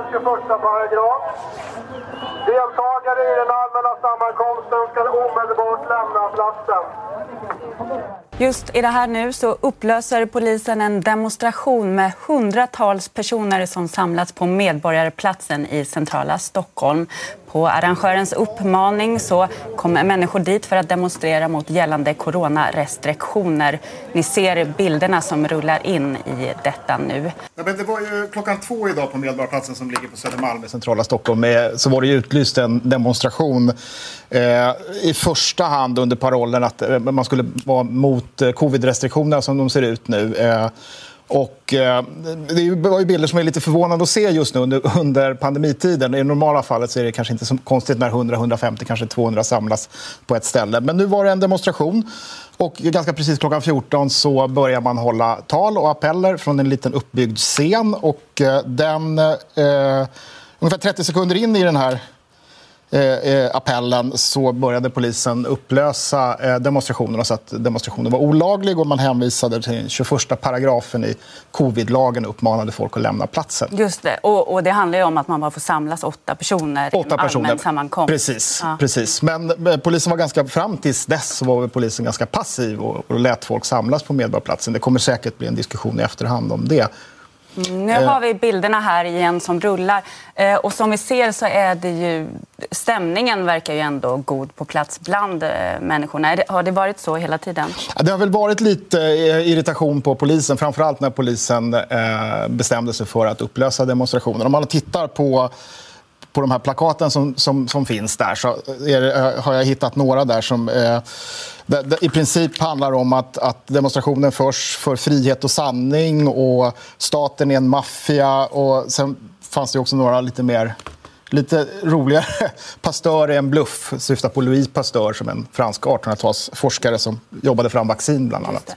lagens 21 paragraf. Deltagare i den allmänna sammankomsten ska omedelbart lämna platsen. Just i det här nu så upplöser polisen en demonstration med hundratals personer som samlats på Medborgarplatsen i centrala Stockholm. På arrangörens uppmaning så kommer människor dit för att demonstrera mot gällande coronarestriktioner. Ni ser bilderna som rullar in i detta nu. Ja, men det var ju klockan två idag på Medborgarplatsen som ligger på Södermalm i centrala Stockholm. Eh, så var det utlyst en demonstration eh, i första hand under parollen att eh, man skulle vara mot covidrestriktionerna covid-restriktionerna som de ser ut nu. Eh, och, eh, det var ju bilder som är lite förvånande att se just nu under, under pandemitiden. I det normala fallet så är det kanske inte så konstigt när 100, 150, kanske 200 samlas på ett ställe. Men nu var det en demonstration och ganska precis klockan 14 så börjar man hålla tal och appeller från en liten uppbyggd scen. Och eh, den, eh, ungefär 30 sekunder in i den här Eh, eh, appellen så började polisen upplösa eh, demonstrationerna så att demonstrationen var olaglig och man hänvisade till den 21 paragrafen i covidlagen och uppmanade folk att lämna platsen. Just det, och, och det handlar ju om att man bara får samlas åtta personer åtta i en allmän sammankomst. Precis, ja. precis. Men polisen var ganska, fram tills dess så var polisen ganska passiv och, och lät folk samlas på Medborgarplatsen. Det kommer säkert bli en diskussion i efterhand om det. Mm, nu har vi bilderna här igen som rullar. Eh, och som vi ser så är det ju... Stämningen verkar ju ändå god på plats bland eh, människorna. Har det varit så hela tiden? Det har väl varit lite eh, irritation på polisen. Framförallt när polisen bestämde sig för att upplösa demonstrationen. Om man tittar på på de här plakaten som, som, som finns där så är, eh, har jag hittat några där som eh, det, det, i princip handlar om att, att demonstrationen förs för frihet och sanning och staten är en maffia. Och sen fanns det också några lite mer lite roligare. Pasteur är en bluff, syftar på Louis Pasteur som en fransk 1800-talsforskare som jobbade fram vaccin bland annat.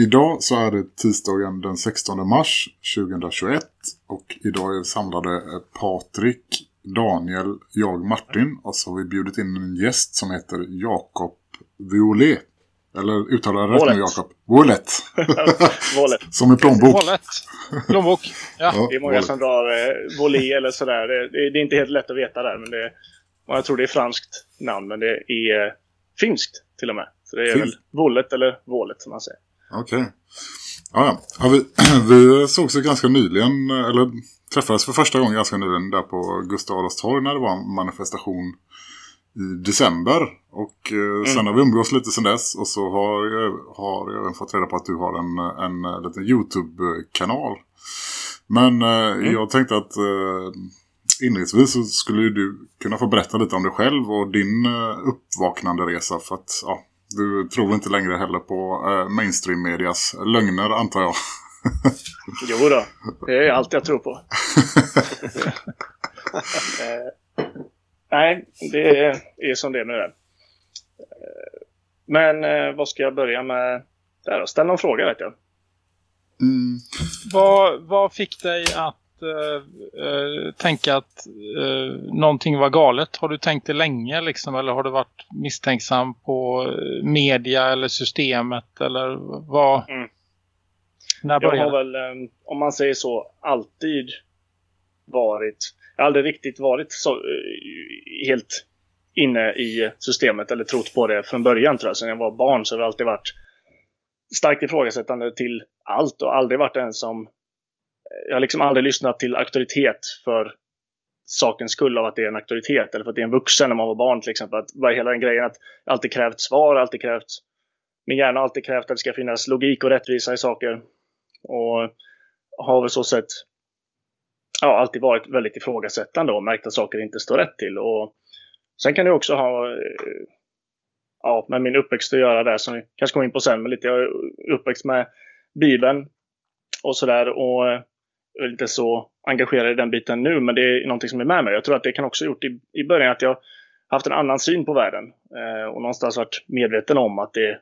Idag så är det tisdagen den 16 mars 2021 och idag är samlade Patrik, Daniel, jag Martin och så har vi bjudit in en gäst som heter Jakob Violet. Eller uttalar jag rätt nu Jakob? Violet. Violet. som i plånbok. Violet. Plånbok. Ja. ja. det är många Volet. som drar eh, volley eller sådär. Det, det, det, är inte helt lätt att veta där men det, jag tror det är franskt namn men det är eh, finskt till och med. Så det är Finsk. väl Volet eller Volet som man säger. Okej. Okay. Ja, ja. vi, vi sågs ju ganska nyligen, eller träffades för första gången ganska nyligen där på Gustav Adolfs torg när det var en manifestation i december. Och eh, mm. sen har vi umgås lite sen dess och så har jag, har jag även fått reda på att du har en, en liten Youtube-kanal. Men eh, mm. jag tänkte att eh, inledningsvis så skulle du kunna få berätta lite om dig själv och din eh, uppvaknande resa för att ja, du tror inte längre heller på eh, mainstream-medias lögner, antar jag. jo då, det är allt jag tror på. eh, nej, det är som det nu är. Eh, men eh, vad ska jag börja med där Ställ någon fråga vet jag. Mm. Vad, vad fick dig att uh, tänka att uh, någonting var galet? Har du tänkt det länge liksom? Eller har du varit misstänksam på media eller systemet? Eller vad? Mm. När började? Jag har väl, om man säger så, alltid varit... Jag har aldrig riktigt varit så helt inne i systemet eller trott på det från början tror jag. Sen jag var barn så har det alltid varit starkt ifrågasättande till allt och aldrig varit en som jag har liksom aldrig lyssnat till auktoritet för sakens skull av att det är en auktoritet eller för att det är en vuxen när man var barn till exempel. Att bara hela den grejen att alltid krävt svar, alltid krävt min hjärna har alltid krävt att det ska finnas logik och rättvisa i saker. Och har väl så sett ja, alltid varit väldigt ifrågasättande och märkt att saker inte står rätt till. Och sen kan det också ha ja, med min uppväxt att göra där som vi kanske kommer in på sen. Men lite, jag är uppväxt med Bibeln och sådär. Och jag är inte så engagerad i den biten nu, men det är någonting som är med mig. Jag tror att det kan också ha gjort i, i början att jag haft en annan syn på världen. Eh, och någonstans varit medveten om att det,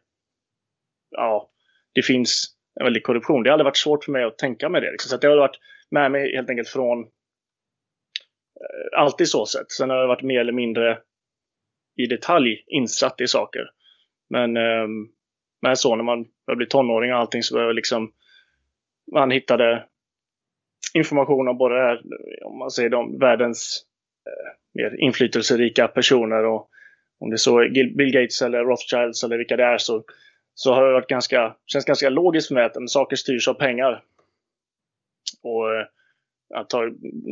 ja, det finns en väldig korruption. Det har aldrig varit svårt för mig att tänka med det. Liksom. Så det har varit med mig helt enkelt från eh, alltid så sett. Sen har jag varit mer eller mindre i detalj insatt i saker. Men, eh, men så när man började bli tonåring och allting så började liksom man hittade information om både det här, om man säger de världens eh, mer inflytelserika personer och om det är så Bill Gates eller Rothschilds eller vilka det är så, så har det varit ganska, känns ganska logiskt med att saker styrs av pengar. Och eh, att ta,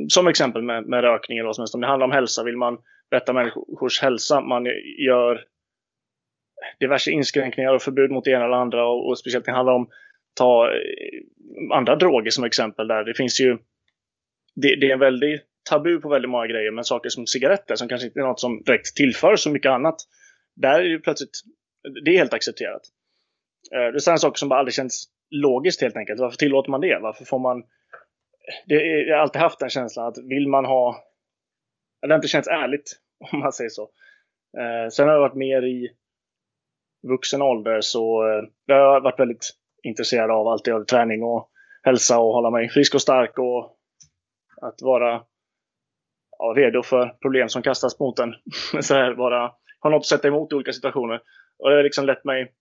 som exempel med, med rökning eller vad som helst. Om det handlar om hälsa, vill man rätta människors hälsa, man gör diverse inskränkningar och förbud mot det ena eller andra och, och speciellt det handlar om ta eh, andra droger som exempel där. Det finns ju det, det är en väldigt tabu på väldigt många grejer, men saker som cigaretter som kanske inte är något som direkt tillför så mycket annat. Där är det plötsligt, det är helt accepterat. Eh, det är sådana saker som bara aldrig känns logiskt helt enkelt. Varför tillåter man det? Varför får man... Det är, jag har alltid haft den känslan att vill man ha... Det har inte känts ärligt, om man säger så. Eh, sen har jag varit mer i vuxen ålder så det har varit väldigt intresserad av alltid av träning och hälsa och hålla mig frisk och stark och att vara ja, redo för problem som kastas mot en. så här, bara ha något att sätta emot i olika situationer. Och det har liksom lett mig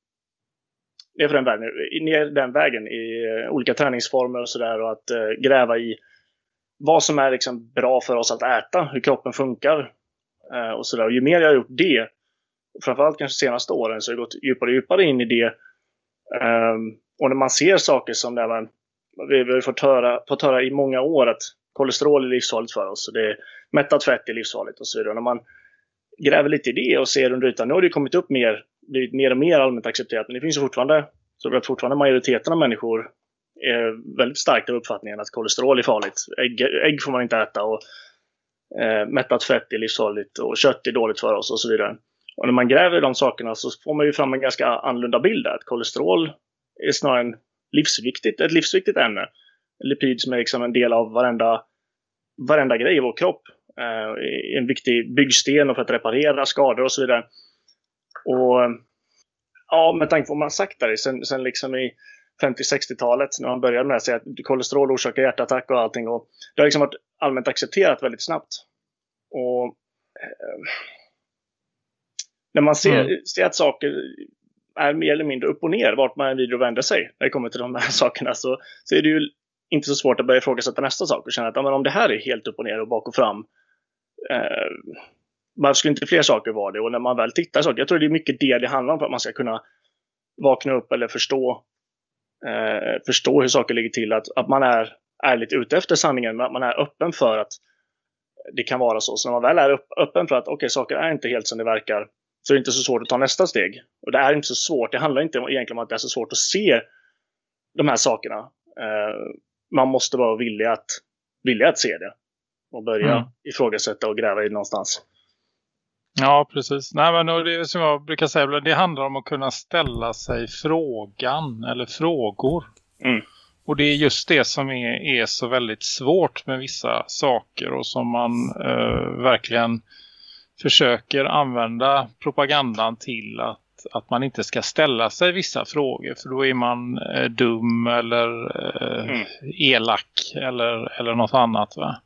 ner, för den vägen, ner den vägen i uh, olika träningsformer och sådär och att uh, gräva i vad som är liksom bra för oss att äta, hur kroppen funkar uh, och sådär. Och ju mer jag har gjort det, framförallt kanske senaste åren, så har jag gått djupare och djupare in i det. Um, och när man ser saker som det man, vi har fått höra, fått höra i många år att kolesterol är livsfarligt för oss. Och det är mättat fett är livsfarligt och så vidare. Och när man gräver lite i det och ser under ytan, nu har det kommit upp mer, blivit mer och mer allmänt accepterat, men det finns ju fortfarande, så att fortfarande majoriteten av människor är väldigt starkt av uppfattningen att kolesterol är farligt. Ägg, ägg får man inte äta och eh, mättat fett är livsfarligt och kött är dåligt för oss och så vidare. Och när man gräver i de sakerna så får man ju fram en ganska annorlunda bild där. Att kolesterol är snarare en livsviktigt, ett livsviktigt ämne. Lipid som är liksom en del av varenda, varenda grej i vår kropp. Eh, en viktig byggsten för att reparera skador och så vidare. Och ja, med tanke på vad man sagt där sen, sen liksom i 50-60-talet när man började med att säga att kolesterol orsakar hjärtattack och allting. Och det har liksom varit allmänt accepterat väldigt snabbt. Och eh, när man ser, mm. ser att saker är mer eller mindre upp och ner vart man video vänder sig när det kommer till de här sakerna så, så är det ju inte så svårt att börja ifrågasätta nästa sak och känna att ja, men om det här är helt upp och ner och bak och fram eh, varför skulle inte fler saker vara det? Och när man väl tittar så, jag tror det är mycket det det handlar om för att man ska kunna vakna upp eller förstå eh, förstå hur saker ligger till. Att, att man är ärligt ute efter sanningen, Men att man är öppen för att det kan vara så. Så när man väl är upp, öppen för att okej, okay, saker är inte helt som det verkar, så är det inte så svårt att ta nästa steg. Och det är inte så svårt. Det handlar inte egentligen om att det är så svårt att se de här sakerna. Eh, man måste vara villig att, villig att se det. Och börja mm. ifrågasätta och gräva i någonstans. Ja, precis. Nej, men det är som jag brukar säga, det handlar om att kunna ställa sig frågan eller frågor. Mm. Och det är just det som är, är så väldigt svårt med vissa saker och som man eh, verkligen försöker använda propagandan till att, att man inte ska ställa sig vissa frågor. För då är man eh, dum eller eh, mm. elak eller, eller något annat va.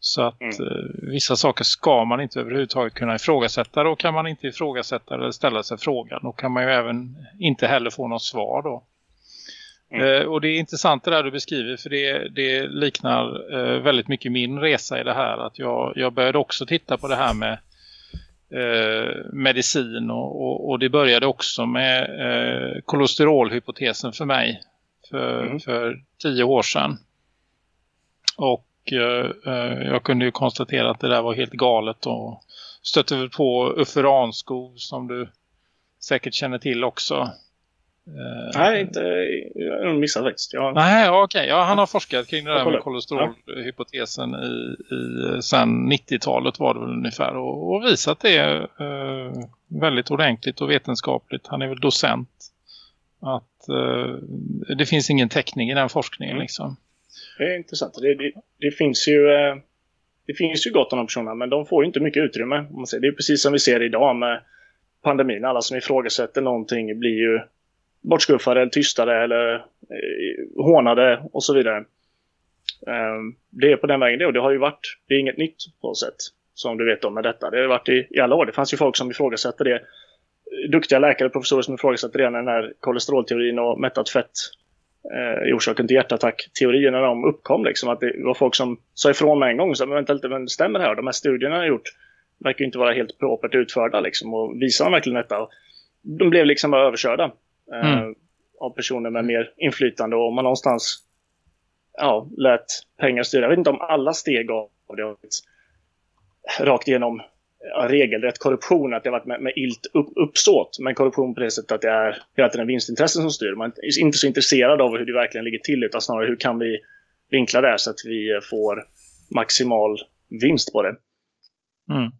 Så att mm. eh, vissa saker ska man inte överhuvudtaget kunna ifrågasätta. Då kan man inte ifrågasätta eller ställa sig frågan. Då kan man ju även inte heller få något svar då. Mm. Eh, och det är intressant det där du beskriver för det, det liknar eh, väldigt mycket min resa i det här. Att jag, jag började också titta på det här med eh, medicin och, och, och, det började också med eh, kolesterolhypotesen för mig för, mm. för tio år sedan. Och eh, eh, jag kunde ju konstatera att det där var helt galet och stötte på Uffe Ranskog som du säkert känner till också. Eh, Nej, inte, jag har missat faktiskt. Jag... Nej, okej. Okay. Ja, han har forskat kring det där med kolesterolhypotesen i, i, sen 90-talet var det väl ungefär. Och, och visat det eh, väldigt ordentligt och vetenskapligt. Han är väl docent. Att eh, det finns ingen täckning i den forskningen mm. liksom. Det är intressant. Det, det, det finns ju... Eh det finns ju gott om de personerna men de får ju inte mycket utrymme. Om man säger. Det är precis som vi ser idag med pandemin. Alla som ifrågasätter någonting blir ju bortskuffade eller tystade eller eh, hånade och så vidare. Ehm, det är på den vägen det och det har ju varit, det är inget nytt på något sätt som du vet om med detta. Det har varit i, i alla år. Det fanns ju folk som ifrågasatte det. Duktiga läkare och professorer som ifrågasatte det när den här kolesterolteorin och mättat fett eh, i orsaken till hjärtattack-teorierna de uppkom. Liksom, att det var folk som sa ifrån med en gång. Så, men vänta lite, men stämmer det här? De här studierna jag gjort verkar inte vara helt propert utförda. Liksom, och visar de verkligen detta? De blev liksom bara överkörda mm. av personer med mer inflytande och man någonstans ja, lät pengar styra. Jag vet inte om alla steg av det rakt igenom regelrätt korruption, att det har varit med, med ilt upp, uppsåt. Men korruption på det sättet att det är hela tiden vinstintressen som styr. Man är inte så intresserad av hur det verkligen ligger till, utan snarare hur kan vi vinkla det så att vi får maximal vinst på det. Mm.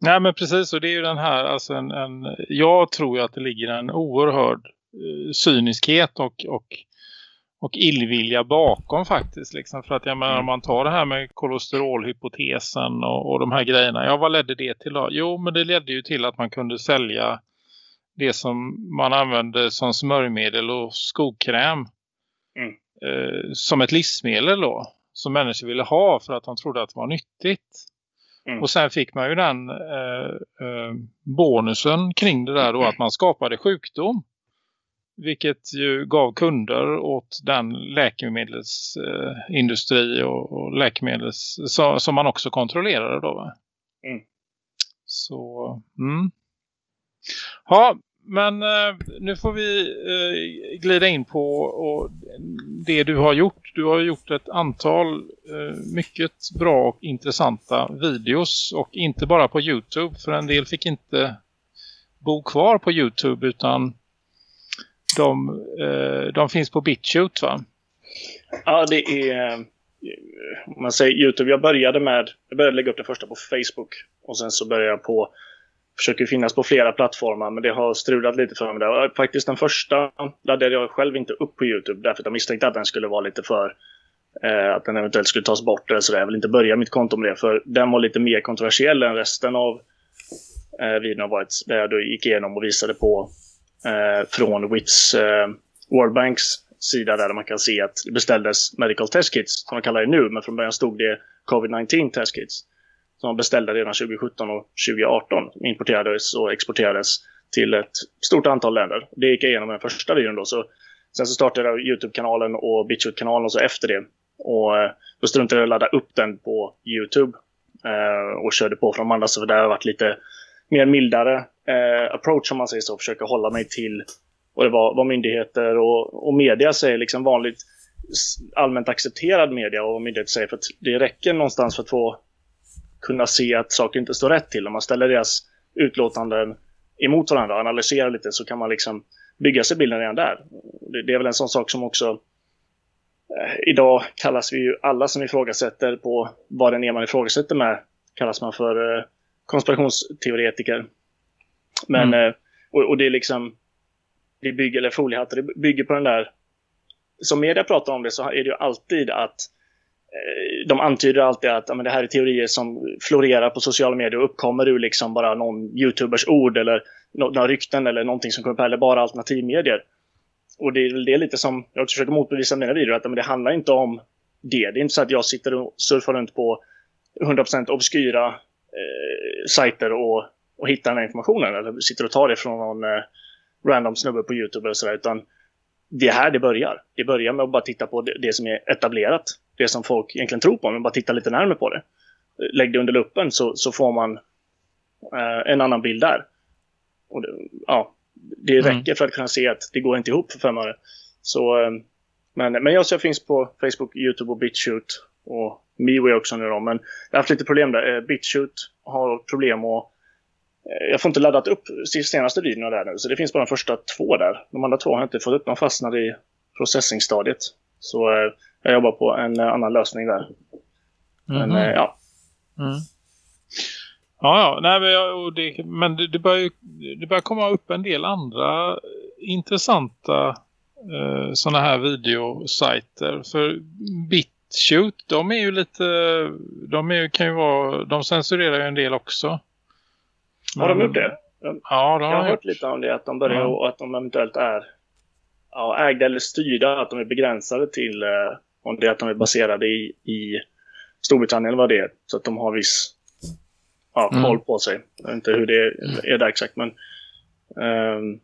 Nej men precis, och det är ju den här, alltså en, en jag tror ju att det ligger en oerhörd uh, cyniskhet och, och och illvilja bakom faktiskt. Liksom. För att jag menar, om man tar det här med kolesterolhypotesen och, och de här grejerna. Ja, vad ledde det till då? Jo, men det ledde ju till att man kunde sälja det som man använde som smörjmedel och skokräm mm. eh, som ett livsmedel då. Som människor ville ha för att de trodde att det var nyttigt. Mm. Och sen fick man ju den eh, eh, bonusen kring det där då att man skapade sjukdom. Vilket ju gav kunder åt den läkemedelsindustri och, och läkemedels så, som man också kontrollerade då. Mm. Så, mm. Ja, men eh, nu får vi eh, glida in på och det du har gjort. Du har gjort ett antal eh, mycket bra och intressanta videos och inte bara på Youtube för en del fick inte bo kvar på Youtube utan de, eh, de finns på BitChute va? Ja, det är... Eh, om man säger YouTube, jag började med... Jag började lägga upp det första på Facebook. Och sen så började jag på... Försöker finnas på flera plattformar, men det har strulat lite för mig där. Faktiskt den första laddade jag själv inte upp på YouTube, därför att jag misstänkte att den skulle vara lite för... Eh, att den eventuellt skulle tas bort eller sådär. Jag vill inte börja mitt konto med det, för den var lite mer kontroversiell än resten av eh, videon har varit. Där jag då gick igenom och visade på eh, från WITS eh, World Banks sida där man kan se att det beställdes medical test kits, som man kallar det nu, men från början stod det covid-19 test kits. Som man beställde redan 2017 och 2018. Importerades och exporterades till ett stort antal länder. Det gick jag igenom den första videon då. Så, sen så startade jag Youtube-kanalen och BitChute-kanalen och så efter det. Och eh, då struntade jag att ladda upp den på Youtube. Eh, och körde på från de andra, så det har varit lite mer mildare eh, approach om man säger så. Försöka hålla mig till och det var vad myndigheter och, och media säger, liksom vanligt allmänt accepterad media och vad myndigheter säger. För att det räcker någonstans för att få kunna se att saker inte står rätt till. Om man ställer deras utlåtanden emot varandra och analyserar lite så kan man liksom bygga sig bilden redan där. Det, är väl en sån sak som också eh, Idag kallas vi ju alla som ifrågasätter på vad den är man ifrågasätter med kallas man för eh, konspirationsteoretiker. Men, mm. Eh, och, och, det är liksom, det bygger, eller foliehattar, det bygger på den där, som media pratar om det så är det ju alltid att Eh, de antyder alltid att men det här är teorier som florerar på sociala medier och uppkommer ur liksom bara någon youtubers ord eller några rykten eller någonting som kommer på eller bara alternativmedier. Och det är väl det lite som jag också försöker motbevisa mina videor, att men det handlar inte om det. Det är inte så att jag sitter och surfar runt på 100% obskyra eh, sajter och, och hittar den här informationen. Eller sitter och tar det från någon eh, random snubbe på YouTube eller sådär. Utan det är här det börjar. Det börjar med att bara titta på det, det, som är etablerat. Det som folk egentligen tror på, men bara titta lite närmare på det. Lägg det under luppen så, så får man eh, en annan bild där. Och det, ja, det mm. räcker för att kunna se att det går inte ihop för fem öre. Så, eh, men, men jag, så jag finns på Facebook, YouTube och BitChute. Och Miway också nu då. Men jag har haft lite problem där. Eh, BitChute har problem att jag får inte laddat upp senaste videorna där nu, så det finns bara de första två där. De andra två har jag inte fått upp, de fastnade i processingstadiet. Så eh, jag jobbar på en eh, annan lösning där. Men mm. ja. Mm. Ja, ja. Nej, men, jag, det, men det, det, börjar, det börjar komma upp en del andra intressanta eh, sådana här videosajter. För BitChute, de är ju lite, de är, kan ju vara, de censurerar ju en del också. Har de gjort det? Ja, de har jag har hört lite om det, att de börjar ja. och att de eventuellt är ja, ägda eller styrda, att de är begränsade till eh, om det är att de är baserade i, i Storbritannien eller vad det är. Så att de har viss ja, koll mm. på sig. Jag vet inte hur det är, är där exakt, men um,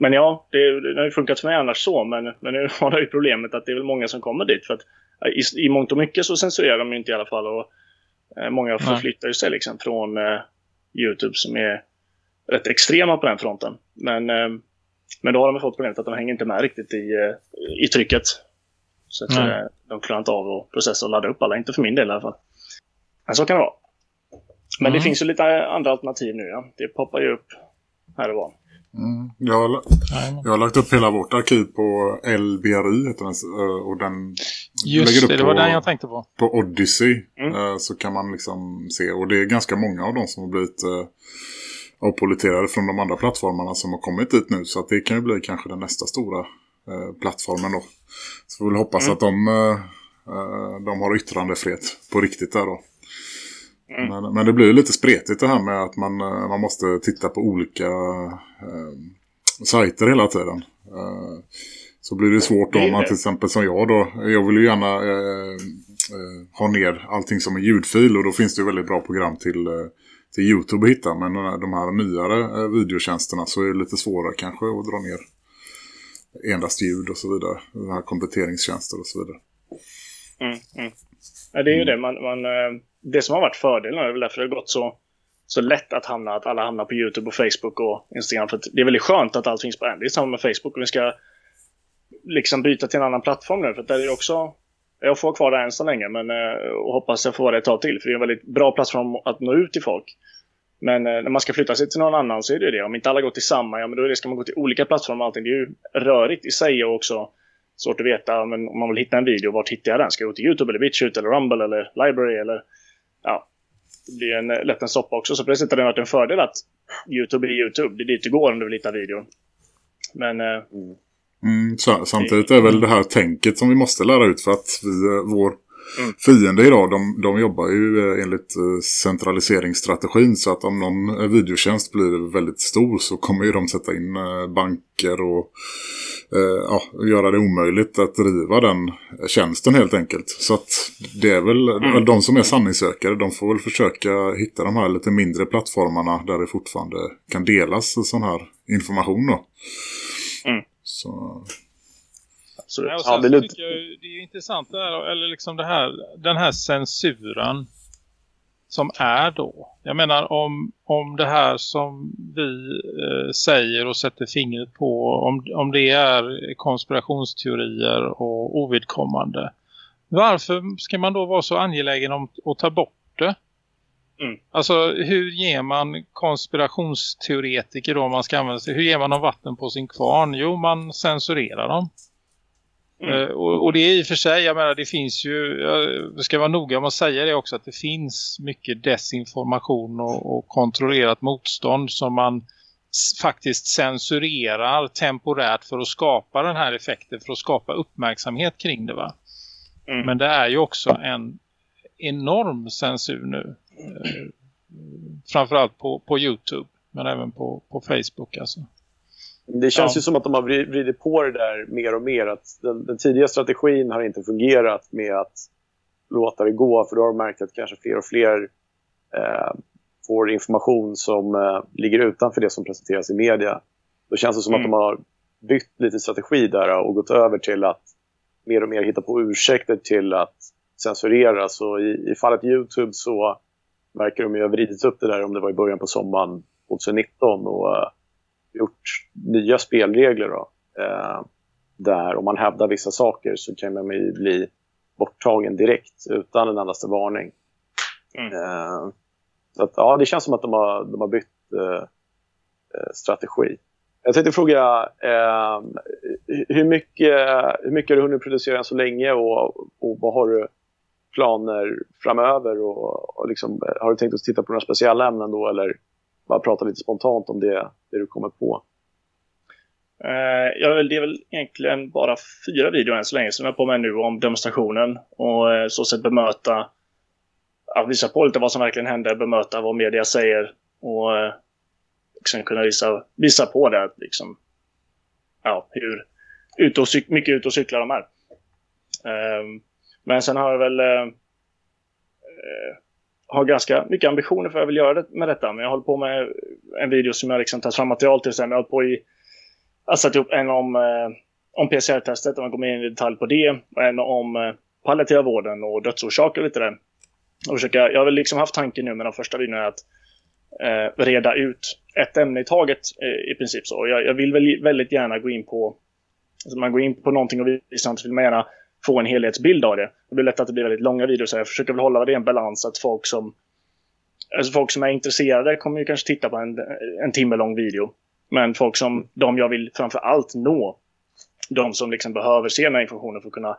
men ja, det, det har ju funkat för mig annars så, men, men nu har det ju problemet att det är väl många som kommer dit. För att i, i mångt och mycket så censurerar de ju inte i alla fall. Och, eh, många förflyttar ju sig liksom från eh, Youtube som är rätt extrema på den fronten. Men, eh, men då har de fått problemet att de hänger inte med riktigt i, eh, i trycket. Så att, mm. de klarar inte av att processa och ladda upp alla, inte för min del i alla fall. Men så kan det vara. Men mm. det finns ju lite andra alternativ nu. Ja. Det poppar ju upp här och var. Mm. Jag, har, jag har lagt upp hela vårt arkiv på LBRI heter den, eh, och den Just lägger upp det, det var på, den jag tänkte på. På Odyssey mm. Eh, så kan man liksom se, och det är ganska många av dem som har blivit avpoliterade från de andra plattformarna som har kommit dit nu. Så att det kan ju bli kanske den nästa stora uh, plattformen då. Så vi vill hoppas mm. att de, uh, de har yttrandefrihet på riktigt där då. Mm. Men, men, det blir lite spretigt det här med att man, eh, man måste titta på olika eh, sajter hela tiden. Eh, så blir det svårt om man till exempel som jag då. Jag vill ju gärna eh, eh, ha ner allting som en ljudfil och då finns det ju väldigt bra program till, eh, till Youtube att hitta. Men de här nyare videotjänsterna så är det lite svårare kanske att dra ner endast ljud och så vidare. De här kompletteringstjänster och så vidare. Mm, mm. Ja, det är ju det. Man, man, det som har varit fördelen är väl därför det har gått så, så lätt att hamna, att alla hamnar på YouTube och Facebook och Instagram. För det är väldigt skönt att allt finns på en. Det är samma med Facebook och vi ska liksom byta till en annan plattform nu. För där är det också, jag får kvar det än så länge men, eh, och hoppas jag får vara det ett tag till. För det är en väldigt bra plattform att nå ut till folk. Men eh, när man ska flytta sig till någon annan så är det ju det. Om inte alla går till samma, ja men då är det, ska man gå till olika plattformar och allting. Det är ju rörigt i sig och också svårt att veta. Men om man vill hitta en video, vart hittar jag den? Ska jag gå till YouTube eller BitChute eller Rumble eller Library eller ja, det blir en, eh, lätt en soppa också. Så på det sättet har det varit en fördel att YouTube är YouTube. Det är dit du går om du vill hitta videon. Men... Mm mm, samtidigt är väl det här tänket som vi måste lära ut för att vi, eh, vår Mm. Fiender idag, de, de jobbar ju eh, enligt eh, centraliseringsstrategin så att om någon videotjänst blir väldigt stor så kommer ju de sätta in banker och ja, göra det omöjligt att driva den tjänsten helt enkelt. Så att det är väl mm. de som är sanningssökare, de får väl försöka hitta de här lite mindre plattformarna där det fortfarande kan delas sån här information då. Mm. Så absolut. Ja, det, tycker jag, det är intressant där, eller liksom det här, den här censuren som är då. Jag menar om, om det här som vi eh, säger och sätter fingret på, om, om det är konspirationsteorier och ovidkommande. Varför ska man då vara så angelägen om att ta bort det? Mm. Alltså hur ger man konspirationsteoretiker då man ska använda sig? Hur ger man dem vatten på sin kvarn? Jo, man censurerar dem. Mm. Uh, och, och, det är i och för sig, jag menar det finns ju, jag ska vara noga med att säga det också, att det finns mycket desinformation och, och kontrollerat motstånd som man faktiskt censurerar temporärt för att skapa den här effekten, för att skapa uppmärksamhet kring det va. Mm. Men det är ju också en enorm censur nu. Uh, framförallt på, på Youtube, men även på, på Facebook alltså. Det känns ja. ju som att de har vridit på det där mer och mer. Att den, den tidiga strategin har inte fungerat med att låta det gå. För då har de märkt att kanske fler och fler eh, får information som eh, ligger utanför det som presenteras i media. Då känns det som mm. att de har bytt lite strategi där och gått över till att mer och mer hitta på ursäkter till att censurera. Så i, i fallet Youtube så verkar de ju ha vridit upp det där om det var i början på sommaren 2019 och eh, gjort nya spelregler då, eh, där om man hävdar vissa saker så kan man ju bli borttagen direkt utan en endaste varning. Mm. Eh, Så att, ja, det känns som att de har, de har bytt strategi. Jag tänkte fråga, hur, mycket, hur mycket har du hunnit producera än så länge och, och vad har du planer framöver? Och, och liksom, eh, har du tänkt att titta på några speciella ämnen då eller bara prata lite spontant om det, det du kommer på? Uh, ja, det är väl egentligen bara fyra videor än så länge som jag är på med nu om demonstrationen och uh, så sätt bemöta, ja, visa på lite vad som verkligen händer, bemöta vad media säger och uh, sen kunna visa, visa på det, liksom, ja, hur ut och mycket ute och cyklar de är. Um, ehm, men sen har jag väl eh, eh, har ganska mycket ambitioner för att jag vill göra det med detta. Men jag håller på med en video som jag liksom tar fram material till. Sen. Jag har på i, jag satt ihop en om, eh, om PCR-testet, om jag går mer in i detalj på det. Och en om eh, palliativa vården och dödsorsaker och lite där. Och försöka, jag har väl liksom haft tanken nu med de första videorna att eh, reda ut ett ämne i taget eh, i princip. så. Jag, jag, vill väl väldigt gärna gå in på, alltså man går in på någonting och visar så vill man gärna få en helhetsbild av det. Det blir lätt att det blir väldigt långa videos. Jag försöker väl hålla det i en balans att folk som Alltså folk som är intresserade kommer ju kanske titta på en, en timme lång video. Men folk som, de jag vill framför allt nå, de som liksom behöver se den här informationen för att kunna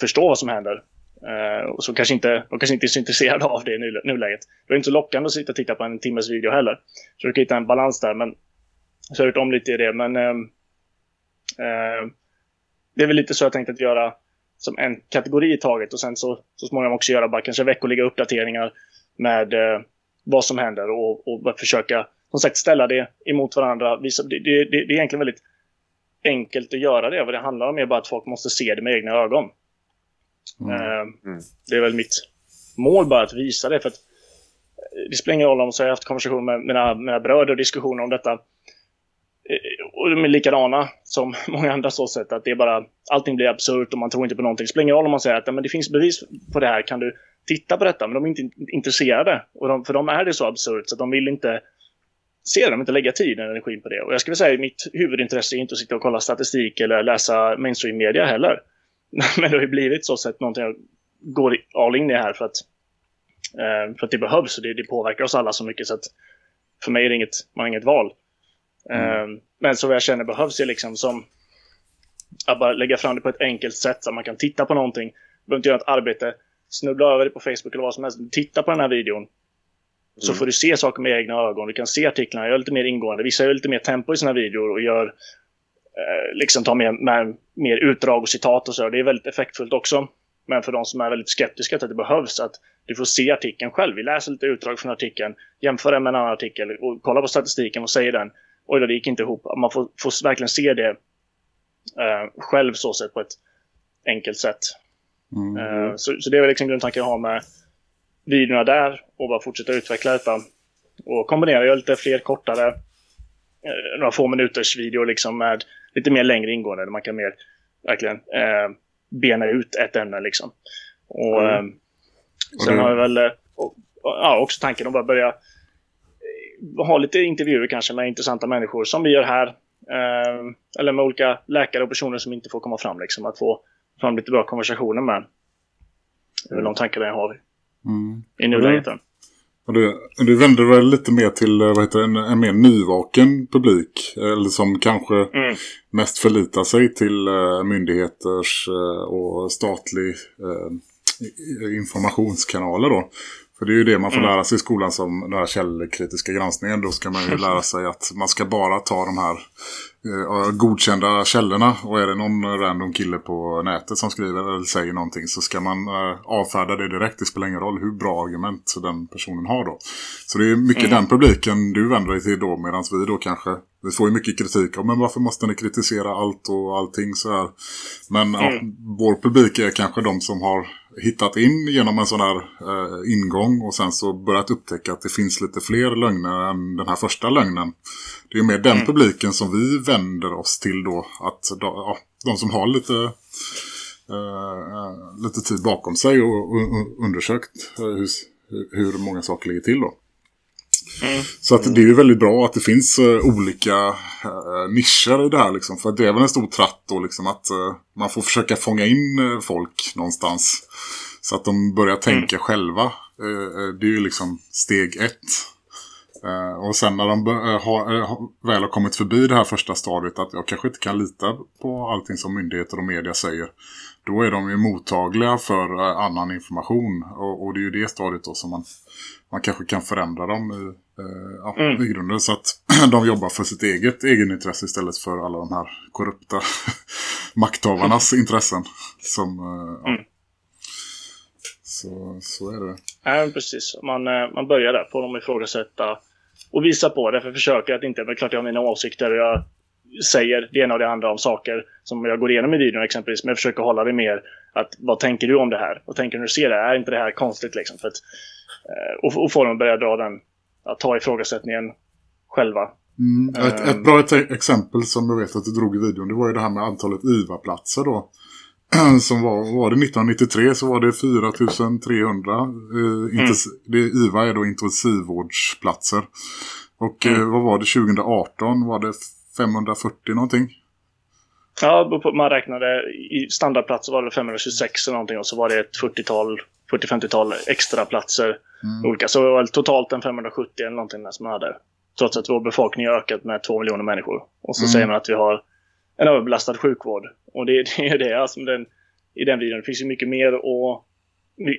förstå vad som händer. Uh, och så kanske inte, de kanske inte är så intresserade av det i nuläget. Det är inte så lockande att sitta och titta på en timmes video heller. Så du kan hitta en balans där. Men, så jag har gjort om lite i det. Men uh, uh, det är väl lite så jag tänkt att göra som en kategori i taget och sen så, så småningom också göra bara kanske veckoliga uppdateringar med eh, vad som händer och, och försöka som sagt ställa det emot varandra. Visa, det, det, det, är egentligen väldigt enkelt att göra det. Vad det handlar om är bara att folk måste se det med egna ögon. Mm. Eh, mm. Det är väl mitt mål bara att visa det. för att eh, Det spelar ingen roll om så jag har haft konversationer med mina, mina bröder och diskussioner om detta. Eh, och de är likadana som många andra så sätt att det är bara allting blir absurt och man tror inte på någonting. Det spelar ingen roll om man säger att men det finns bevis på det här, kan du titta på detta? Men de är inte intresserade. Och de, för dem är det så absurt så att de vill inte se det, de vill inte lägga tid och energi på det. Och jag skulle säga att mitt huvudintresse är inte att sitta och kolla statistik eller läsa mainstream media heller. Men det har ju blivit så sett någonting jag går all in i här för att, eh, för att det behövs och det, det påverkar oss alla så mycket så att för mig är det inget, man har inget val. Mm. Um, men vad jag känner behövs är liksom som att bara lägga fram det på ett enkelt sätt så att man kan titta på någonting. Du behöver inte göra ett arbete, snubbla över det på Facebook eller vad som helst. Titta på den här videon. Mm. Så får du se saker med egna ögon. Du kan se artiklarna, gör lite mer ingående. Vissa gör lite mer tempo i sina videor och gör eh, liksom tar med, med mer utdrag och citat och så. Det är väldigt effektfullt också. Men för de som är väldigt skeptiska till att det behövs, att du får se artikeln själv. Vi läser lite utdrag från artikeln, jämför den med en annan artikel och kolla på statistiken och säger den oj då, det gick inte ihop. Man får, får verkligen se det uh, själv så sett på ett enkelt sätt. Mm. Uh, så, så, det är väl liksom grundtanken jag har med videorna där och bara fortsätta utveckla detta. Och kombinera, göra lite fler kortare, uh, några få minuters video liksom med lite mer längre ingående där man kan mer verkligen bena ut ett ämne liksom. Och mm. sen har jag väl och, ja, också tanken att bara börja ha lite intervjuer kanske med intressanta människor som vi gör här. Eh, eller med olika läkare och personer som inte får komma fram. Liksom, att få fram lite bra konversationer med. Det är väl de tankarna jag har mm. i nuläget. Och du, du vänder väl lite mer till eh, vad heter det, en, en mer nyvaken publik. Eller som kanske mm. mest förlitar sig till uh, myndigheters uh, och statlig uh, informationskanaler då. För det är ju det man får mm. lära sig i skolan som den här källkritiska granskningen. Då ska man ju lära sig att man ska bara ta de här eh, godkända källorna. Och är det någon random kille på nätet som skriver eller säger någonting så ska man eh, avfärda det direkt. Det spelar ingen roll hur bra argument den personen har då. Så det är mycket mm. den publiken du vänder dig till då medan vi då kanske vi får ju mycket kritik om men varför måste ni kritisera allt och allting så här. Men mm. ja, vår publik är kanske de som har hittat in genom en sån här eh, ingång och sen så börjat upptäcka att det finns lite fler lögner än den här första lögnen. Det är mer den mm. publiken som vi vänder oss till då. Att ja, de som har lite, eh, lite tid bakom sig och, och undersökt eh, hur, hur många saker ligger till då. Mm. Så att det är ju väldigt bra att det finns uh, olika uh, nischer i det här. Liksom, för det är väl en stor tratt då liksom, att uh, man får försöka fånga in folk någonstans. Så att de börjar tänka mm. själva det är ju liksom steg ett. Och sen när de har, väl har kommit förbi det här första stadiet att jag kanske inte kan lita på allting som myndigheter och media säger. Då är de ju mottagliga för annan information och, och det är ju det stadiet då som man, man kanske kan förändra dem i, ja, mm. grunden så att de jobbar för sitt eget egenintresse istället för alla de här korrupta makthavarnas intressen. Som, ja. Mm. Så, så är det. Ja, precis. Man, eh, man börjar där på dem ifrågasätta och visa på det. För försöker att inte, men klart jag har mina åsikter och jag säger det ena och det andra om saker som jag går igenom i videon exempelvis. Men jag försöker hålla det mer att vad tänker du om det här? Vad tänker du när du ser det? Är inte det här konstigt liksom? För att, eh, och, och få dem att börja dra den, att ta ifrågasättningen själva. Mm. Ett, ett, bra exempel som jag vet att du drog i videon det var ju det här med antalet IVA-platser då. Som var, var det 1993 så var det 4300 eh, mm. det, IVA är då intensivvårdsplatser. Och eh, mm. eh, vad var det 2018 var det 540 någonting? Ja, man räknade i standardplatser var det 526 eller någonting och så var det ett 40-tal 40-50-tal extra platser mm. olika. Så det var totalt en 570 eller någonting som man hade. Trots att vår befolkning har ökat med två miljoner människor. Och så mm. säger man att vi har en överbelastad sjukvård. Och det, det är det, alltså den, i den videon. Det finns ju mycket mer och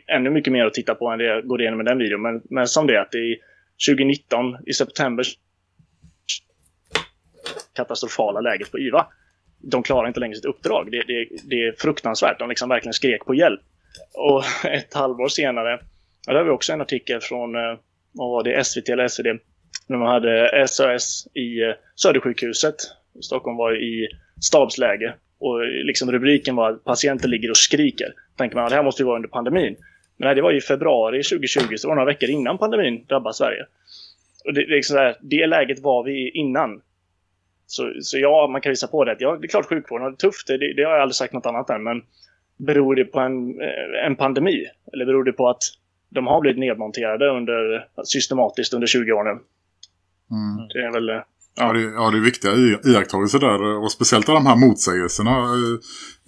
ännu mycket mer att titta på än det jag går igenom i den videon. Men, men som det är att i 2019, i september, katastrofala läget på IVA. De klarar inte längre sitt uppdrag. Det, det, det är fruktansvärt. De liksom verkligen skrek på hjälp. Och ett halvår senare, ja, där har vi också en artikel från, eh, vad var det, SVT eller SvD, när man hade SOS i eh, Södersjukhuset. Stockholm var i stabsläge och liksom rubriken var att patienter ligger och skriker. tänker man att det här måste ju vara under pandemin. Men nej, det var i februari 2020, så det var några veckor innan pandemin drabbade Sverige. Och det, det, liksom där, det läget var vi innan. Så, så ja, man kan visa på det. Ja, det är klart sjukvården har det tufft, det, det har jag aldrig sagt något annat än. Men beror det på en, eh, en pandemi? Eller beror det på att de har blivit nedmonterade under, systematiskt under 20 år nu? Mm. Det är väl eh, Ja, det, ja, det är viktiga iakttagelser där. Och speciellt de här motsägelserna.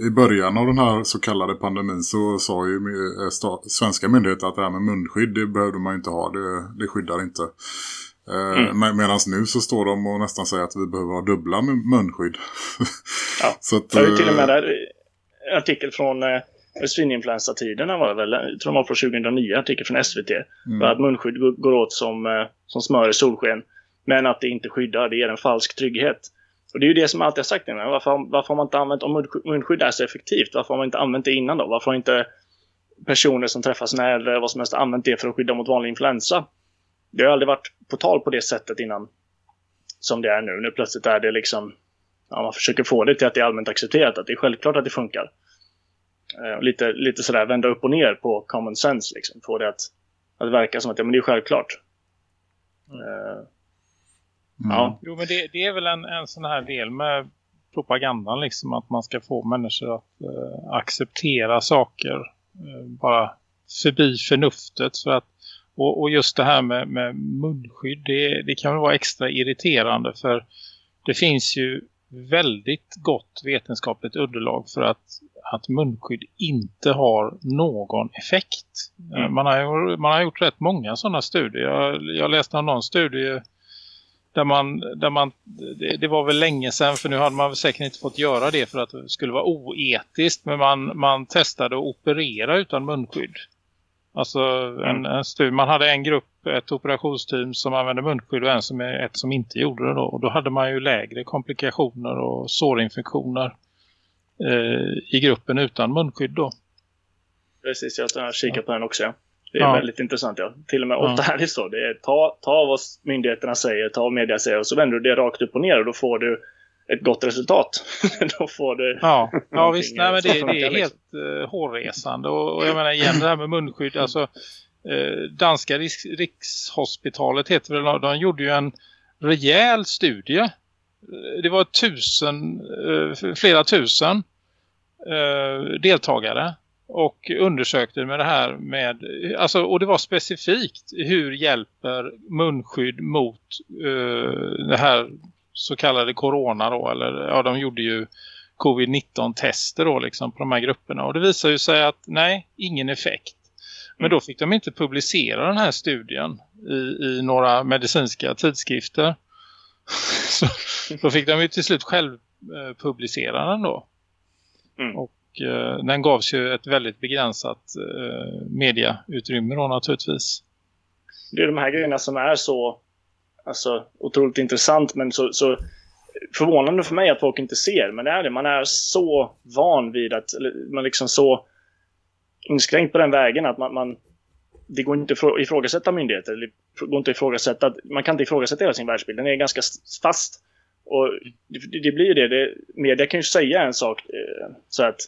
I början av den här så kallade pandemin så sa ju eh, svenska myndigheter att det här med munskydd, det behövde man inte ha. Det, det skyddar inte. Eh, mm. Medan nu så står de och nästan säger att vi behöver ha dubbla munskydd. Ja, så att, det är till och med eh, där, artikel från eh, svininfluensatiderna var det väl. Jag tror det var från 2009, artikel från SVT. Mm. Att munskydd går åt som, som smör i solsken. Men att det inte skyddar, det ger en falsk trygghet. Och det är ju det som jag alltid har sagt. Men varför, varför har man inte använt, om munskydd är så effektivt, varför har man inte använt det innan då? Varför har inte personer som träffar sina äldre vad som helst använt det för att skydda mot vanlig influensa? Det har aldrig varit på tal på det sättet innan som det är nu. Nu plötsligt är det liksom, ja, man försöker få det till att det är allmänt accepterat, att det är självklart att det funkar. Eh, lite, lite sådär vända upp och ner på common sense, liksom. Få det att, att verka som att ja, men det är självklart. Mm. Eh, Mm. Ja. Jo, men det, det, är väl en, en sån här del med propagandan liksom att man ska få människor att eh, acceptera saker eh, bara förbi förnuftet för att och, och just det här med, med munskydd det, det kan väl vara extra irriterande för det finns ju väldigt gott vetenskapligt underlag för att, att munskydd inte har någon effekt. Mm. Man, har, man har gjort rätt många sådana studier. Jag, jag läste någon studie där man, där man det, det, var väl länge sedan för nu hade man säkert inte fått göra det för att det skulle vara oetiskt. Men man, man testade att operera utan munskydd. Alltså en, en studie, man hade en grupp, ett operationsteam som använde munskydd och en som, ett som inte gjorde det då. Och då hade man ju lägre komplikationer och sårinfektioner eh, i gruppen utan munskydd då. Precis, jag har kikat på den också. Det är ja. väldigt intressant. Ja. Till och med ja. ofta är det så. Det är, ta, ta vad myndigheterna säger, ta vad media säger och så vänder du det rakt upp och ner och då får du ett gott resultat. då får du Ja, ja visst. Nej, men det, det är helt uh, hårresande. Och, och, jag menar igen det här med munskydd. Alltså, uh, danska riks, rikshospitalet heter väl, de gjorde ju en rejäl studie. Det var tusen, uh, flera tusen deltagare och undersökte med det här med, alltså, och det var specifikt hur hjälper munskydd mot uh, det här så kallade corona då, eller ja de gjorde ju covid-19 tester då liksom på de här grupperna och det visar ju sig att nej, ingen effekt. Men då fick de inte publicera den här studien i, i några medicinska tidskrifter. Så då fick de ju till slut själv eh, publicera den då. Mm. Och eh, den gavs ju ett väldigt begränsat eh, mediautrymme då naturligtvis. Det är de här grejerna som är så alltså, otroligt intressant men så, så förvånande för mig att folk inte ser. Men det är det. Man är så van vid att, man liksom så inskränkt på den vägen att man, man det går inte att ifrågasätta myndigheter. Det går inte att ifrågasätta, man kan inte ifrågasätta hela sin världsbild. Den är ganska fast. Och det, det blir det. det. Media kan ju säga en sak eh, så att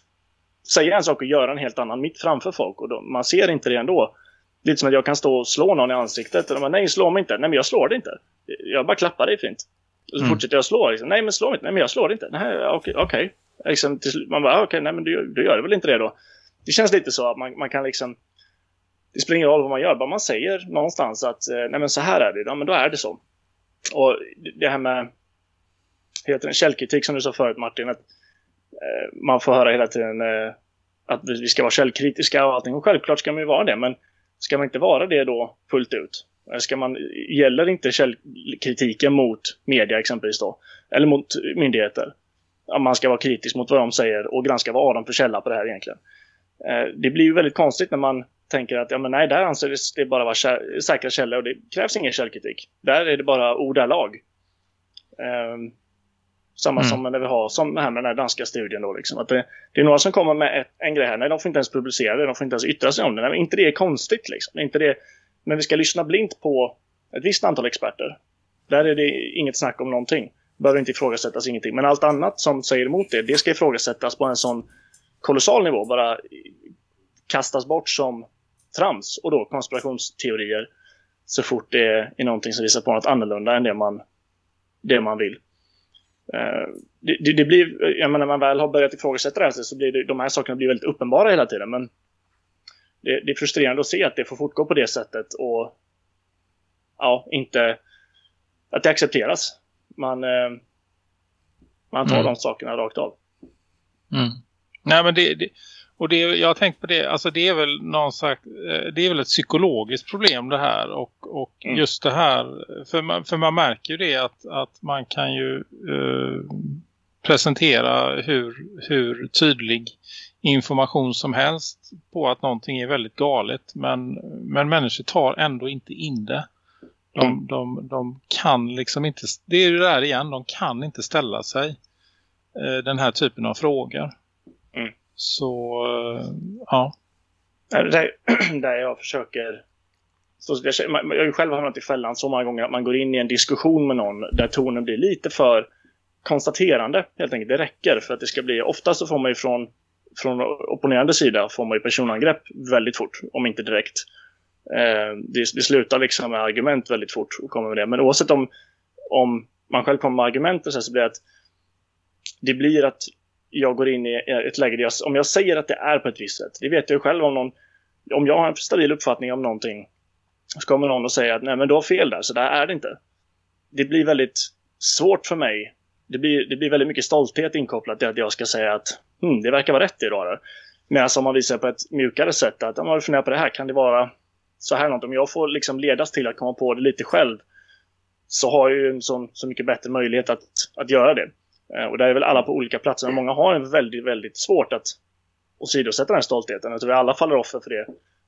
säga en sak och göra en helt annan mitt framför folk. Och då, man ser inte det ändå. Lite som att jag kan stå och slå någon i ansiktet. Och man, Nej, slå mig inte. Nej, men jag slår det inte. Jag bara klappar dig fint. Och så mm. fortsätter jag slå. Liksom. Nej, men slå mig inte. Nej, men jag slår det inte. Nej, okej. Okay, liksom, man bara, okej, okay, nej, men du, du gör det väl inte det då. Det känns lite så att man, man kan liksom det spelar ingen roll vad man gör, bara man säger någonstans att eh, nej men så här är det, ja men då är det så. Och det här med heter det, källkritik som du sa förut Martin, att eh, man får höra hela tiden eh, att vi ska vara källkritiska och allting. Och självklart ska man ju vara det, men ska man inte vara det då fullt ut? Eh, ska man, gäller inte källkritiken mot media exempelvis då? Eller mot myndigheter? Om man ska vara kritisk mot vad de säger och granska vad har de för källa på det här egentligen. Eh, det blir ju väldigt konstigt när man tänker att ja, men nej, där anses det bara vara säkra källor och det krävs ingen källkritik. Där är det bara ord är lag. Ehm, samma mm. som när vi har som här med den här danska studien då liksom. Att det, det är några som kommer med ett, en grej här. Nej, de får inte ens publicera det. De får inte ens yttra sig om det. Nej, inte det är konstigt liksom. Inte det, men vi ska lyssna blint på ett visst antal experter. Där är det inget snack om någonting. Behöver inte ifrågasättas ingenting. Men allt annat som säger emot det, det ska ifrågasättas på en sån kolossal nivå. Bara kastas bort som trams och då konspirationsteorier så fort det är någonting som visar på något annorlunda än det man, det man vill. Uh, det, det, blir, jag menar, när man väl har börjat ifrågasätta det här så blir det, de här sakerna blir väldigt uppenbara hela tiden. Men det, det, är frustrerande att se att det får fortgå på det sättet och ja, inte att det accepteras. Man, uh, man tar mm. de sakerna rakt av. Mm. Nej, men det, det, och det, jag har tänkt på det, alltså det är väl någon sagt, eh, det är väl ett psykologiskt problem det här och, och mm. just det här, för man, för man märker ju det att, att man kan ju eh, presentera hur, hur tydlig information som helst på att någonting är väldigt galet men, men människor tar ändå inte in det. De, mm. de, de kan liksom inte, det är ju det där igen, de kan inte ställa sig eh, den här typen av frågor. Så, eh, ja. Äh, där, där jag försöker... Så jag, jag har ju själv hamnat i fällan så många gånger att man går in i en diskussion med någon där tonen blir lite för konstaterande. Helt enkelt, det räcker för att det ska bli... Oftast så får man ju från, från opponerande sida får man ju personangrepp väldigt fort, om inte direkt. Eh, det, det, slutar liksom med argument väldigt fort och kommer med det. Men oavsett om, om man själv kommer med argument så, så blir det att det blir att jag går in i ett läge där jag, om jag säger att det är på ett visst sätt, det vet jag själv om någon, om jag har en stabil uppfattning om någonting, så kommer någon och säger att nej men du har fel där, så där är det inte. Det blir väldigt svårt för mig. Det blir, det blir väldigt mycket stolthet inkopplat till att jag ska säga att hm, det verkar vara rätt idag. Medan om man visar på ett mjukare sätt att om man funderar på det här, kan det vara så här något? Om jag får liksom ledas till att komma på det lite själv så har jag ju en sån, så mycket bättre möjlighet att, att göra det. Eh, och där är väl alla på olika platser, men många har en väldigt, väldigt svårt att åsidosätta den här stoltheten. Jag tror vi alla faller offer för det,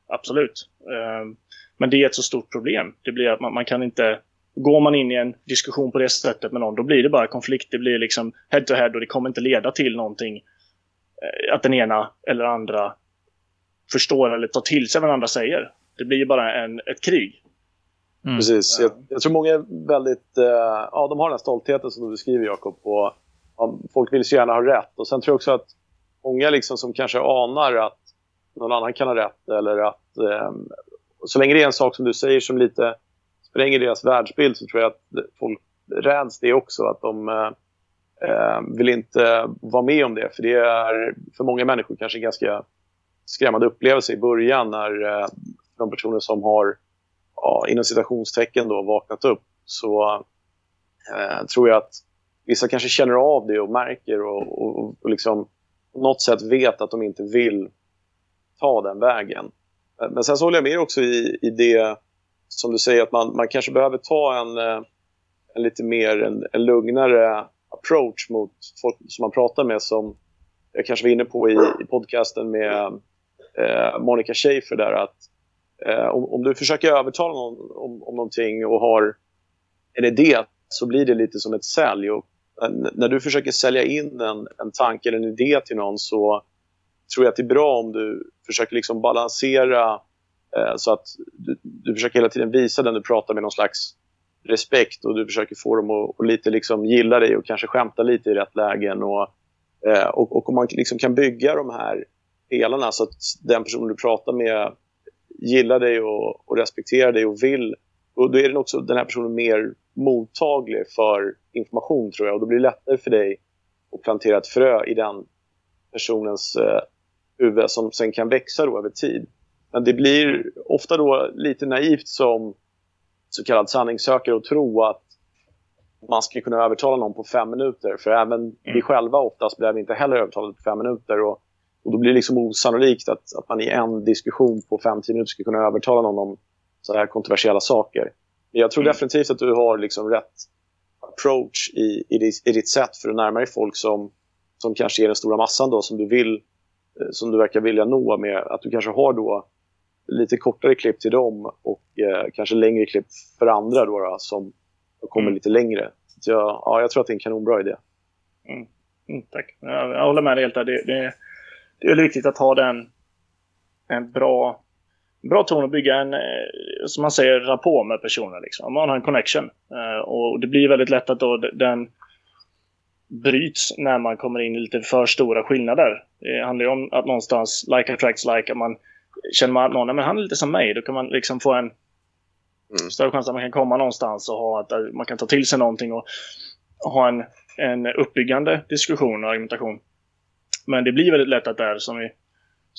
absolut. Eh, men det är ett så stort problem. Det blir att man, man kan inte... Går man in i en diskussion på det sättet med någon, då blir det bara konflikt. Det blir liksom head to head och det kommer inte leda till någonting. Eh, att den ena eller andra förstår eller tar till sig vad den andra säger. Det blir ju bara en, ett krig. Mm. Precis. Jag, jag, tror många är väldigt... Uh, ja, de har den här stoltheten som du beskriver, Jakob. Och folk vill så gärna ha rätt. Och sen tror jag också att många liksom som kanske anar att någon annan kan ha rätt eller att eh, så länge det är en sak som du säger som lite spränger deras världsbild så tror jag att folk räds det också att de eh, ehm, vill inte vara med om det för det är för många människor kanske en ganska skrämmande upplevelse i början när eh, de personer som har ja, inom citationstecken då vaknat upp så eh, tror jag att vissa kanske känner av det och märker och, och, och liksom på något sätt vet att de inte vill ta den vägen. Eh, men sen så håller jag med också i, i det som du säger att man, man kanske behöver ta en, eh, en lite mer en, en lugnare approach mot folk som man pratar med som jag kanske var inne på i, i podcasten med eh, Monica Schäfer där att eh, om, om, du försöker övertala någon om, om någonting och har en idé så blir det lite som ett sälj. Och, när du försöker sälja in en, en tanke eller en idé till någon så tror jag att det är bra om du försöker liksom balansera eh, så att du, du, försöker hela tiden visa den du pratar med någon slags respekt och du försöker få dem att, att lite liksom gilla dig och kanske skämta lite i rätt lägen. Och, eh, och, och om man liksom kan bygga de här pelarna så att den person du pratar med gillar dig och, och respekterar dig och vill och då är den också den här personen mer mottaglig för information tror jag och då blir det lättare för dig att plantera ett frö i den personens eh, huvud som sen kan växa då över tid. Men det blir ofta då lite naivt som så kallad sanningssökare att tro att man ska kunna övertala någon på fem minuter. För även mm. vi själva oftast blir inte heller övertalade på fem minuter. Och, och då blir det liksom osannolikt att, att man i en diskussion på fem, tio minuter ska kunna övertala någon om så här kontroversiella saker. Men jag tror mm. definitivt att du har liksom rätt approach i, i, ditt, i ditt sätt för att närma dig folk som, som kanske är den stora massan då, som du vill eh, som du verkar vilja nå med att du kanske har då lite kortare klipp till dem och eh, kanske längre klipp för andra då, då som kommer mm. lite längre. Så jag, ja, jag tror att det är en kanonbra idé. Mm. Mm, tack. Jag, jag, håller med dig helt. Det, det, det är viktigt att ha den en bra, bra ton att bygga en, eh, som man säger, rapport med personer. Liksom. Man har en connection. Uh, och det blir väldigt lätt att då den bryts när man kommer in i lite för stora skillnader. Det handlar ju om att någonstans like attracts like. Att man känner man att någon men han är lite som mig, då kan man liksom få en mm. större chans att man kan komma någonstans och ha att man kan ta till sig någonting och ha en, en uppbyggande diskussion och argumentation. Men det blir väldigt lätt att det är som, vi,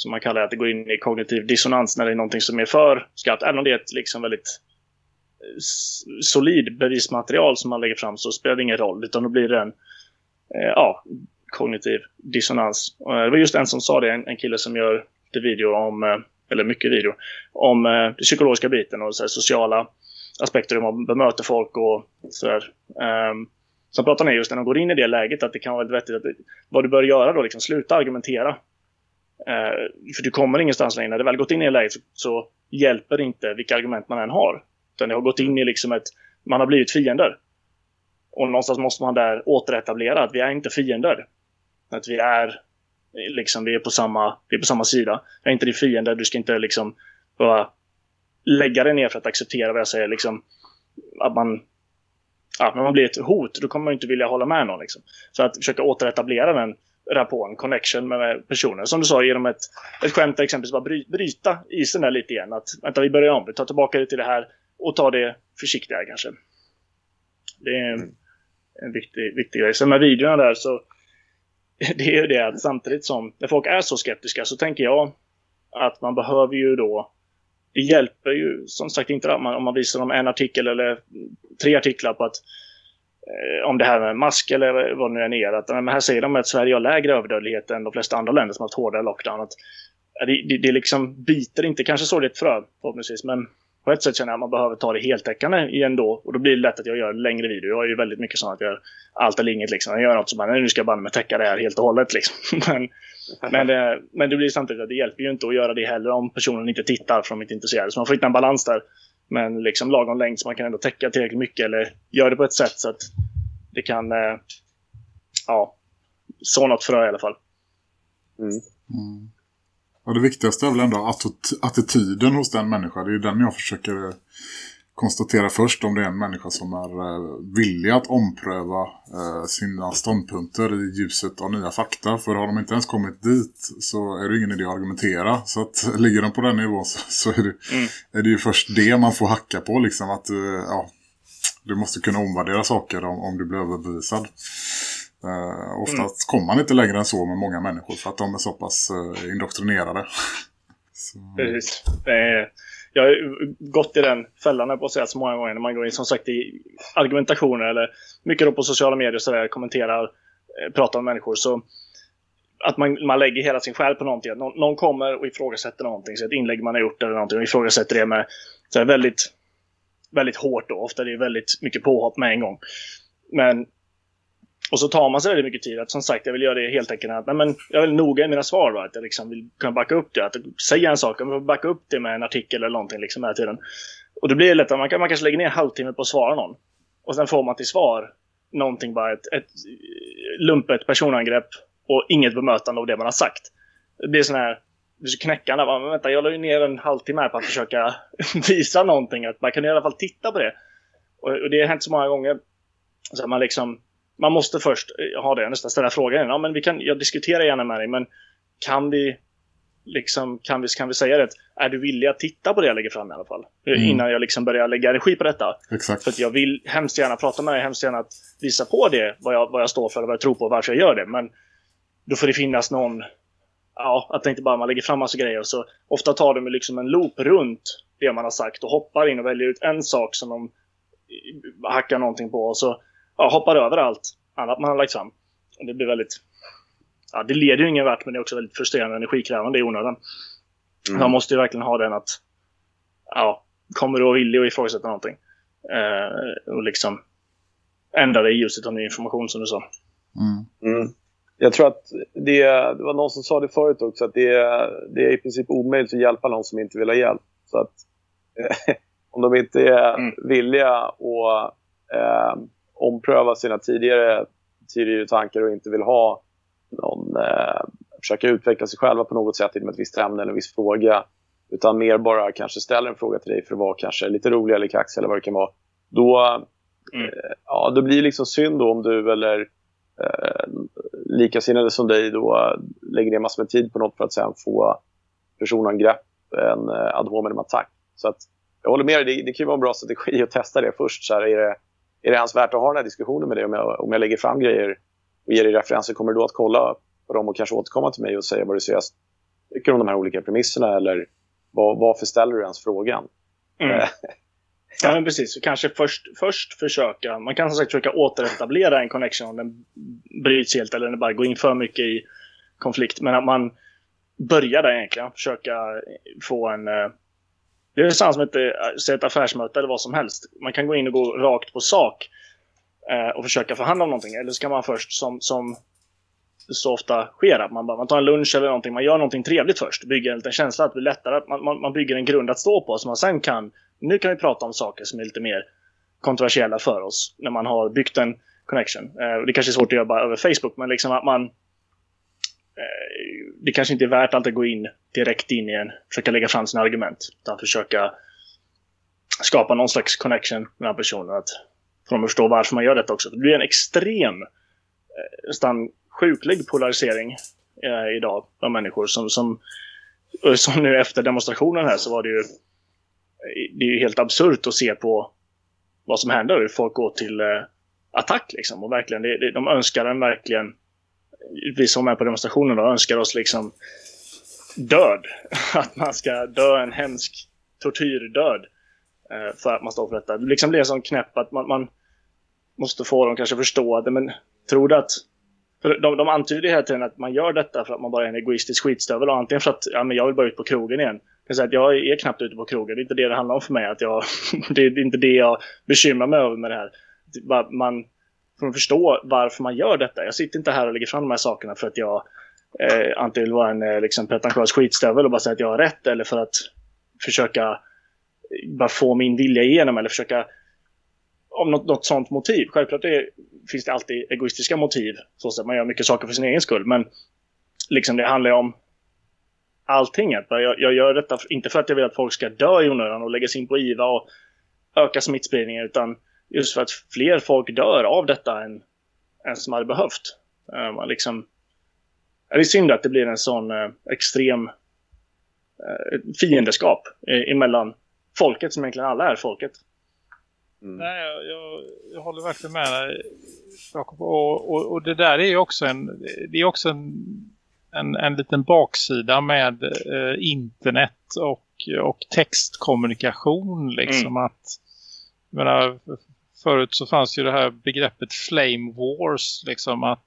som man kallar det, att det går in i kognitiv dissonans när det är någonting som är för skarpt. Även om det är ett liksom väldigt eh, solid bevismaterial som man lägger fram så spelar det ingen roll. Utan då blir det en eh, ja, kognitiv dissonans. Och eh, det var just en som sa det, en, en kille som gör video om, eh, eller mycket video, om eh, den psykologiska biten och så här, sociala aspekter hur man bemöter folk och sådär. Um, ehm, som pratar ni just när de går in i det läget att det kan vara väldigt vettigt att vad du bör göra då, liksom sluta argumentera. Eh, för du kommer ingenstans längre. När du väl gått in i det läget så, så hjälper det inte vilka argument man än har. Utan det har gått in i liksom ett, man har blivit fiender. Och någonstans måste man där återetablera att vi är inte fiender. Att vi är Liksom, vi, är på samma, vi är på samma sida. Jag är inte din fiende. Du ska inte liksom bara lägga dig ner för att acceptera vad jag säger. Liksom, att man, ja, när man blir ett hot, då kommer man inte vilja hålla med någon. Liksom. Så att försöka återetablera den rapporten, connection med personen. Som du sa, genom ett, ett skämt exempelvis, bara bry, bryta isen där lite igen. Att vänta, vi börjar om, vi tar tillbaka det till det här och tar det försiktigare kanske. Det är en, en viktig, viktig grej. Sen med videorna där så det är ju det att samtidigt som när folk är så skeptiska så tänker jag att man behöver ju då det hjälper ju som sagt inte om man, om man visar dem en artikel eller tre artiklar på att Eh, om det här med mask eller vad det nu än är. Att, men här säger de att Sverige har lägre överdödlighet än de flesta andra länder som har haft hårdare lockdown. Att, det, det, det liksom biter inte, kanske så det ett frö förhoppningsvis, men på ett sätt känner jag att man behöver ta det heltäckande igen då. Och då blir det lätt att jag gör längre video. Jag är ju väldigt mycket sånt att jag gör allt eller inget. Liksom. Jag gör något som bara, nu ska jag banne mig täcka det här helt och hållet. Liksom. men, men, det, men det blir samtidigt att det hjälper ju inte att göra det heller om personen inte tittar för de är inte intresserade. Så man får hitta en balans där. Men liksom lagom längd så man kan ändå täcka tillräckligt mycket. Eller göra det på ett sätt så att det kan eh, ja, så något frö i alla fall. Mm. Mm. Och det viktigaste är väl ändå attityden hos den människan. Det är den jag försöker eh, konstatera först om det är en människa som är eh, villig att ompröva eh, sina ståndpunkter i ljuset av nya fakta. För har de inte ens kommit dit så är det ingen idé att argumentera. Så att ligger de på den nivån så, så är, det, mm. är det ju först det man får hacka på. Liksom att ja, du måste kunna omvärdera saker om, om du blir överbevisad. Uh, oftast mm. kommer man inte längre än så med många människor för att de är så pass uh, indoktrinerade. så. Precis jag har gått i den fällan på att säga så många gånger när man går in som sagt i argumentationer eller mycket då på sociala medier så där kommenterar, eh, pratar med människor så att man, man lägger hela sin själ på någonting. Någon, någon kommer och ifrågasätter någonting. Så ett inlägg man har gjort eller någonting och ifrågasätter det med så här, väldigt, väldigt hårt då. Ofta det är väldigt mycket påhopp med en gång. Men och så tar man sig väldigt mycket tid. Att som sagt, jag vill göra det helt enkelt att nej, men jag vill noga i mina svar. Va? Att jag liksom vill kunna backa upp det. Att säga en sak, jag vill backa upp det med en artikel eller någonting liksom hela tiden. Och då blir det lätt att man, kan, man kanske lägger ner en halvtimme på att svara någon. Och sen får man till svar någonting bara ett, ett eh, lumpet personangrepp och inget bemötande av det man har sagt. Det blir sån här det är så knäckande. Men vänta, jag la ju ner en halvtimme här på att försöka visa någonting. Att man kan i alla fall titta på det. Och, och det har hänt så många gånger. Så man liksom man måste först eh, ha det, nästan ställa frågan. Ja, men vi kan, jag diskuterar gärna med dig, men kan vi, liksom, kan vi, kan vi säga det? Är du villig att titta på det jag lägger fram i alla fall? Eh, mm. Innan jag liksom börjar lägga energi på detta. Exakt. För jag vill hemskt gärna prata med dig, hemskt gärna att visa på det, vad jag, vad jag står för vad jag tror på och varför jag gör det. Men då får det finnas någon, ja, att det inte bara man lägger fram massa grejer. Så ofta tar de liksom en loop runt det man har sagt och hoppar in och väljer ut en sak som de hackar någonting på. Och så ja, hoppar över allt annat man har lagt fram. Och det blir väldigt... Ja, det leder ju ingen vart, men det är också väldigt frustrerande och energikrävande i onödan. Mm. Man måste ju verkligen ha den att... Ja, kommer du och villig att ifrågasätta någonting? Eh, och liksom ändra dig i ljuset av ny information, som du sa. Mm. Mm. Jag tror att det, det var någon som sa det förut också, att det, det är i princip omöjligt att hjälpa någon som inte vill ha hjälp. Så att om de inte är mm. villiga att eh, ompröva sina tidigare, tidigare tankar och inte vill ha någon, eh, försöka utveckla sig själva på något sätt inom ett visst ämne eller en viss fråga. Utan mer bara kanske ställer en fråga till dig för att vara kanske lite rolig eller kaxig eller vad det kan vara. Då, mm. eh, ja, det blir liksom synd om du eller eh, likasinnade som dig då lägger ner massor med tid på något för att sen få personangrepp, en eh, ad hominem attack. Så att jag håller med dig, det, det kan ju vara en bra strategi att testa det först. Så här, är det, är det ens värt att ha den här diskussionen med dig om jag, om jag lägger fram grejer och ger dig referenser? Kommer du då att kolla på dem och kanske återkomma till mig och säga vad du seriöst tycker om de här olika premisserna? Eller var, varför ställer du ens frågan? Mm. Eh, ja, men precis. Kanske först, först försöka, man kan som sagt försöka återetablera en connection om den bryts helt eller den bara går in för mycket i konflikt. Men att man börjar där egentligen, försöka få en eh, det är samma som ett, ett affärsmöte eller vad som helst. Man kan gå in och gå rakt på sak eh, och försöka förhandla om någonting. Eller så kan man först, som, som så ofta sker, att man, bara, man tar en lunch eller någonting, man gör någonting trevligt först. Bygger en liten känsla att det blir lättare, att man, man, man bygger en grund att stå på så man sen kan, nu kan vi prata om saker som är lite mer kontroversiella för oss när man har byggt en connection. Eh, det kanske är svårt att göra bara över Facebook, men liksom att man Eh, det kanske inte är värt att gå in direkt in i en, försöka lägga fram sina argument. Utan försöka skapa någon slags connection med den personen. Att få dem att förstå varför man gör detta också. Det blir en extrem, eh, nästan sjuklig polarisering eh, idag av människor. Som, som, eh, som nu efter demonstrationen här så var det ju eh, det är ju helt absurt att se på vad som händer. Folk går till eh, attack liksom. Och verkligen, det, det, de önskar en verkligen vi som är på demonstrationen då, önskar oss liksom död. Att man ska dö en hemsk tortyrdöd. Eh, för att man står för detta. Det liksom blir en sån knäpp att man, man måste få dem kanske förstå att, men tror du att för de, de antyder hela tiden att man gör detta för att man bara är en egoistisk skitstövel. Och antingen för att ja, men jag vill bara ut på krogen igen. Jag, säga att jag är knappt ute på krogen. Det är inte det det handlar om för mig. Att jag, det är inte det jag bekymrar mig över med det här. Man, får förstå varför man gör detta. Jag sitter inte här och lägger fram de här sakerna för att jag eh, antingen vill vara en eh, liksom, pretentiös skitstövel och bara säga att jag har rätt eller för att försöka eh, bara få min vilja igenom eller försöka om något, något sånt motiv. Självklart är, finns det alltid egoistiska motiv. Så att man gör mycket saker för sin egen skull. Men liksom det handlar ju om allting. Jag, jag gör detta inte för att jag vill att folk ska dö i onödan och lägga sig in på IVA och öka smittspridningen. Utan Just för att fler folk dör av detta än, än som hade behövt. Eh, man liksom, det är synd att det blir en sån uh, extrem uh, fiendeskap emellan folket som egentligen alla är folket. Mm. Nej, jag, jag, jag, håller verkligen med dig Jakob. Och, och, och, det där är ju också en, det är också en, en, en liten baksida med eh, internet och, och textkommunikation. Liksom mm. att menar, förut så fanns ju det här begreppet flame wars liksom att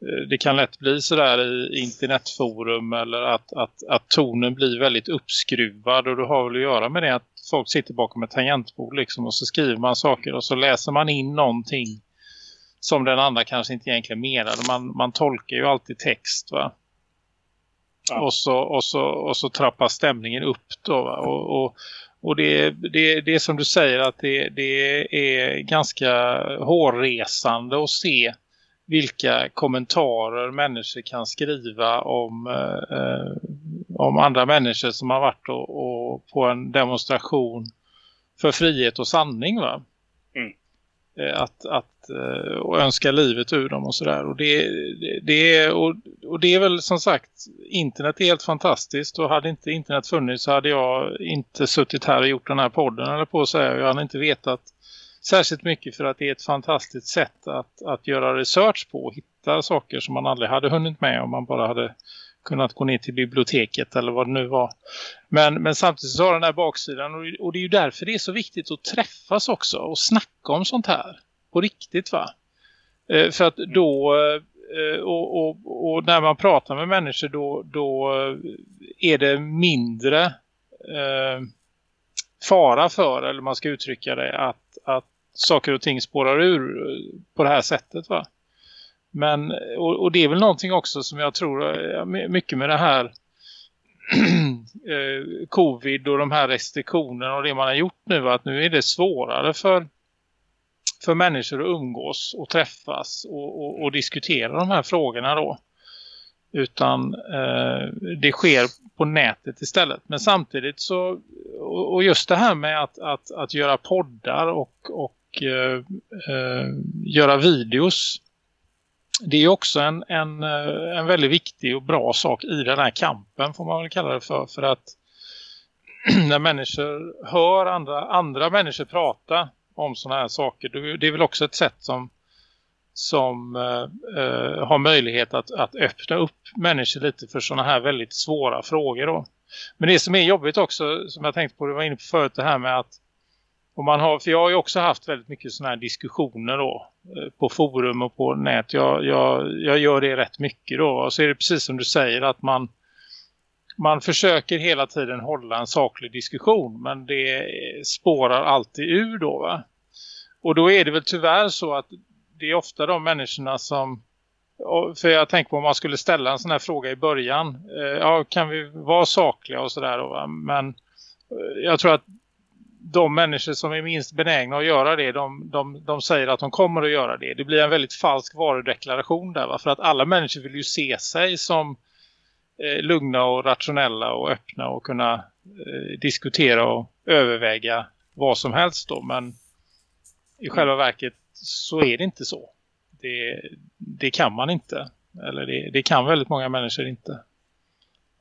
det kan lätt bli sådär i internetforum eller att, att, att tonen blir väldigt uppskruvad och det har väl att göra med det att folk sitter bakom ett tangentbord liksom och så skriver man saker och så läser man in någonting som den andra kanske inte egentligen menade. Man, man tolkar ju alltid text va. Ja. Och, så, och, så, och så trappar stämningen upp då va? Och, och, och det, det, det är som du säger att det, det är ganska hårresande att se vilka kommentarer människor kan skriva om, eh, om andra människor som har varit och, och på en demonstration för frihet och sanning va? Mm. Eh, att, att eh, och önska livet ur dem och sådär. Och det, det, och, och det är väl som sagt, internet är helt fantastiskt. Och hade inte internet funnits så hade jag inte suttit här och gjort den här podden eller på att säga. Jag hade inte vetat särskilt mycket för att det är ett fantastiskt sätt att, att göra research på. Hitta saker som man aldrig hade hunnit med om man bara hade kunnat gå ner till biblioteket eller vad det nu var. Men, men samtidigt så har den här baksidan och, och det är ju därför det är så viktigt att träffas också och snacka om sånt här. På riktigt va? Eh, för att då eh, och, och, och, när man pratar med människor då, då eh, är det mindre eh, fara för, eller man ska uttrycka det, att, att saker och ting spårar ur eh, på det här sättet va? Men, eh, och, och, det är väl någonting också som jag tror eh, mycket med det här covid och de här restriktionerna och det man har gjort nu att nu är det svårare för, för människor att umgås och träffas och, och, och diskutera de här frågorna då. Utan eh, det sker på nätet istället. Men samtidigt så, och just det här med att, att, att göra poddar och, och Eh, eh, göra videos det är också en, en, eh, en väldigt viktig och bra sak i den här kampen får man väl kalla det för. För att när människor hör andra, andra människor prata om sådana här saker. Det är väl också ett sätt som, som eh, har möjlighet att, att öppna upp människor lite för sådana här väldigt svåra frågor då. Men det som är jobbigt också, som jag tänkte på, det var inne på förut det här med att och man har, för jag har ju också haft väldigt mycket sådana här diskussioner då eh, på forum och på nät. Jag, jag, jag gör det rätt mycket då. Och så är det precis som du säger att man, man försöker hela tiden hålla en saklig diskussion. Men det spårar alltid ur då va. Och då är det väl tyvärr så att det är ofta de människorna som... För jag tänker på om man skulle ställa en sån här fråga i början. Eh, ja, kan vi vara sakliga och sådär då va? Men eh, jag tror att de människor som är minst benägna att göra det, de, de, de säger att de kommer att göra det. Det blir en väldigt falsk varudeklaration där. Va? För att alla människor vill ju se sig som eh, lugna och rationella och öppna och kunna eh, diskutera och överväga vad som helst då. Men i själva verket så är det inte så. Det, det kan man inte. Eller det, det kan väldigt många människor inte.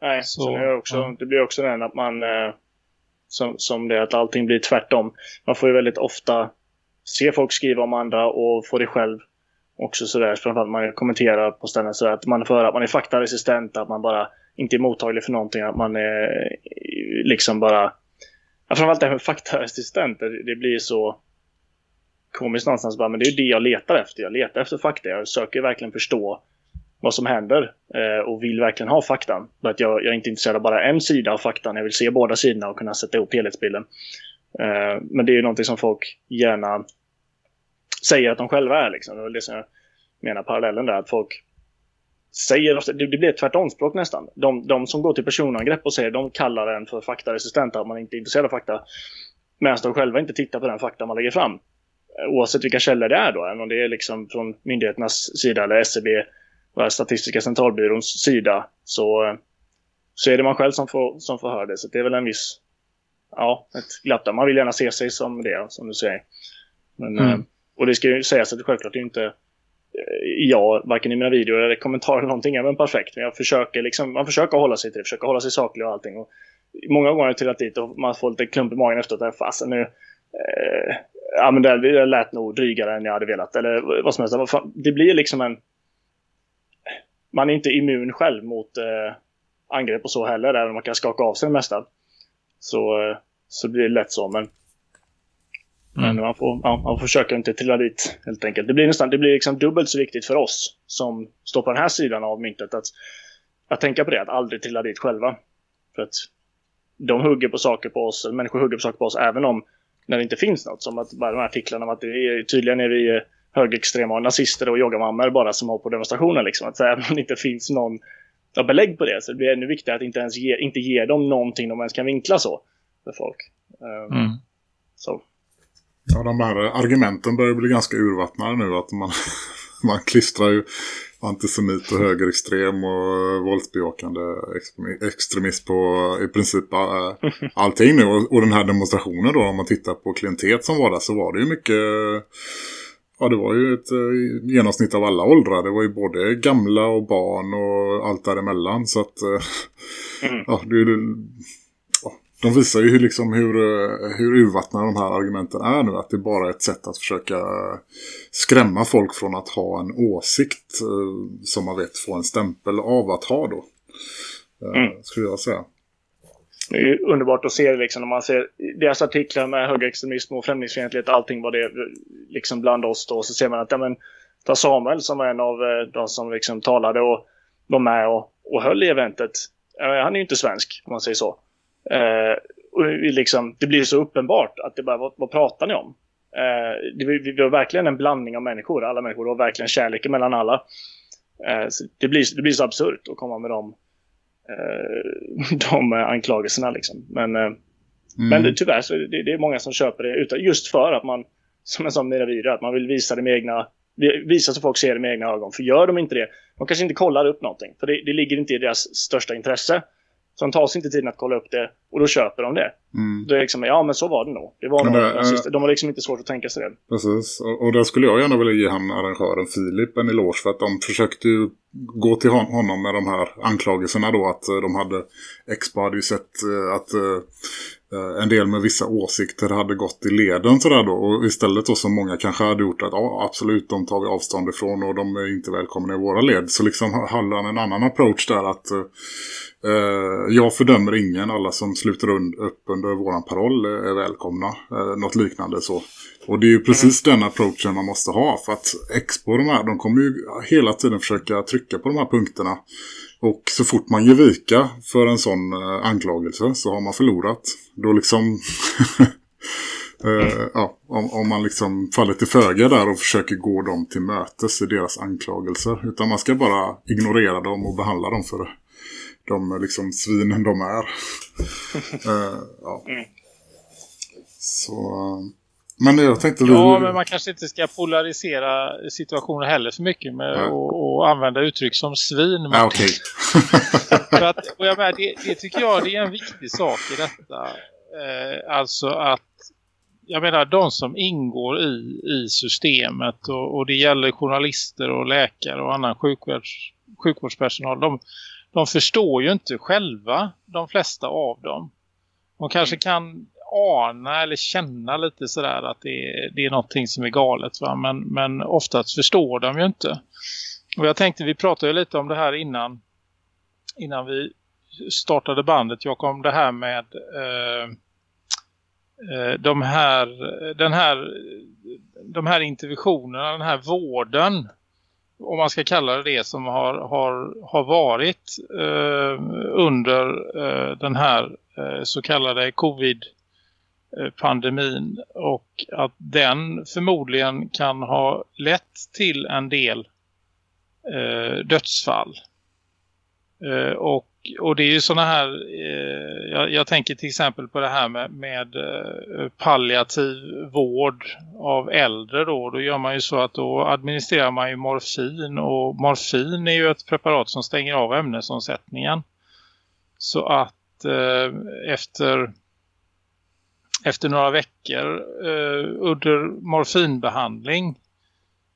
Nej, så, det, också, ja. det blir också den att man... Eh som, som det att allting blir tvärtom. Man får ju väldigt ofta se folk skriva om andra och få det själv också sådär. Framförallt man kommenterar på ställen så att man får höra att man är faktaresistent, att man bara inte är mottaglig för någonting, att man är liksom bara... Ja, framförallt det här med faktaresistent, det, det blir så komiskt någonstans bara, men det är ju det jag letar efter. Jag letar efter fakta, jag söker verkligen förstå vad som händer eh, och vill verkligen ha faktan. För att jag, jag, är inte intresserad av bara en sida av faktan, jag vill se båda sidorna och kunna sätta ihop helhetsbilden. Eh, men det är ju någonting som folk gärna säger att de själva är. Liksom. Det är det som jag menar parallellen där, att folk säger, det, det blir ett tvärtomspråk nästan. De, de som går till personangrepp och säger, de kallar en för faktaresistenta, att man inte är intresserad av fakta. Medan de själva inte tittar på den fakta man lägger fram. Eh, oavsett vilka källor det är då, även om det är liksom från myndigheternas sida eller SCB Statistiska centralbyråns sida så, så är det man själv som får, som får höra det. Så det är väl en viss, ja, ett glapp där. Man vill gärna se sig som det, som du säger. Men, mm. Eh, och det ska ju sägas att det självklart inte eh, jag, varken i mina videor eller kommentarer eller någonting, är väl perfekt. Men jag försöker liksom, man försöker hålla sig till det, försöker hålla sig saklig och allting. Och många gånger har jag trillat dit och man får lite klump i magen efteråt. Fasen nu, eh, ja men det, det lät nog drygare än jag hade velat. Eller vad som helst. Det blir liksom en, man är inte immun själv mot eh, angrepp och så heller, även om man kan skaka av sig det mesta. Så, eh, så blir det lätt så, men Mm. Men man får, ja, man får försöka inte trilla dit helt enkelt. Det blir nästan det blir liksom dubbelt så viktigt för oss som står på den här sidan av myntet att, att tänka på det, att aldrig trilla dit själva. För att de hugger på saker på oss, människor hugger på saker på oss även om när det inte finns något. Som att bara de här artiklarna om att det är, tydligen är vi högerextrema och nazister och yogamammor bara som har på demonstrationen. Liksom. Att även om det inte finns någon belägg på det så det blir ännu viktigare att inte ens ge, inte ge dem någonting de ens kan vinkla så för folk. Um, mm. Så. Ja, de här argumenten börjar bli ganska urvattnade nu. Att man, man klistrar ju antisemit och högerextrem och våldsbejakande extremist på i princip äh, allting nu. Och, och den här demonstrationen då, om man tittar på klientet som var där så var det ju mycket... Ja, det var ju ett äh, genomsnitt av alla åldrar. Det var ju både gamla och barn och allt däremellan. Så att... Äh, mm. Ja, det, de visar ju hur, liksom, hur, eh, hur urvattnade de här argumenten är nu. Att det är bara ett sätt att försöka skrämma folk från att ha en åsikt eh, som man vet får en stämpel av att ha då. Eh, mm. Skulle jag säga. Det är underbart att se liksom, när man ser deras artiklar med högerextremism och främlingsfientlighet, allting var det liksom bland oss då. Så ser man att, ja men, ta Samuel som var en av eh, de som liksom talade och var med och, och höll i eventet. Han är ju inte svensk om man säger så. Eh, och liksom, det blir så uppenbart att det bara, vad, vad pratar ni om? Eh, det, vi, vi har verkligen en blandning av människor, alla människor, och verkligen kärlek mellan alla. Eh, det, blir, det blir så absurt att komma med de, de anklagelserna liksom. Men, eh, mm. men det, tyvärr så det, det är många som köper det utan, just för att man, som jag sa med vidare, att man vill visa det med egna visa så folk ser det med egna ögon. För gör de inte det, de kanske inte kollar upp någonting. För det, det ligger inte i deras största intresse. Så de tar sig inte tiden att kolla upp det och då köper de det. Mm. Då är det liksom, ja men så var det nog. Det var det, äh, de har liksom inte svårt att tänka sig det. Precis, och, och där skulle jag gärna vilja ge han arrangören Filip en eloge för att de försökte ju gå till honom med de här anklagelserna då att eh, de hade Expo hade ju sett eh, att eh, Eh, en del med vissa åsikter hade gått i leden sådär då och istället då som många kanske hade gjort att ja absolut de tar vi avstånd ifrån och de är inte välkomna i våra led så liksom hade han en annan approach där att eh, eh jag fördömer ingen. Alla som sluter upp under våran paroll är välkomna. Eh, något liknande så. Och det är ju precis den approachen man måste ha. För att Expo, de, här, de kommer ju hela tiden försöka trycka på de här punkterna. Och så fort man ger vika för en sån uh, anklagelse så har man förlorat. Då liksom... Uh, ja, om, om, man liksom faller till föga där och försöker gå dem till mötes i deras anklagelser. Utan man ska bara ignorera dem och behandla dem för de liksom svinen de är. uh, ja. Mm. Så... Men jag tänkte... Ja, men man kanske inte ska polarisera situationen heller för mycket med ja. och, och, använda uttryck som svin. Ja, okay. för att, och jag menar, det, det, tycker jag det är en viktig sak i detta. Eh, alltså att jag menar de som ingår i, i systemet och, och det gäller journalister och läkare och annan sjukvårds, sjukvårdspersonal. De, de förstår ju inte själva, de flesta av dem. De kanske mm. kan ana eller känna lite sådär att det är, det är någonting som är galet va? Men, men oftast förstår de ju inte. Och jag tänkte, vi pratade ju lite om det här innan innan vi startade bandet. Jag kom det här med eh, eh, de här den här de här interventionerna, den här vården om man ska kalla det det som har, har, har varit eh, under eh, den här eh, så kallade covid Eh, pandemin och att den förmodligen kan ha lett till en del eh, dödsfall. Eh, och och det är ju sådana här, eh, jag, jag, tänker till exempel på det här med, med eh, palliativ vård av äldre då. Då gör man ju så att då administrerar man ju morfin och morfin är ju ett preparat som stänger av ämnesomsättningen. Så att eh, efter, efter några veckor eh, under morfinbehandling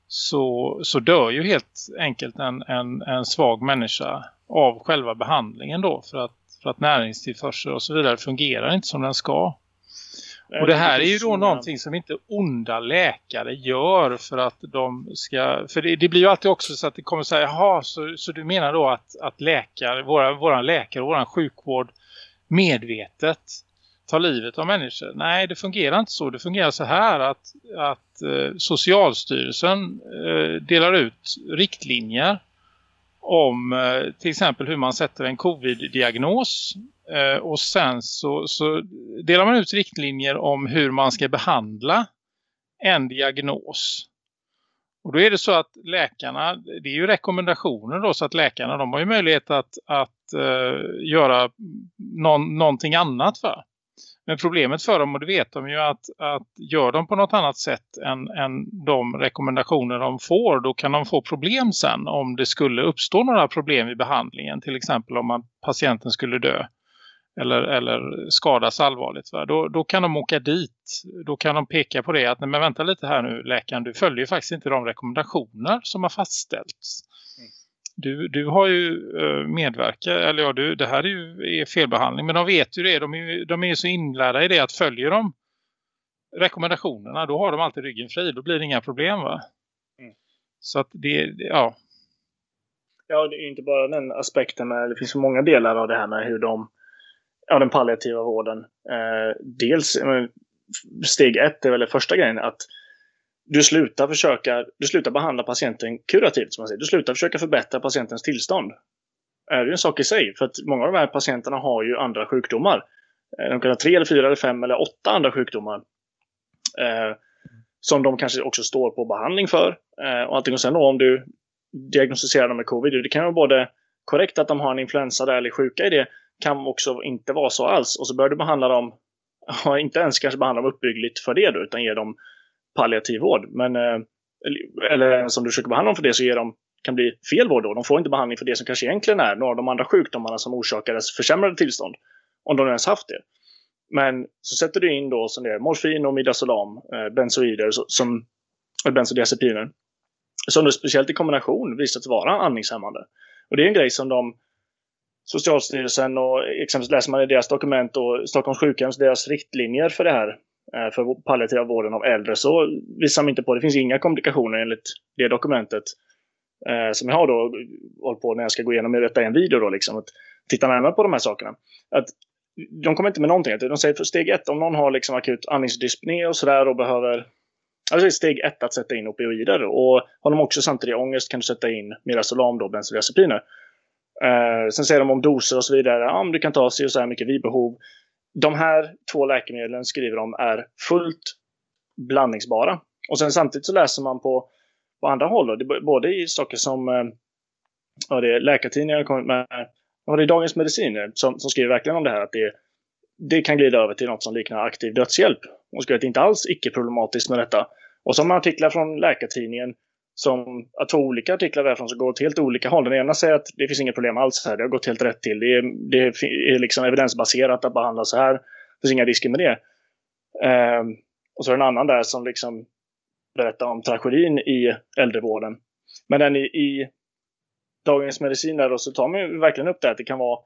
så, så dör ju helt enkelt en, en, en svag människa av själva behandlingen då för att, för att näringstillförsel och så vidare fungerar inte som den ska. Och det här är ju då någonting som inte onda läkare gör för att de ska, för det, det blir ju alltid också så att det kommer säga, jaha så, så du menar då att, att läkare, våra, våra läkare och våran sjukvård medvetet ta livet av människor. Nej, det fungerar inte så. Det fungerar så här att, att eh, Socialstyrelsen eh, delar ut riktlinjer om eh, till exempel hur man sätter en covid-diagnos eh, och sen så, så delar man ut riktlinjer om hur man ska behandla en diagnos. Och då är det så att läkarna, det är ju rekommendationer då så att läkarna de har ju möjlighet att, att uh, göra någon, någonting annat för. Men problemet för dem, och det vet de ju, att, att gör de på något annat sätt än, än de rekommendationer de får, då kan de få problem sen om det skulle uppstå några problem i behandlingen. Till exempel om man, patienten skulle dö eller, eller skadas allvarligt. Va? Då, då kan de åka dit. Då kan de peka på det att nej men vänta lite här nu läkaren, du följer faktiskt inte de rekommendationer som har fastställts. Mm. Du, du har ju uh, medverkat, eller ja, du, det här är ju är felbehandling. Men de vet ju det, de är, de är så inlärda i det att följer de rekommendationerna, då har de alltid ryggen fri. Då blir det inga problem va? Mm. Så att det, ja. Ja, det är inte bara den aspekten, men det finns så många delar av det här med hur de ja, den palliativa vården. Eh, dels, steg ett är väl första grejen att du slutar försöka, du slutar behandla patienten kurativt, som man säger. Du slutar försöka förbättra patientens tillstånd. Det är ju en sak i sig, för att många av de här patienterna har ju andra sjukdomar. Eh, de kan ha tre, eller fyra, eller fem eller åtta andra sjukdomar. Eh, som de kanske också står på behandling för. Eh, och allting. Och sen då om du diagnostiserar dem med covid, det kan vara både korrekt att de har en influensa där eller sjuka i det kan också inte vara så alls. Och så börjar du behandla dem, ja, inte ens kanske behandla dem uppbyggligt för det då, utan ge dem palliativ vård. Men, eh, eller som du försöker behandla dem för det så ger de, kan bli fel vård då. De får inte behandling för det som kanske egentligen är några av de andra sjukdomarna som orsakades försämrade tillstånd. Om de ens haft det. Men så sätter du in då som det är morfin och midazolam, eh, benzoider, som, bensodiazepiner. Som då speciellt i kombination visat sig vara andningshämmande. Och det är en grej som de Socialstyrelsen och exempelvis läser man i deras dokument och Stockholms sjukhems deras riktlinjer för det här Eh, för palliativa vården av äldre så visar de inte på det finns inga komplikationer enligt det dokumentet eh, som jag har då hållit på när jag ska gå igenom detta i en video då liksom att titta närmare på de här sakerna. Att de kommer inte med någonting. De säger för steg ett, om någon har liksom akut andningsdyspné och sådär och behöver Alltså steg ett att sätta in opioider och har de också samtidigt ångest kan du sätta in Mirazolam då, bensodiazepiner. Eh, sen säger de om doser och så vidare. Ja, du kan ta sig och så här mycket vid behov. De här två läkemedlen skriver de är fullt blandningsbara. Och sen samtidigt så läser man på, på andra håll, då, det, både i saker som eh, ja, det är läkartidningar kommit med, och det är Dagens Medicin som, som skriver verkligen om det här att det, det kan glida över till något som liknar aktiv dödshjälp. Och skriver att det inte alls icke-problematiskt med detta. Och så har man artiklar från Läkartidningen som att två olika artiklar därifrån som går åt helt olika håll. Den ena säger att det finns inget problem alls här, det har gått helt rätt till. Det är, det är liksom evidensbaserat att behandla så här. Det finns inga risker med det. Um, och så är det en annan där som liksom berättar om tragedin i äldrevården. Men den i, i Dagens Medicin där då så tar man ju verkligen upp det att det kan vara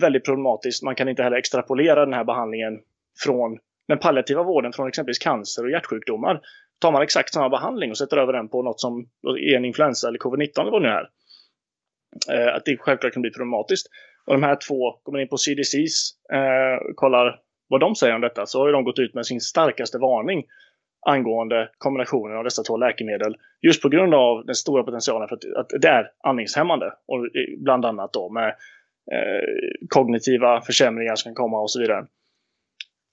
väldigt problematiskt. Man kan inte heller extrapolera den här behandlingen från den palliativa vården från exempelvis cancer och hjärtsjukdomar tar man exakt samma behandling och sätter över den på något som är en influensa eller covid-19 eller vad det nu är. Eh, att det självklart kan bli problematiskt. Och de här två kommer in på CDCs, eh, kollar vad de säger om detta, så har de gått ut med sin starkaste varning angående kombinationen av dessa två läkemedel. Just på grund av den stora potentialen för att, att det är andningshämmande. Och eh, bland annat då med eh, kognitiva försämringar som kan komma och så vidare.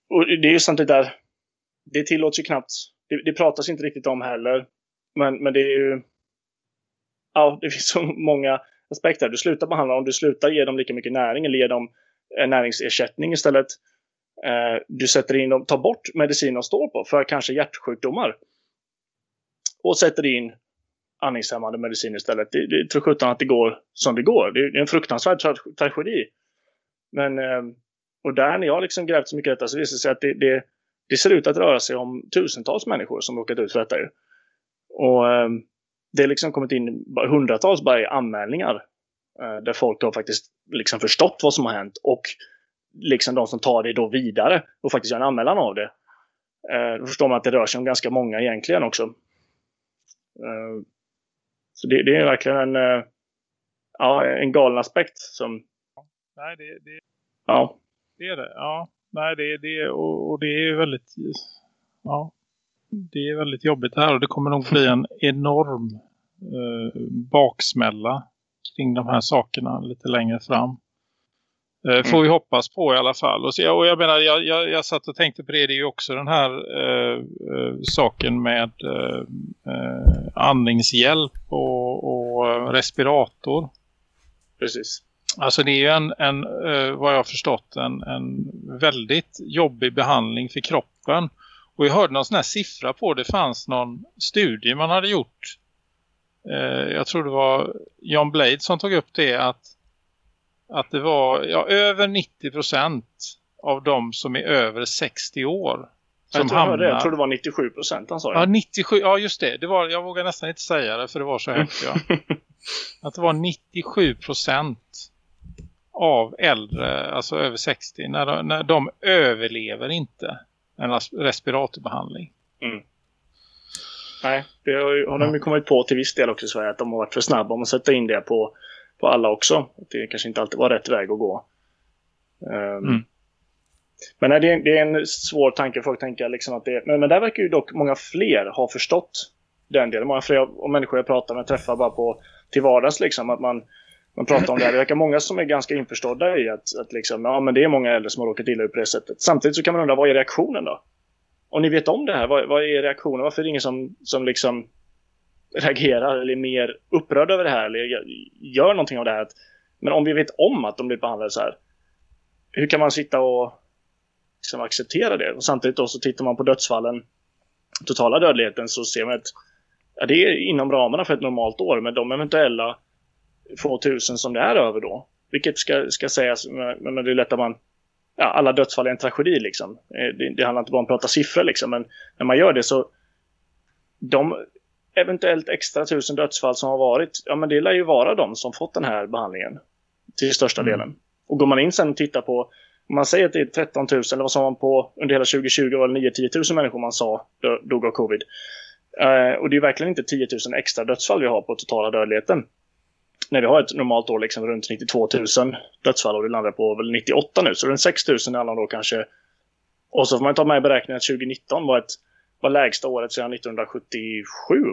Och det är ju samtidigt där, det tillåts ju knappt det, det pratas inte riktigt om heller. Men, men det är ju... Ja, det finns så många aspekter. Du slutar behandla dem, du slutar ge dem lika mycket näring eller ge dem eh, näringsersättning istället. Eh, du sätter in dem, tar bort medicin de står på för kanske hjärtsjukdomar. Och sätter in andningshämmande medicin istället. Det, det tror sjutton att det går som det går. Det, är en fruktansvärd tra tragedi. Men, eh, och där när jag liksom grävt så mycket i detta så visar det sig att det, det, det ser ut att röra sig om tusentals människor som råkat ut för detta. Ju. Och eh, det har liksom kommit in hundratals bara anmälningar. Eh, där folk har faktiskt liksom förstått vad som har hänt och liksom de som tar det då vidare och faktiskt gör en anmälan av det. Eh, då förstår man att det rör sig om ganska många egentligen också. Eh, så det, det, är verkligen en, ja, en galen aspekt som... Nej, det, det, ja. det är det. Ja. Nej det, det, och, och det är väldigt ja, det är väldigt jobbigt här och det kommer nog bli en enorm eh, baksmälla kring de här sakerna lite längre fram. Eh, får vi hoppas på i alla fall. Och, så, och jag menar, jag, jag, jag satt och tänkte på det, det är ju också den här eh, eh, saken med eh, eh andningshjälp och, och, respirator. Precis. Alltså det är ju en, en eh, vad jag har förstått, en, en väldigt jobbig behandling för kroppen. Och jag hörde någon sån här siffra på det fanns någon studie man hade gjort. Eh, jag tror det var John Blade som tog upp det att, att det var ja, över 90% av de som är över 60 år. Som jag, tror hamnar... jag tror det var 97 procent han sa. Ja, 97, ja just det. det var, jag vågar nästan inte säga det för det var så högt. Ja. att det var 97 procent av äldre, alltså över 60, när de, när de överlever inte en respiratorbehandling. Mm. Nej, det har, har de ju kommit på till viss del också i Sverige att de har varit för snabba om att sätta in det på, på alla också. Det kanske inte alltid var rätt väg att gå. Um, mm. Men nej, det, är, det är en svår tanke. Folk tänker liksom att det men, men där verkar ju dock många fler ha förstått den delen. Många fler och människor jag pratar med träffar bara på till vardags liksom. Att man, man pratar om det här. Det verkar många som är ganska införstådda i att, att liksom, ja, men det är många äldre som har råkat illa ut på det sättet. Samtidigt så kan man undra, vad är reaktionen då? Om ni vet om det här, vad, vad är reaktionen? Varför är det ingen som, som liksom reagerar eller är mer upprörd över det här eller gör någonting av det här? Men om vi vet om att de blir behandlade så här, hur kan man sitta och liksom acceptera det? Och samtidigt då så tittar man på dödsfallen, totala dödligheten, så ser man att ja, det är inom ramarna för ett normalt år, men de eventuella få tusen som det är över då. Vilket ska, ska sägas, men, men det är lätt att man... Ja, alla dödsfall är en tragedi liksom. Eh, det, det handlar inte bara om att prata siffror liksom, men när man gör det så... De eventuellt extra tusen dödsfall som har varit, ja men det lär ju vara de som fått den här behandlingen. Till största mm. delen. Och går man in sen och tittar på, om man säger att det är 13 000, eller vad sa man på under hela 2020 var det 9-10 000 människor man sa dog av covid. Uh, och det är verkligen inte 10 000 extra dödsfall vi har på totala dödligheten när vi har ett normalt år liksom runt 92 000 dödsfall och det landar på väl 98 nu. Så runt 6 000 är alla då kanske. Och så får man ta med i beräkningen att 2019 var ett var lägsta året sedan 1977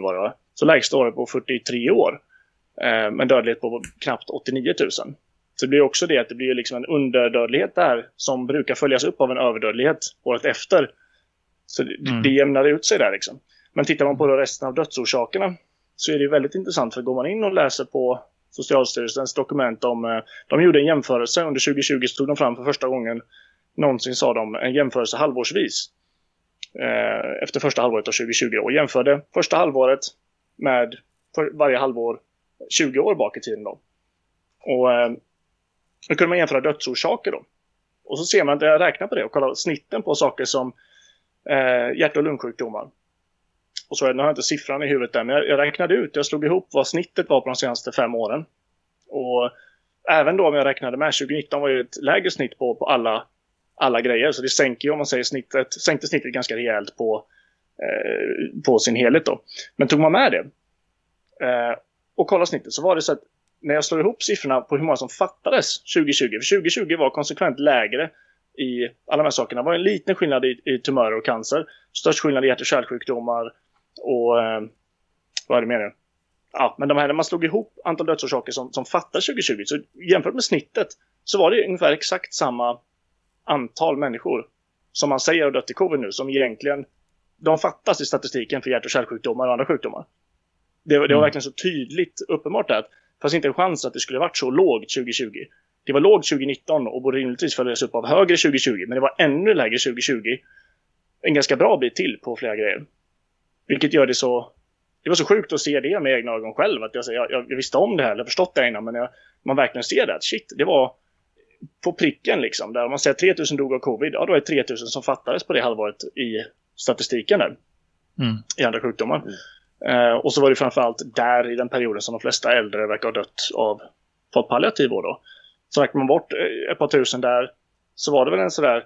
var det va? Så lägsta året på 43 år. Eh, med dödlighet på knappt 89 000. Så det blir också det att det blir liksom en underdödlighet där som brukar följas upp av en överdödlighet året efter. Så det, mm. det jämnar ut sig där liksom. Men tittar man på resten av dödsorsakerna så är det väldigt intressant för går man in och läser på Socialstyrelsens dokument. De, eh, de gjorde en jämförelse under 2020 så tog de fram för första gången någonsin sa de en jämförelse halvårsvis. Eh, efter första halvåret av 2020 och jämförde första halvåret med varje halvår 20 år bak i tiden. Då. Och eh, då kunde man jämföra dödsorsaker då. Och så ser man att jag räknar på det och kollar snitten på saker som eh, hjärt- och lungsjukdomar och så, nu har jag inte siffran i huvudet där, men jag, jag räknade ut, jag slog ihop vad snittet var på de senaste fem åren. Och även då om jag räknade med, 2019 var ju ett lägre snitt på, på alla, alla grejer. Så det sänker ju om man säger snittet, sänkte snittet ganska rejält på, eh, på sin helhet då. Men tog man med det eh, och kollade snittet så var det så att när jag slår ihop siffrorna på hur många som fattades 2020, för 2020 var konsekvent lägre i alla de här sakerna. Det var en liten skillnad i, i tumörer och cancer, störst skillnad i hjärt och kärlsjukdomar, och eh, vad är det mer Ja, men de här, när man slog ihop antal dödsorsaker som, som fattades 2020, så jämfört med snittet så var det ungefär exakt samma antal människor som man säger har dött i covid nu, som egentligen de fattas i statistiken för hjärt- och kärlsjukdomar och andra sjukdomar. Det, det var mm. verkligen så tydligt uppenbart där. Fast inte en chans att det skulle varit så lågt 2020. Det var lågt 2019 och borde rimligtvis följas upp av högre 2020. Men det var ännu lägre 2020. En ganska bra bit till på flera grejer. Vilket gör det så... Det var så sjukt att se det med egna ögon själv. Att jag, jag, jag visste om det här, eller förstått det innan, men jag, man verkligen ser det. Att shit, det var på pricken liksom. Där man säger 3000 dog av covid, ja då är det 3000 som fattades på det halvåret i statistiken där. Mm. I andra sjukdomar. Mm. Uh, och så var det framförallt där i den perioden som de flesta äldre verkar ha dött av fått palliativ vård då. Så räknar man bort eh, ett par tusen där så var det väl en sådär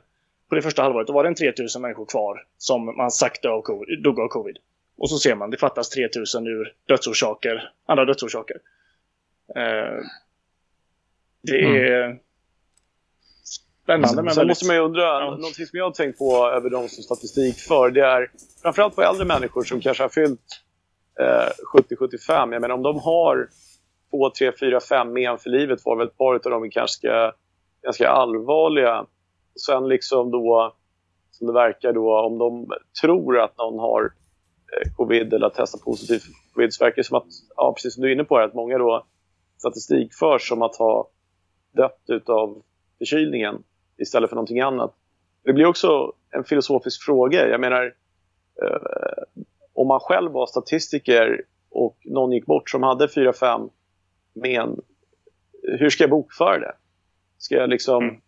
på det första halvåret då var det en 3000 människor kvar som man sagt av COVID, dog av covid. Och så ser man, det fattas 3000 ur dödsorsaker, andra dödsorsaker. Eh, det mm. är... spännande. Men Sen måste man ju undra, ja. någonting som jag har tänkt på över de som statistik för, det är framförallt på äldre människor som kanske har fyllt eh, 70-75. Jag menar om de har 2, 3, 4, 5 men för livet var väl ett par av dem ganska, ganska allvarliga. Sen liksom då, som det verkar då, om de tror att någon har eh, covid eller testat positivt för covid så verkar det som att, ja, precis som du är inne på, här, att många då statistik förs som att ha dött av förkylningen istället för någonting annat. Det blir också en filosofisk fråga. Jag menar, eh, om man själv var statistiker och någon gick bort som hade 4-5 men hur ska jag bokföra det? Ska jag liksom mm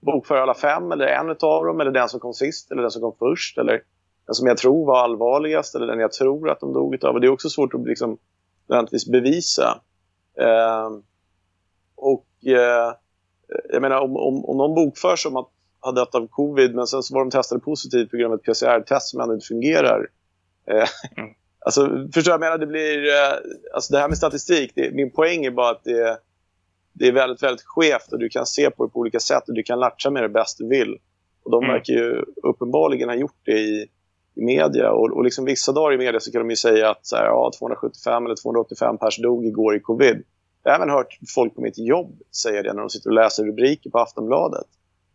bokföra alla fem eller en av dem eller den som kom sist eller den som kom först eller den som jag tror var allvarligast eller den jag tror att de dog av. Det är också svårt att liksom bevisa. Eh, och eh, jag menar om, om, om någon bokför som att ha dött av covid men sen så var de testade positivt på grund av ett PCR-test som ändå inte fungerar. Eh, mm. Alltså, förstår jag menar, det blir... Eh, alltså det här med statistik, det, min poäng är bara att det, det är väldigt, väldigt skevt och du kan se på det på olika sätt och du kan latcha med det bäst du vill. Och de mm. verkar ju uppenbarligen ha gjort det i, i media. Och, och liksom vissa dagar i media så kan de ju säga att så här, ja, 275 eller 285 pers dog igår i covid. Jag har även hört folk på mitt jobb säga det när de sitter och läser rubriker på Aftonbladet.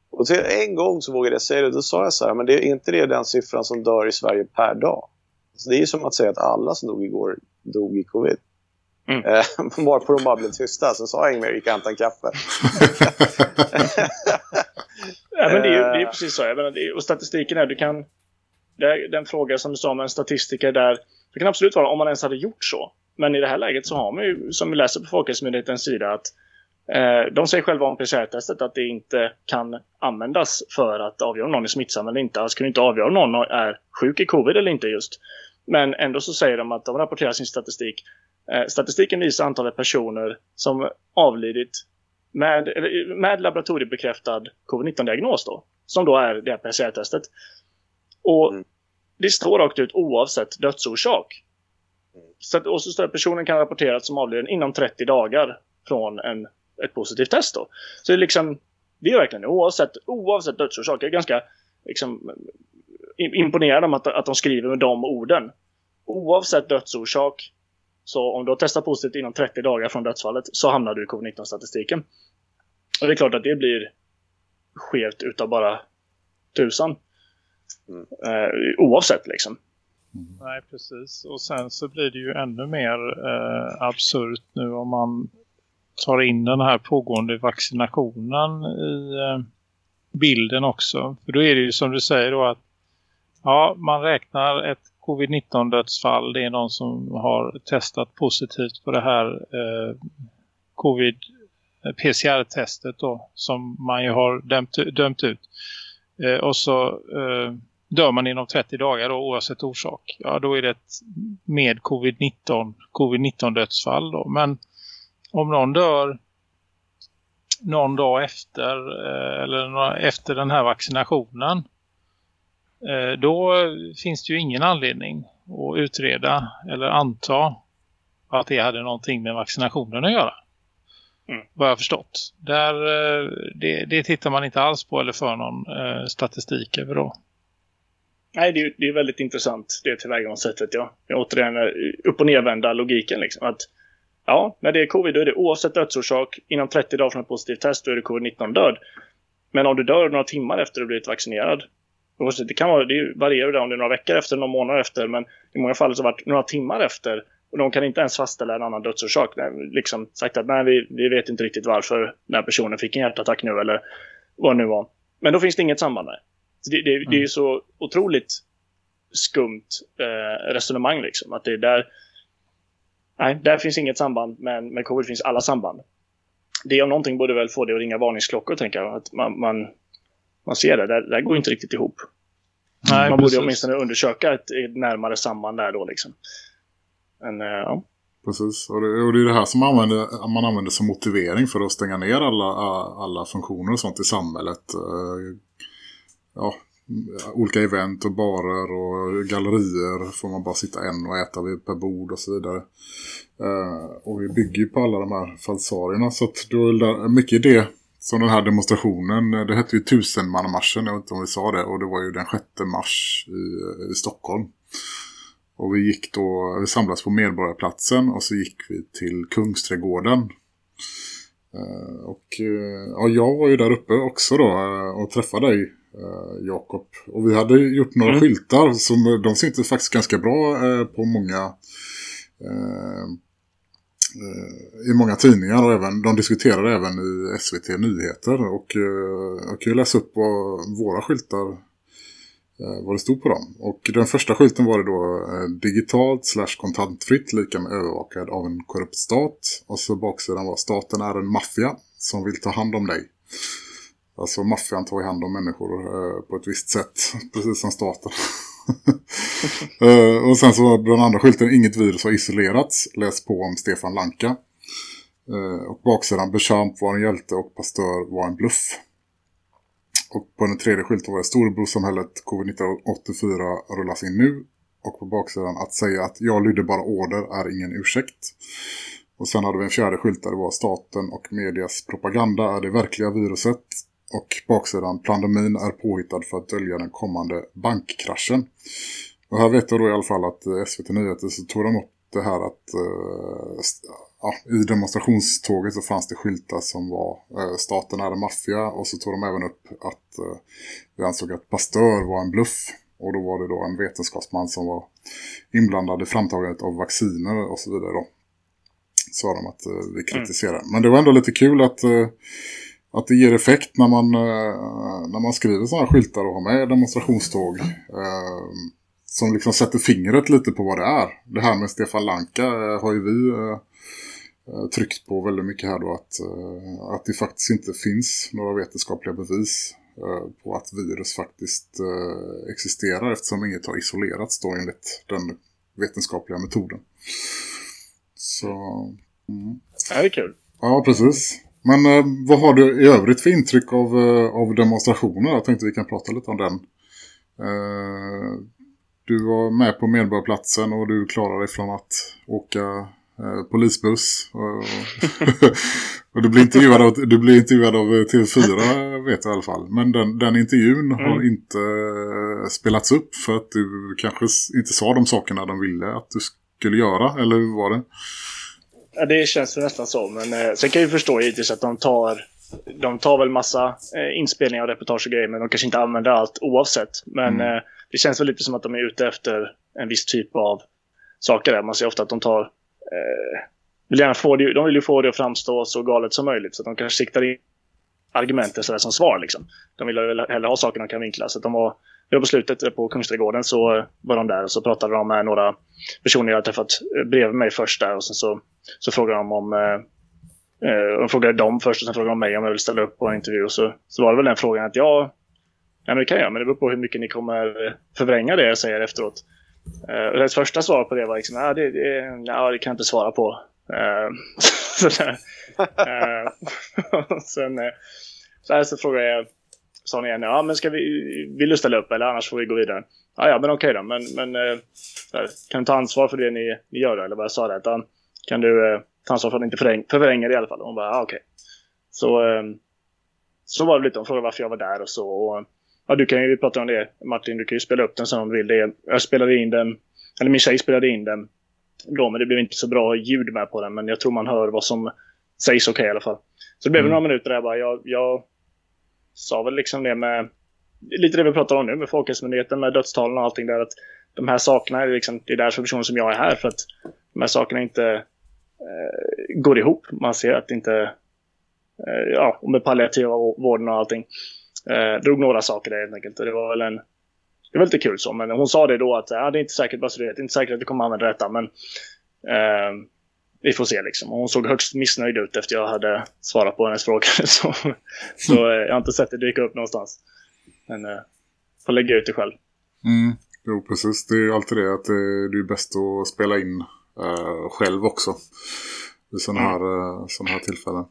Och så en gång så vågade jag säga det. Då sa jag så här, men det är inte det den siffran som dör i Sverige per dag. Så det är som att säga att alla som dog igår dog i covid. Mm. Eh, varpå de bara blev tysta. Sen sa jag inget mer gick hämta en kaffe. ja, men det, är, det är precis så. Jag menar, det, och statistiken är, du kan... Är den fråga som du sa med en statistiker där. Det kan absolut vara om man ens hade gjort så. Men i det här läget så har man ju, som vi läser på Folkhälsomyndighetens sida, att eh, de säger själva om PCR-testet att det inte kan användas för att avgöra om någon är smittsam eller inte. Alltså kan du inte avgöra om någon är sjuk i covid eller inte just. Men ändå så säger de att de rapporterar sin statistik. Eh, statistiken visar antalet personer som avlidit med, med laboratoriebekräftad covid-19-diagnos då. Som då är det här PCR-testet. Och mm. det står rakt ut oavsett dödsorsak. Så, och så står personen kan rapporteras som avliden inom 30 dagar från en, ett positivt test då. Så det är liksom, det är verkligen oavsett, oavsett dödsorsak. Jag är ganska liksom, imponerad om att, att de skriver med de orden. Oavsett dödsorsak, så om du har testat positivt inom 30 dagar från dödsfallet så hamnar du i covid-19-statistiken. Och det är klart att det blir skevt utav bara tusan. Mm. Eh, oavsett liksom. Mm. Nej, precis. Och sen så blir det ju ännu mer eh, absurt nu om man tar in den här pågående vaccinationen i eh, bilden också. För då är det ju som du säger då att Ja, man räknar ett covid-19 dödsfall. Det är någon som har testat positivt på det här eh, covid eh, PCR-testet då som man ju har dömt, dömt ut. Eh, och så eh, dör man inom 30 dagar då, oavsett orsak. Ja, då är det ett med covid-19 covid-19 dödsfall då. Men om någon dör någon dag efter eh, eller efter den här vaccinationen då finns det ju ingen anledning att utreda eller anta att det hade någonting med vaccinationen att göra. Mm. Vad jag har förstått. Där, eh, det, det tittar man inte alls på eller för någon eh, statistik över då. Nej, det är, det är väldigt intressant det tillvägagångssättet. Ja. Jag återigen upp- och nedvända logiken. Liksom. Att, ja, när det är covid då är det oavsett dödsorsak. Inom 30 dagar från ett positivt test då är det covid-19 död. Men om du dör några timmar efter att du blivit vaccinerad det kan vara, det varierar om det är några veckor efter, några månader efter, men i många fall så har det varit några timmar efter. Och de kan inte ens fastställa en annan dödsorsak. Liksom sagt att nej, vi, vi vet inte riktigt varför den här personen fick en hjärtattack nu eller vad det nu var. Men då finns det inget samband där. Det, det, det är mm. så otroligt skumt eh, resonemang liksom. Att det är där... Nej, där finns inget samband, men med covid finns alla samband. Det om någonting borde väl få det att ringa varningsklockor, tänker jag. Att man, man man ser det, det, det går inte riktigt ihop. Nej, man precis. borde åtminstone undersöka ett, ett närmare samband där då liksom. Men, uh, ja. Precis, och det, och det är det här som man använder, man använder som motivering för att stänga ner alla, alla funktioner och sånt i samhället. Eh, ja, olika event och barer och gallerier får man bara sitta en och äta vid per bord och så vidare. Uh, och vi bygger ju på alla de här falsarierna så att då är det mycket det som den här demonstrationen, det hette ju tusenmannamarschen, jag vet inte om vi sa det, och det var ju den 6 mars i, i Stockholm. Och vi gick då, vi samlades på Medborgarplatsen och så gick vi till Kungsträdgården. Eh, och ja, jag var ju där uppe också då och träffade dig Jakob. Och vi hade gjort några mm. skyltar som de syntes faktiskt ganska bra på många Eh, Eh, i många tidningar och även, de diskuterar även i SVT Nyheter och eh, jag kan ju läsa upp vad våra skyltar eh, vad det stod på dem. Och den första skylten var det då eh, digitalt slash kontantfritt lika med övervakad av en korrupt stat. Och så baksidan var staten är en maffia som vill ta hand om dig. Alltså maffian tar hand om människor eh, på ett visst sätt, precis som staten uh, och sen så var den andra skylten Inget virus har isolerats. Läs på om Stefan Lanka. Uh, och baksidan Bechamp var en hjälte och Pastör var en bluff. Och på den tredje skylten var det Storebrorsamhället covid-1984 rullas in nu. Och på baksidan att säga att jag lydde bara order är ingen ursäkt. Och sen hade vi en fjärde skylt där det var staten och medias propaganda är det verkliga viruset. Och baksidan, pandemin är påhittad för att dölja den kommande bankkraschen. Och här vet jag då i alla fall att eh, SVT Nyheter så tog de upp det här att uh, ja, i demonstrationståget så fanns det skyltar som var uh, staten är en maffia och så tog de även upp att uh, vi ansåg att pastör var en bluff och då var det då en vetenskapsman som var inblandad i framtagandet av vacciner och så vidare då. Sa de att vi kritiserar. Mm. Men det var ändå lite kul att att det ger effekt när man, eh, när man skriver sådana här skyltar och har med demonstrationståg eh, som liksom sätter fingret lite på vad det är. Det här med Stefan Lanka eh, har ju vi eh, tryckt på väldigt mycket här då att, eh, att det faktiskt inte finns några vetenskapliga bevis på att virus faktiskt existerar eftersom inget har isolerats då enligt den vetenskapliga metoden. Så... Mm. Det är kul. Ja, precis. Men eh, vad har du i övrigt för intryck av, eh, av demonstrationer? Jag tänkte vi kan prata lite om den. Eh, du var med på Medborgarplatsen och du klarade dig från att åka eh, polisbuss. Och, och du, blev intervjuad av, du blev intervjuad av TV4 vet jag i alla fall. Men den, den intervjun mm. har inte eh, spelats upp för att du kanske inte sa de sakerna de ville att du skulle göra. Eller hur var det? Ja, det känns nästan så. Men eh, sen kan jag ju förstå givetvis att de tar de tar väl massa eh, inspelningar och reportage och grejer, men de kanske inte använder allt oavsett. Men mm. eh, det känns väl lite som att de är ute efter en viss typ av saker där. Man ser ofta att de tar... Eh, vill gärna få det, de vill ju få det att framstå så galet som möjligt, så de kanske siktar in argumenten sådär som svar. Liksom. De vill hellre ha saker de kan vinkla. Så de var, det var på slutet på Kungsträdgården så eh, var de där och så pratade de med några personer jag hade träffat eh, bredvid mig först där och sen så, så frågade de om eh, eh, de frågade dem först och sen frågade de mig om jag ville ställa upp på en intervju. Och så, så var det väl den frågan att ja, ja men det kan jag, men det beror på hur mycket ni kommer förvränga det jag säger efteråt. Eh, och det första svaret på det var liksom, ah, det, det, nej, det kan jag inte svara på. Uh, så, uh, sen, så, här, så frågade jag sa igen, ja men ska vi, vill du ställa upp eller annars får vi gå vidare. Ja, ja men okej då, men, men här, kan du ta ansvar för det ni, ni gör då? Eller vad jag sa där, utan kan du ta ansvar för att inte förvränga det i alla fall? Och hon bara, ja okej. Så, så var det lite, hon frågade varför jag var där och så. Och, ja, du kan ju prata om det, Martin, du kan ju spela upp den som du vill. Det, jag spelade in den, eller min tjej spelade in den då, men det blev inte så bra ljud med på den. Men jag tror man hör vad som sägs okej okay, i alla fall. Så det blev mm. några minuter där jag bara, jag, jag sa väl liksom det med, lite det vi pratar om nu med Folkhälsomyndigheten, med dödstalen och allting där, att de här sakerna, är liksom, det är därför personer som jag är här, för att de här sakerna inte eh, går ihop. Man ser att det inte, eh, ja, med palliativa vården och allting. Eh, drog några saker där helt enkelt. Och det var väl en... Det var lite kul så, men hon sa det då att ja, det är inte säkert, bara så det, det är inte säkert att vi kommer använda detta, men eh, vi får se liksom. Hon såg högst missnöjd ut efter jag hade svarat på hennes fråga. Så, så eh, jag har inte sett det dyka upp någonstans. Men eh, får lägga ut det själv. Mm. Jo, precis. Det är ju alltid det att det är bäst att spela in eh, själv också. I sådana mm. här, eh, såna här tillfällen.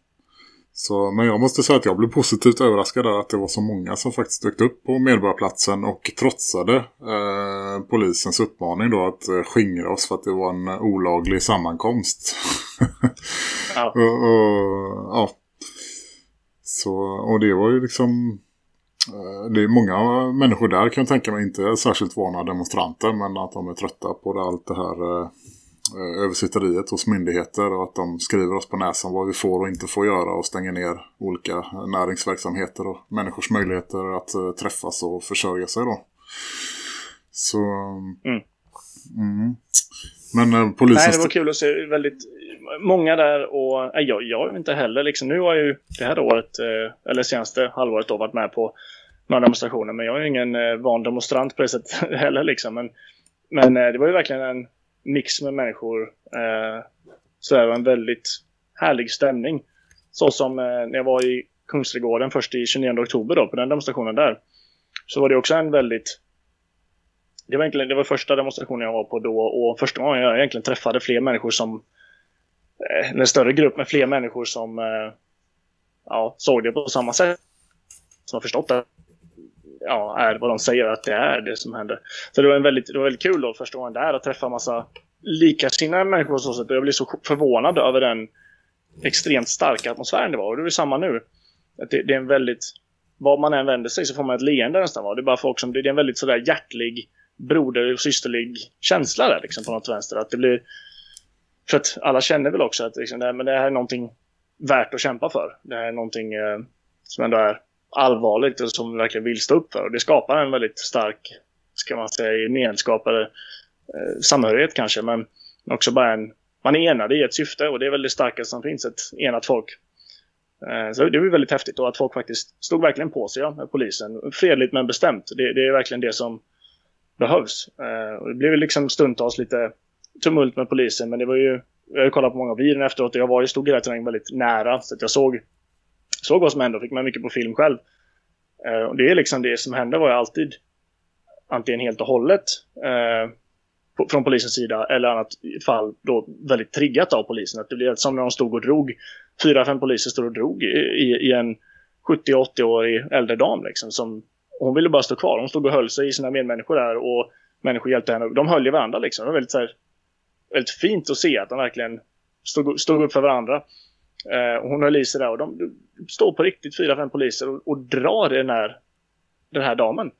Så, men jag måste säga att jag blev positivt överraskad där att det var så många som faktiskt dök upp på Medborgarplatsen och trotsade eh, polisens uppmaning då att eh, skingra oss för att det var en olaglig sammankomst. ja. och, och, ja. Så, och det var ju liksom Eh, det är många människor där kan jag tänka mig inte är särskilt vana demonstranter men att de är trötta på allt det här eh, översitteriet hos myndigheter och att de skriver oss på näsan vad vi får och inte får göra och stänger ner olika näringsverksamheter och människors möjligheter att eh, träffas och försörja sig då. Så... Mm. Mm. Men polisen... Nej, det var kul att se väldigt många där och nej, jag, jag inte heller liksom. Nu har jag ju det här året, eller senaste halvåret då varit med på några demonstrationer. Men jag är ju ingen eh, van demonstrant på det sättet heller. Liksom. Men, men eh, det var ju verkligen en mix med människor. Eh, så det en väldigt härlig stämning. Så som eh, när jag var i Kungsträdgården först i 29 oktober då, på den demonstrationen där. Så var det också en väldigt... Det var, egentligen, det var första demonstrationen jag var på då och första gången jag egentligen träffade fler människor som... Eh, en större grupp med fler människor som eh, ja, såg det på samma sätt. Som har förstått det ja, är vad de säger att det är det som händer. Så det var, en väldigt, det var väldigt kul då första gången där att träffa massa likasinnade människor på så sätt. Och jag blev så förvånad över den extremt starka atmosfären det var. Och det är samma nu. Att det, det, är en väldigt... Var man än vänder sig så får man ett leende nästan. Va? Det är bara folk som... Det är en väldigt sådär hjärtlig, broder och systerlig känsla där liksom på något vänster. Att det blir... För att alla känner väl också att liksom, det, här, men det här är någonting värt att kämpa för. Det här är någonting eh, som ändå är allvarligt och som vi verkligen vill stå upp för. Och det skapar en väldigt stark, ska man säga, gemenskap eller eh, samhörighet kanske. Men också bara en, man är enade i ett syfte och det är väl det starkaste som finns, ett enat folk. Eh, så det var väldigt häftigt och att folk faktiskt stod verkligen på sig ja, med polisen. Fredligt men bestämt. Det, det är verkligen det som behövs. Eh, och det blev liksom stundtals lite tumult med polisen men det var ju jag har kollat på många videor efteråt och jag var ju stod i det terrängen väldigt nära så att jag såg såg vad som hände och fick med mycket på film själv. Eh, och det är liksom det som hände var ju alltid antingen helt och hållet eh, på, från polisens sida eller annat fall då väldigt triggat av polisen. Att det blev som när de stod och drog, fyra, fem poliser stod och drog i, i, i en 70-80-årig äldre dam liksom. Som, hon ville bara stå kvar. Hon stod och höll sig i sina medmänniskor där och människor hjälpte henne. De höll ju varandra liksom. Det var väldigt, så här, väldigt fint att se att de verkligen stod, stod upp för varandra. Eh, hon höll i sig där och de, står på riktigt fyra, fem poliser och, och drar den här, den här damen.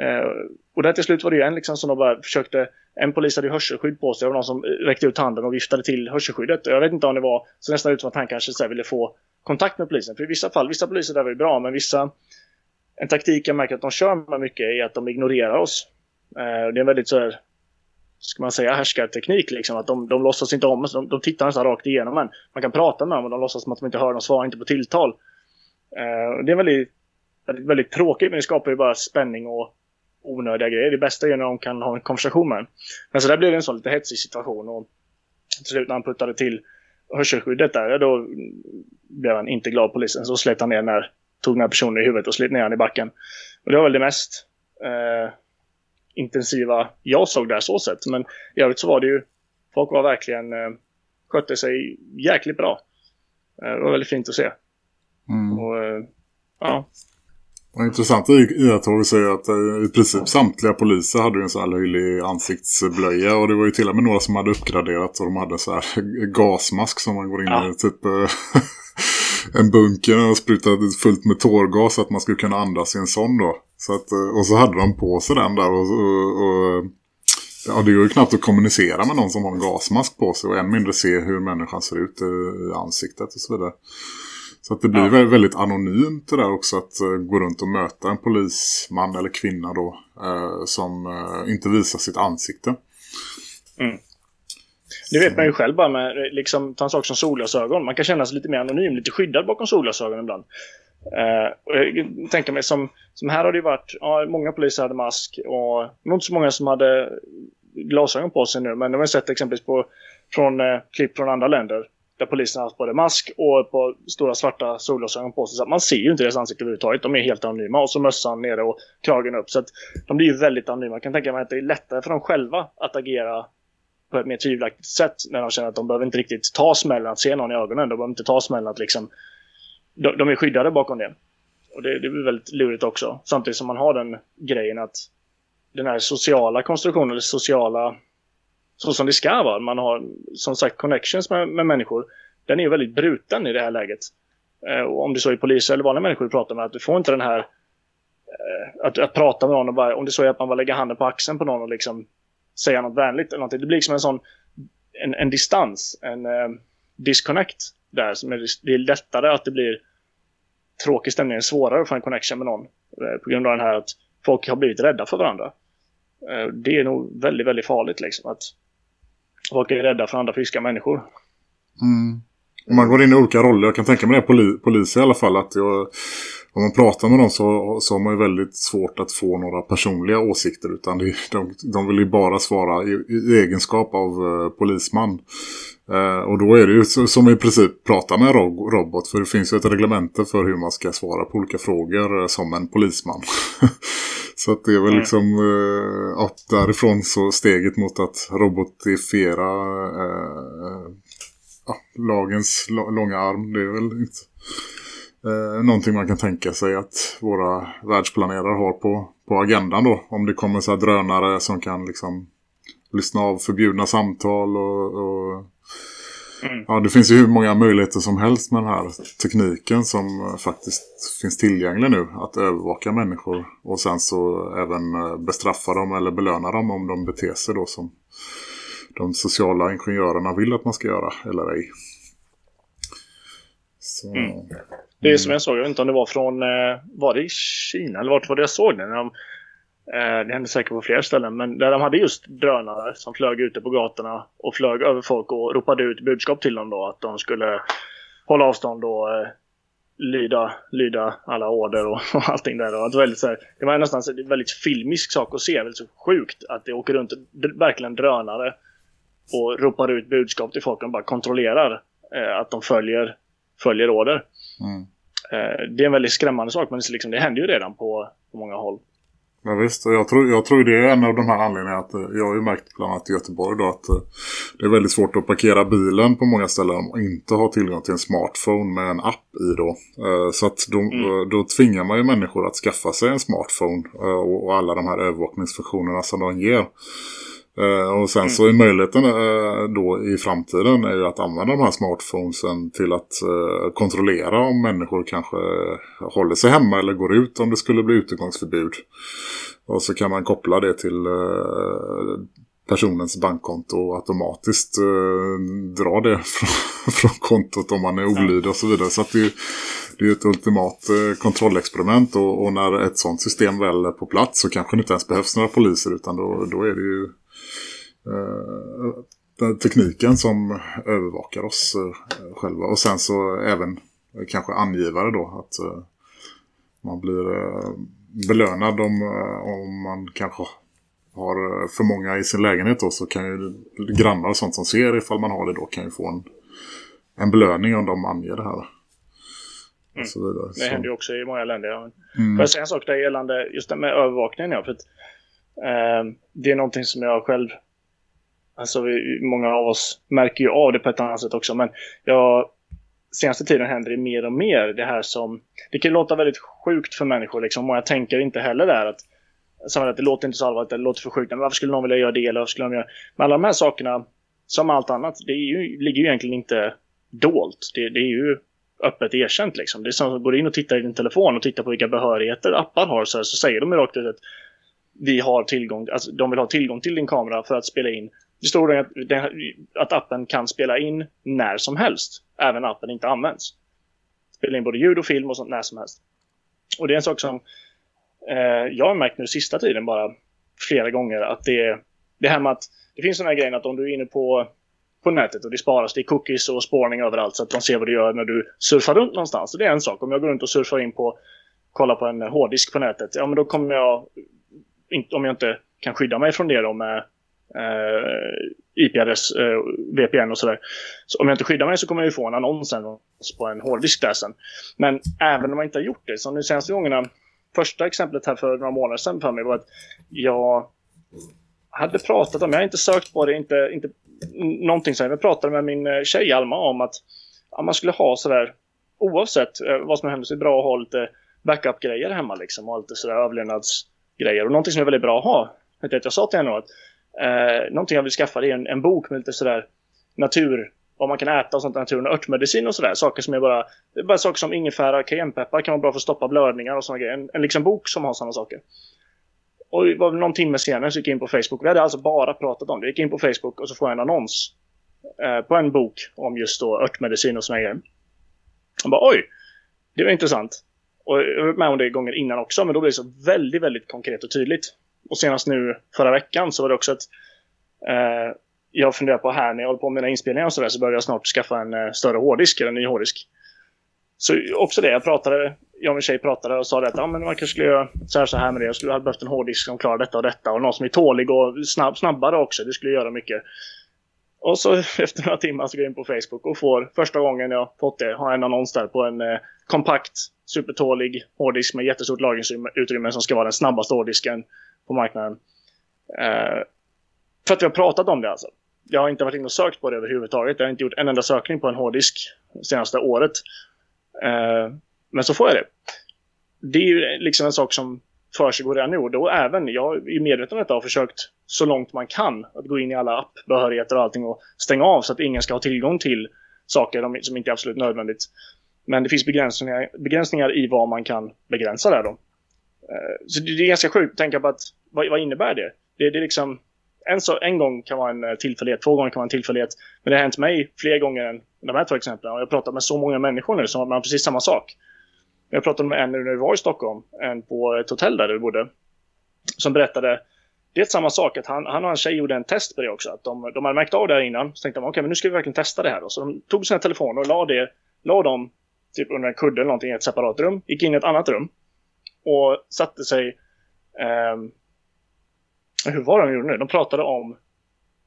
Eh, och där till slut var det ju en liksom som de bara försökte, en polis hade ju hörselskydd på sig, det var någon som räckte ut handen och viftade till hörselskyddet. Jag vet inte om det var så nästan ut som att han kanske så ville få kontakt med polisen. För i vissa fall, vissa poliser där var ju bra, men vissa, en taktik jag märker att de kör med mycket är att de ignorerar oss. Eh, det är en väldigt så här, ska man säga, härskarteknik. Liksom. Att de, de låtsas inte om de, de tittar nästan rakt igenom en. Man kan prata med dem och de låtsas som att de inte hör, de svarar inte på tilltal. Uh, det är väldigt, väldigt, väldigt tråkigt, men det skapar ju bara spänning och onödiga grejer. Det bästa är när de kan ha en konversation med en. Men så där blev det en sån lite hetsig situation. Och till slut när han puttade till hörselskyddet där, då blev han inte glad polisen. Så slet han ner den tog den här personen i huvudet och slet ner han i backen. Och det var väl det mest uh, intensiva jag såg där så sett. Men i övrigt så var det ju, folk var verkligen, eh, skötte sig jäkligt bra. Eh, det var väldigt fint att se. Mm. Och, eh, ja. Det intressant iakttagelse är att eh, i princip samtliga poliser hade en sån här löjlig ansiktsblöja och det var ju till och med några som hade uppgraderat och de hade så här gasmask som man går in ja. i typ en bunker och sprutade fullt med tårgas så att man skulle kunna andas i en sån då. Så att, eh, och så hade de på sig den där och, och, och ja, det går ju knappt att kommunicera med någon som har en gasmask på sig och än mindre se hur människan ser ut i ansiktet och så vidare. Så att det blir ja. väldigt anonymt det där också att uh, gå runt och möta en polisman eller kvinna då uh, som uh, inte visar sitt ansikte. Mm. Det vet man ju själv bara med liksom, ta en sak som solglasögon. Man kan känna sig lite mer anonym, lite skyddad bakom solglasögon ibland. Uh, och jag tänker mig som, som här har det ju varit, ja, många poliser hade mask och det var inte så många som hade glasögon på sig nu. Men det har man sett exempelvis på, från uh, klipp från andra länder där polisen har haft både mask och på stora svarta solglasögon på sig. Så man ser ju inte deras ansikte överhuvudtaget. De är helt anonyma. Och så mössan nere och kragen upp. Så att de blir ju väldigt anonyma. Jag kan tänka mig att det är lättare för dem själva att agera på ett mer tvivelaktigt sätt när de känner att de behöver inte riktigt ta smällen att se någon i ögonen. De behöver inte ta smällen att liksom... De, de är skyddade bakom det. Och det, det blir väldigt lurigt också. Samtidigt som man har den grejen att den här sociala konstruktionen, eller sociala så som det ska vara. Man har som sagt connections med, med människor. Den är ju väldigt bruten i det här läget. eh, om det så är poliser eller vanliga människor du pratar med, att du får inte den här eh, att, att prata med någon och bara, om det så är att man bara lägger handen på axeln på någon och liksom säga något vänligt eller någonting. Det blir liksom en sån en, en distans, en eh, disconnect där som är, det är lättare att det blir tråkig stämning, svårare att få en connection med någon eh, på grund av den här att folk har blivit rädda för varandra. Eh, det är nog väldigt, väldigt farligt liksom att folk är rädda för andra friska människor. Mm. Om man går in i olika roller, jag kan tänka mig det poli, polis i alla fall, att jag, om man pratar med dem så, så har man ju väldigt svårt att få några personliga åsikter utan de, de, de vill ju bara svara i, i egenskap av uh, polisman. Uh, och då är det ju som i princip prata med en robot för det finns ju ett reglemente för hur man ska svara på olika frågor uh, som en polisman. så att det är väl mm. liksom uh, därifrån så steget mot att robotifiera lagens långa arm. Det är väl inte eh, någonting man kan tänka sig att våra världsplanerare har på, på agendan då. Om det kommer så här drönare som kan liksom lyssna av förbjudna samtal och, och mm. ja, det finns ju hur många möjligheter som helst med den här tekniken som faktiskt finns tillgänglig nu att övervaka människor och sen så även eh, bestraffa dem eller belöna dem om de beter sig då som de sociala ingenjörerna vill att man ska göra eller ej. Så, mm. Det är som jag såg, jag vet inte om det var från, eh, var det i Kina eller vart var det jag såg det? När de, eh, det hände säkert på flera ställen, men där de hade just drönare som flög ute på gatorna och flög över folk och ropade ut budskap till dem då att de skulle hålla avstånd och eh, lyda, lyda alla order och, och allting där. Och det, var väldigt, så här, det var nästan en väldigt filmisk sak att se, väldigt så sjukt att det åker runt verkligen drönare och ropar ut budskap till folk och bara kontrollerar eh, att de följer, följer order. Mm. Eh, det är en väldigt skrämmande sak men det, liksom, det händer ju redan på, på många håll. Ja visst, jag tror, jag tror det är en av de här anledningarna att eh, jag har ju märkt bland annat i Göteborg då att eh, det är väldigt svårt att parkera bilen på många ställen och inte ha tillgång till en smartphone med en app i då. Så att då, mm. då tvingar man ju människor att skaffa sig en smartphone och alla de här övervakningsfunktionerna som de ger. Eh, och sen mm. så är möjligheten eh, då i framtiden är ju att använda de här smartphonesen till att eh, kontrollera om människor kanske håller sig hemma eller går ut om det skulle bli utegångsförbud. Och så kan man koppla det till personens bankkonto och automatiskt dra det från, från kontot om man är olydig och så vidare. Så det, det är ett ultimat kontrollexperiment och, och, när ett sånt system väl är på plats så kanske det inte ens behövs några poliser utan då, då är det ju tekniken som övervakar oss eh, själva. Och sen så även kanske angivare då att eh, man blir belönad om, om man kanske har för många i sin lägenhet då så kan ju grannar och sånt som ser ifall man har det då kan ju få en, en belöning om de anger det här. Mm. Så vidare. Det händer ju också i många länder. Ja. Mm. Får jag säga en sak där gällande just det med övervakningen? Ja, för att, eh, det är någonting som jag själv Alltså vi, många av oss märker ju av det på ett annat sätt också. Men jag, senaste tiden händer det mer och mer. Det här som, det kan låta väldigt sjukt för människor. Liksom. Många tänker inte heller där att, samhället, det låter inte så allvarligt, det låter för sjukt. Men varför skulle någon vilja göra det? Eller varför skulle de göra? Men alla de här sakerna, som allt annat, det ju, ligger ju egentligen inte dolt. Det, det är ju öppet erkänt. Liksom. Det är som att går in och tittar i din telefon och tittar på vilka behörigheter appar har så, här, så säger de rakt ut att vi har tillgång, alltså, de vill ha tillgång till din kamera för att spela in det står att, att appen kan spela in när som helst. Även när appen inte används. Spela in både ljud och film och sånt när som helst. Och det är en sak som eh, jag har märkt nu sista tiden bara flera gånger att det det här med att det finns sådana grejer att om du är inne på, på nätet och det sparas, det är cookies och spårning överallt så att de ser vad du gör när du surfar runt någonstans. Så det är en sak. Om jag går runt och surfar in på, kollar på en hårddisk på nätet, ja men då kommer jag, om jag inte kan skydda mig från det då med eh, IP-adress, eh, VPN och sådär. Så om jag inte skyddar mig så kommer jag ju få en annons på en hårddisk där sen. Men även om jag inte har gjort det, som de senaste gångerna, första exemplet här för några månader sedan för mig var att jag hade pratat om, jag har inte sökt på det, inte, inte någonting så. Jag pratade med min eh, tjej Alma om att ja, man skulle ha sådär, oavsett eh, vad som händer så är det bra att ha lite backup-grejer hemma liksom och lite sådär överlevnadsgrejer. Och någonting som är väldigt bra att ha, jag, jag sa till henne att Eh, någonting jag vill skaffa det är en, en bok med lite sådär natur, vad man kan äta och sånt i naturen, örtmedicin och sådär. Saker som är bara, det är bara saker som ingefära, cayennepeppar kan vara bra för att stoppa blödningar och sådana grejer. En, en liksom bok som har sådana saker. Och det var någon timme senare så gick jag in på Facebook. Vi hade alltså bara pratat om det. Jag gick in på Facebook och så får jag en annons eh, på en bok om just då örtmedicin och sådana grejer. Jag bara oj, det var intressant. Och jag har varit med om det gånger innan också, men då blir det så väldigt, väldigt konkret och tydligt. Och senast nu förra veckan så var det också ett... Eh, jag funderar på här när jag håller på med mina inspelningar och sådär så börjar jag snart skaffa en eh, större hårddisk, eller en ny hårddisk. Så också det, jag pratade, jag och min tjej pratade och sa att ja, men man kanske skulle göra så här, så här med det. Jag skulle ha behövt en hårddisk som klarar detta och detta. Och någon som är tålig och snabb, snabbare också. Det skulle göra mycket. Och så efter några timmar så går jag in på Facebook och får första gången jag fått det, har en annons där på en eh, kompakt, supertålig hårddisk med jättestort lagringsutrymme som ska vara den snabbaste hårddisken på marknaden. Eh, för att vi har pratat om det alltså. Jag har inte varit inne och sökt på det överhuvudtaget. Jag har inte gjort en enda sökning på en hårddisk senaste året. Eh, men så får jag det. Det är ju liksom en sak som försiggår redan nu. Och då även, jag är medveten om detta och har försökt så långt man kan att gå in i alla appbehörigheter och allting och stänga av så att ingen ska ha tillgång till saker som inte är absolut nödvändigt. Men det finns begränsningar, begränsningar i vad man kan begränsa där då. Eh, så det är ganska sjukt att tänka på att vad, vad innebär det? det? Det är liksom en, så, en gång kan vara en eh, tillfällighet, två gånger kan vara en tillfällighet. Men det har hänt mig fler gånger än de här två exemplen. Och jag har pratat med så många människor nu som har precis samma sak. Jag pratade med en när vi var i Stockholm, en på ett hotell där vi bodde. Som berättade, det är samma sak, att han, han och hans tjej gjorde en test på det också. Att de, de hade märkt av det här innan, så tänkte de okej okay, men nu ska vi verkligen testa det här. Då. Så de tog sina telefoner och la, det, la dem typ under en kudde eller någonting i ett separat rum. Gick in i ett annat rum. Och satte sig... Eh, hur var det de gjorde nu? De pratade om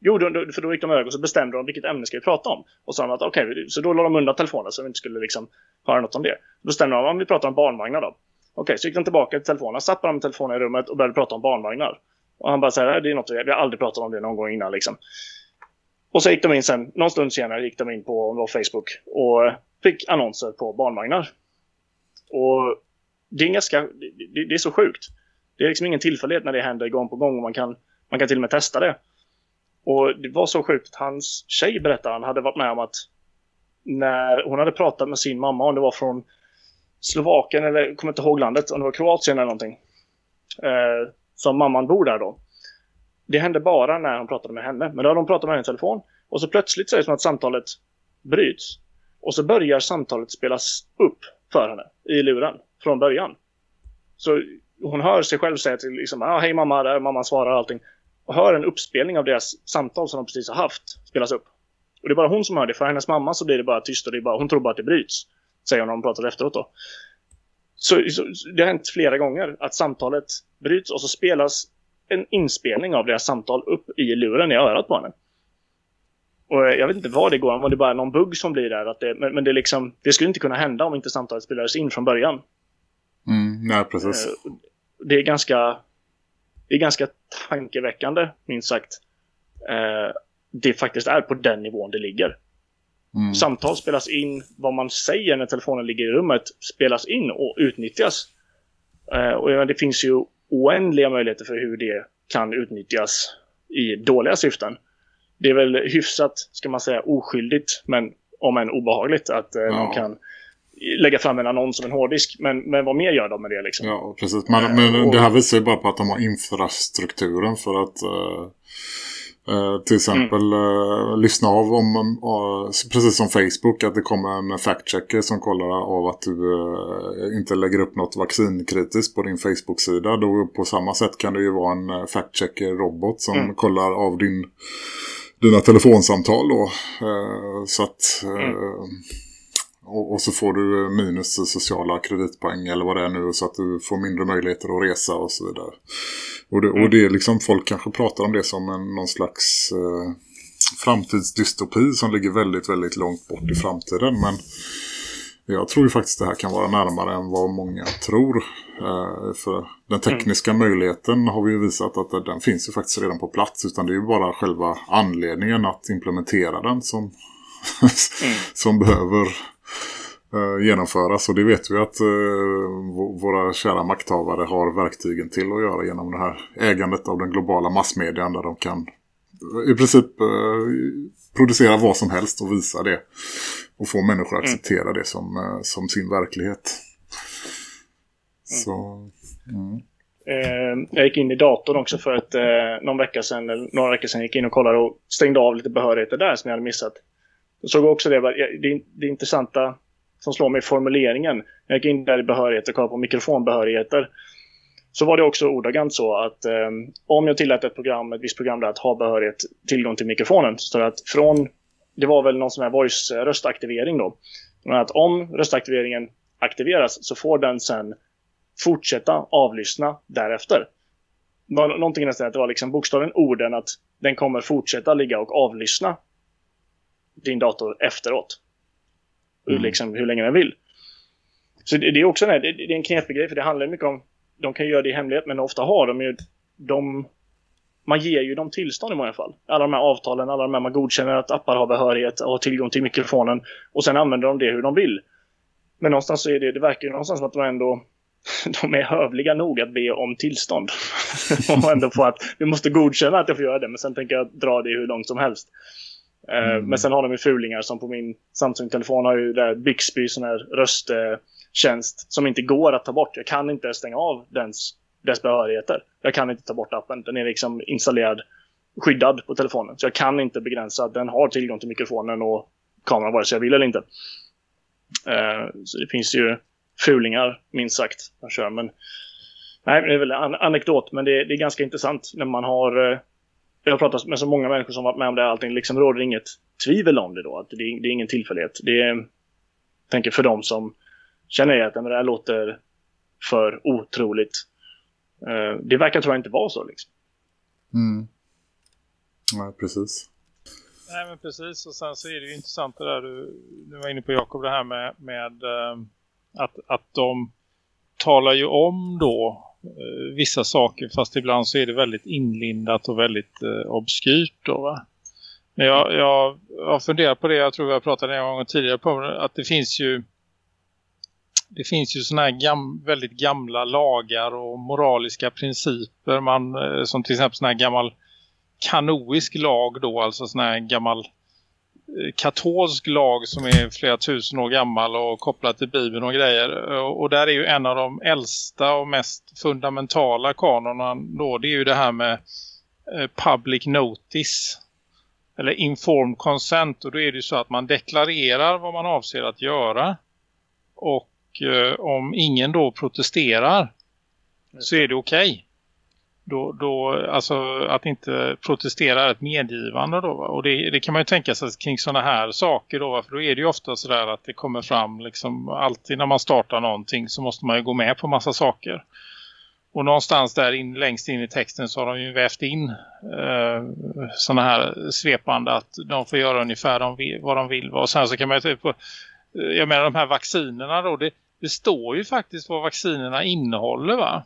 Jo, för då gick de över och så bestämde de vilket ämne ska vi prata om. Och sa att okej, okay, så då la de undan telefonen så vi inte skulle liksom höra något om det. Då bestämde de om vi pratar om barnvagnar då. Okej, okay, så gick de tillbaka till telefonen, satt bara med telefonen i rummet och började prata om barnvagnar. Och han bara säger det är något vi har aldrig pratat om det någon gång innan liksom. Och så gick de in sen, någon stund senare gick de in på Facebook och eh, fick annonser på barnvagnar. Och det är ganska, det, det är så sjukt. Det är liksom ingen tillfällighet när det händer gång på gång och man kan, man kan till och med testa det. Och det var så sjukt hans tjej berättade han hade varit med om att när hon hade pratat med sin mamma, om det var från Slovakien eller jag kommer inte ihåg landet, om det var Kroatien eller någonting. Eh, som mamman bor där då. Det hände bara när hon pratade med henne. Men då hade hon pratat med henne i telefon. Och så plötsligt så är det som att samtalet bryts. Och så börjar samtalet spelas upp för henne i luren från början. Så hon hör sig själv säga till liksom, ah, hej mamma, där mamman svarar allting och hör en uppspelning av deras samtal som de precis har haft spelas upp. Och det är bara hon som hör det. För hennes mamma så blir det bara tyst och det är bara, hon tror bara att det bryts. Säger hon när de pratar efteråt då. Så, så, det har hänt flera gånger att samtalet bryts och så spelas en inspelning av deras samtal upp i luren i örat på henne. Och jag vet inte vad det går om, det är bara någon bugg som blir där. Att det, men, men det, liksom, det skulle inte kunna hända om inte samtalet spelades in från början. Mm, nej, precis. Det är ganska det är ganska tankeväckande, minst sagt. Eh, det faktiskt är på den nivån det ligger. Mm. Samtal spelas in, vad man säger när telefonen ligger i rummet spelas in och utnyttjas. Eh, och det finns ju oändliga möjligheter för hur det kan utnyttjas i dåliga syften. Det är väl hyfsat, ska man säga, oskyldigt, men om än obehagligt att eh, ja. man kan lägga fram en annons om en hårddisk. Men, men vad mer gör de med det liksom? Ja, precis. Men, men och... det här visar ju bara på att de har infrastrukturen för att... Uh, till exempel mm. uh, lyssna av om, uh, precis som Facebook att det kommer en fact-checker som kollar av att du inte lägger upp något vaccinkritiskt på din Facebook-sida. Då på samma sätt kan det ju vara en fact-checker-robot som mm. kollar av din, dina telefonsamtal då. så att mm och, och, så får du minus sociala kreditpoäng eller vad det är nu så att du får mindre möjligheter att resa och så vidare. Och det, och det är liksom, folk kanske pratar om det som en, någon slags eh, framtidsdystopi som ligger väldigt, väldigt långt bort i framtiden. Men jag tror ju faktiskt det här kan vara närmare än vad många tror. Eh, för den tekniska mm. möjligheten har vi ju visat att den finns ju faktiskt redan på plats. Utan det är ju bara själva anledningen att implementera den som, mm. som behöver eh, genomföras. Och det vet vi att eh, våra kära makthavare har verktygen till att göra genom det här ägandet av den globala massmedien där de kan i princip eh, producera vad som helst och visa det. Och få människor att mm. acceptera det som, eh, som sin verklighet. Så, mm. Eh, jag gick in i datorn också för ett, eh, någon vecka sedan, eller några veckor sedan gick in och kollade och stängde av lite behörigheter där som jag hade missat. Jag såg också det, det, det intressanta som slår mig i formuleringen. Jag gick in där i behörigheter och kollade på mikrofonbehörigheter. Så var det också ordagrant så att eh, om jag tillät ett program, ett visst program där att ha behörighet, tillgång till mikrofonen, så det att från, det var väl någon sån här voice eh, röstaktivering då. Men att om röstaktiveringen aktiveras så får den sen fortsätta avlyssna därefter. Någonting nästan att det var liksom bokstaven orden att den kommer fortsätta ligga och avlyssna din dator efteråt. Mm. Liksom hur länge den vill. Så det, det är också det, det är en knepig grej för det handlar mycket om de kan göra det i hemlighet men ofta har de ju de man ger ju dem tillstånd i många fall. Alla de här avtalen, alla de här man godkänner att appar har behörighet och har tillgång till mikrofonen och sen använder de det hur de vill. Men någonstans så är det, det verkar ju någonstans som att de ändå de är hövliga nog att be om tillstånd. och ändå få att vi måste godkänna att jag får göra det men sen tänker jag dra det hur långt som helst. Eh, mm. Men sen har de ju fulingar som på min Samsung-telefon har ju där Bixby sån här rösttjänst som inte går att ta bort. Jag kan inte stänga av dens, dess behörigheter. Jag kan inte ta bort appen. Den är liksom installerad skyddad på telefonen. Så jag kan inte begränsa den har tillgång till mikrofonen och kameran vare sig jag vill eller inte. Uh, så det finns ju fulingar, minst sagt, man kör. Men, nej, det är väl en anekdot, men det, det är ganska intressant när man har... Jag har pratat med så många människor som varit med om det allting. Liksom råder inget tvivel om det då. Att det, det är ingen tillfällighet. Det är, tänker för dem som känner att det här låter för otroligt. Uh, det verkar tror jag inte vara så liksom. Mm. Nej, precis. Nej, men precis. Och sen så är det ju intressant det där du, du var inne på Jakob, det här med, med uh, att, att de talar ju om då eh, vissa saker fast ibland så är det väldigt inlindat och väldigt eh, obskyrt då va? Men jag, jag, jag har funderat på det, jag tror jag pratade en gång tidigare på att det finns ju det finns ju sådana här gam, väldigt gamla lagar och moraliska principer. Man, eh, som till exempel sån här gammal kanoisk lag då, alltså sån här gammal katolsk lag som är flera tusen år gammal och kopplad till Bibeln och grejer. Och där är ju en av de äldsta och mest fundamentala kanonerna då, det är ju det här med eh, public notice eller informed consent och då är det ju så att man deklarerar vad man avser att göra och eh, om ingen då protesterar så är det okej. Okay. Då, då, alltså att inte protestera är ett medgivande då va? och det, det, kan man ju tänka sig kring sådana här saker då va? för då är det ju ofta sådär att det kommer fram liksom alltid när man startar någonting så måste man ju gå med på massa saker. Och någonstans där in, längst in i texten så har de ju vävt in eh, sådana här svepande att de får göra ungefär de vill, vad de vill. Och sen så kan man ju typ, jag menar de här vaccinerna då, det, det står ju faktiskt vad vaccinerna innehåller va?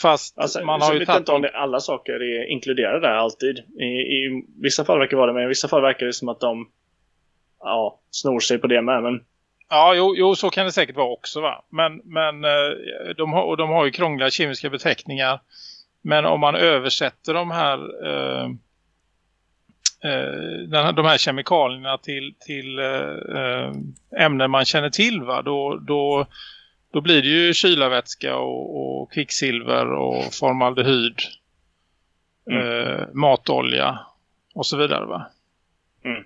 Fast alltså, man har ju tagit... inte om det, alla saker är inkluderade där alltid. I, I, vissa fall verkar det vara det, men i vissa fall verkar det som att de ja, snor sig på det med. Men... Ja, jo, jo, så kan det säkert vara också va. Men, men eh, de, har, och de har ju krångliga kemiska beteckningar. Men om man översätter de här eh, eh, de här kemikalierna till, till eh, ämnen man känner till va? Då, då, då blir det ju kylarvätska och, och kvicksilver och formaldehyd mm. eh, matolja och så vidare va? Mm.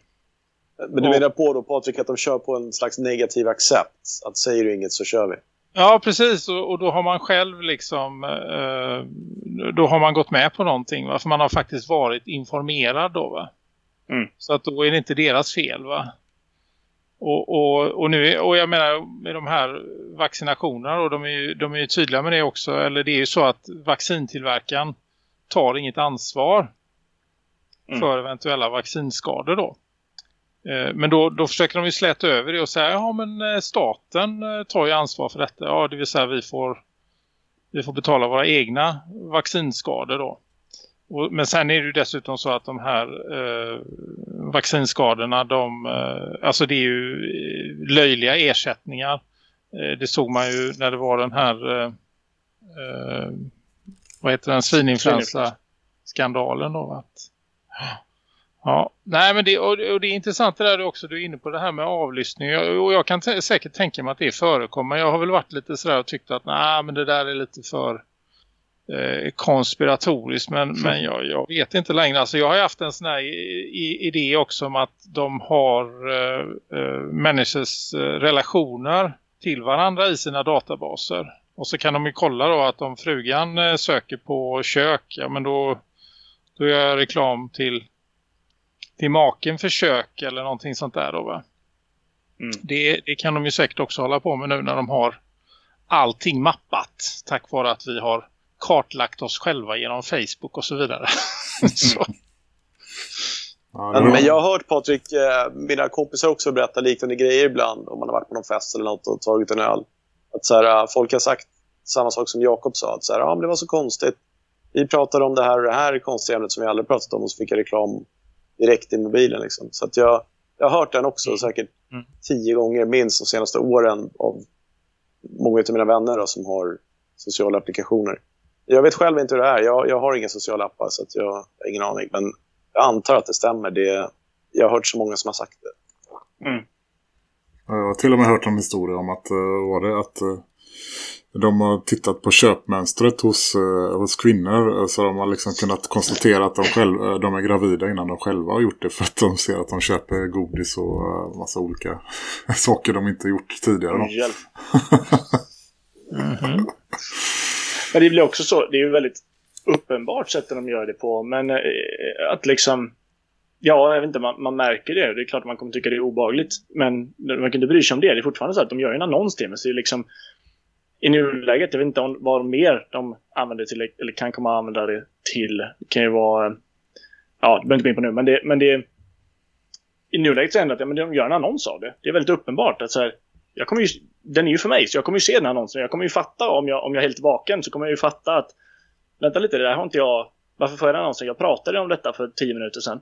Men du menar på då Patrik att de kör på en slags negativ accept? Att säger du inget så kör vi? Ja, precis. Och, och, då har man själv liksom, eh, då har man gått med på någonting. Va? För man har faktiskt varit informerad då va? Mm. Så att då är det inte deras fel va? Och, och, och, nu, och jag menar med de här vaccinationerna då, de är, ju, de är ju tydliga med det också. Eller det är ju så att vaccintillverkaren tar inget ansvar mm. för eventuella vaccinskador då. Eh, men då, då försöker de ju släta över det och säga ja men eh, staten eh, tar ju ansvar för detta. Ja det vill säga vi får, vi får betala våra egna vaccinskador då. Och, men sen är det ju dessutom så att de här eh, vaccinskadorna, de, eh, alltså det är ju eh, löjliga ersättningar. Eh, det såg man ju när det var den här, eh, eh, vad heter den, svininfluensa-skandalen då. Att, Ja, nej men det, och, och det är intressant det där också, du är inne på det här med avlyssning och jag kan säkert tänka mig att det förekommer. Jag har väl varit lite sådär och tyckt att nej men det där är lite för eh, konspiratoriskt men, mm. men jag, jag, vet inte längre. Alltså jag har haft en sån här idé också om att de har eh, eh, människors eh, relationer till varandra i sina databaser. Och så kan de ju kolla då att om frugan söker på kök, ja men då, då gör jag reklam till, till maken för kök eller någonting sånt där då va. Mm. Det, det kan de ju säkert också hålla på med nu när de har allting mappat tack vare att vi har kartlagt oss själva genom Facebook och så vidare. så. Men, men, jag har hört Patrik, eh, mina kompisar också berätta liknande grejer ibland om man har varit på någon fest eller något och tagit en öl. Att så här, eh, folk har sagt samma sak som Jakob sa, att så här, ah, det var så konstigt. Vi pratade om det här och det här konstiga ämnet som vi aldrig pratat om och så fick jag reklam direkt i mobilen. Liksom. Så att jag, jag har hört den också mm. säkert mm. tio gånger minst de senaste åren av många av mina vänner då, som har sociala applikationer. Jag vet själv inte hur det är. Jag, jag har inga sociala appar så jag har ingen aning. Men jag antar att det stämmer. Det, jag har hört så många som har sagt det. Mm. Jag har till och med hört en historia om att, eh, var det att eh, de har tittat på köpmönstret hos, uh, hos kvinnor så de har liksom kunnat konstatera att de, själv, de är gravida innan de själva har gjort det för att de ser att de köper godis och massa olika saker de inte gjort tidigare. Mm -hmm. Men det blir också så, det är ju väldigt uppenbart sättet de gör det på, men eh, att liksom Ja, jag vet inte, man, man, märker det. Det är klart att man kommer tycka det är obagligt. Men man kan inte bry sig om det. Det är fortfarande så att de gör en annons till mig. Så det är liksom, I nuläget, jag vet inte om, vad mer de använder till, eller kan komma att använda det till. Det kan ju vara... Ja, det behöver inte gå in på nu, men det, men det i nuläget så är det att ja, men de gör en annons av det. Det är väldigt uppenbart att så här, jag kommer ju, den är ju för mig, så jag kommer ju se den här annonsen. Jag kommer ju fatta om jag, om jag är helt vaken så kommer jag ju fatta att vänta lite, det där har inte jag, varför får jag den annonsen? Jag pratade om detta för tio minuter sedan.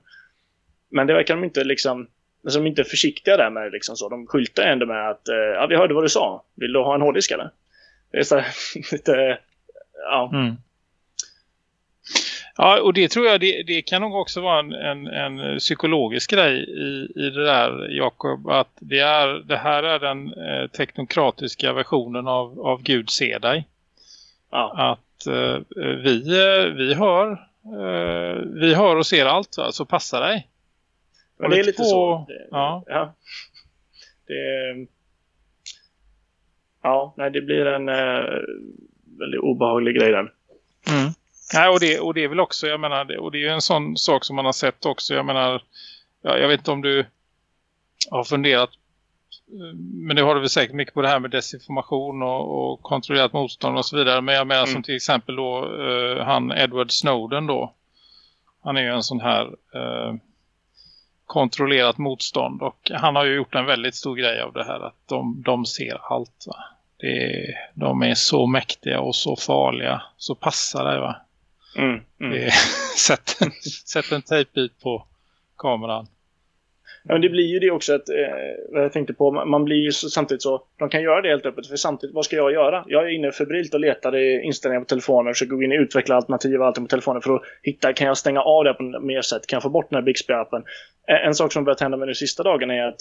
Men det verkar de inte liksom, alltså de är inte försiktiga där med liksom så. De skyltar ändå med att, eh, ja vi hörde vad du sa, vill du ha en hårddisk eller? Det är så här, lite, ja. Mm. Ja, och det tror jag det, det kan nog också vara en, en, en, psykologisk grej i, i det där, Jakob. Att det, är, det här är den eh, teknokratiska versionen av, av Gud se dig. Ja. Att eh, vi, eh, vi, hör, eh, vi hör och ser allt, va? så passa dig. Men det är lite på, så. Det, ja. ja. Det, ja, nej, det blir en eh, väldigt obehaglig grej där. Mm. Nej, och det, och det är väl också, jag menar, och det är ju en sån sak som man har sett också, jag menar, ja, jag vet inte om du har funderat, men det har du väl säkert mycket på det här med desinformation och, och kontrollerat motstånd och så vidare, men jag menar mm. som till exempel då uh, han Edward Snowden då, han är ju en sån här uh, kontrollerat motstånd och han har ju gjort en väldigt stor grej av det här att de, de ser allt va. Det, de är så mäktiga och så farliga så passar det va. Mm, mm. sätt, sätt en tejpbit på kameran. Ja, men det blir ju det också att, eh, jag tänkte på, man blir ju samtidigt så, de kan göra det helt öppet, för samtidigt, vad ska jag göra? Jag är inne febrilt och letar i inställningar på telefonen, försöker gå in och utveckla alternativ och allting på telefonen för att hitta, kan jag stänga av det på mer sätt? Kan jag få bort den här Bixby-appen? En, en sak som börjat hända med de sista dagarna är att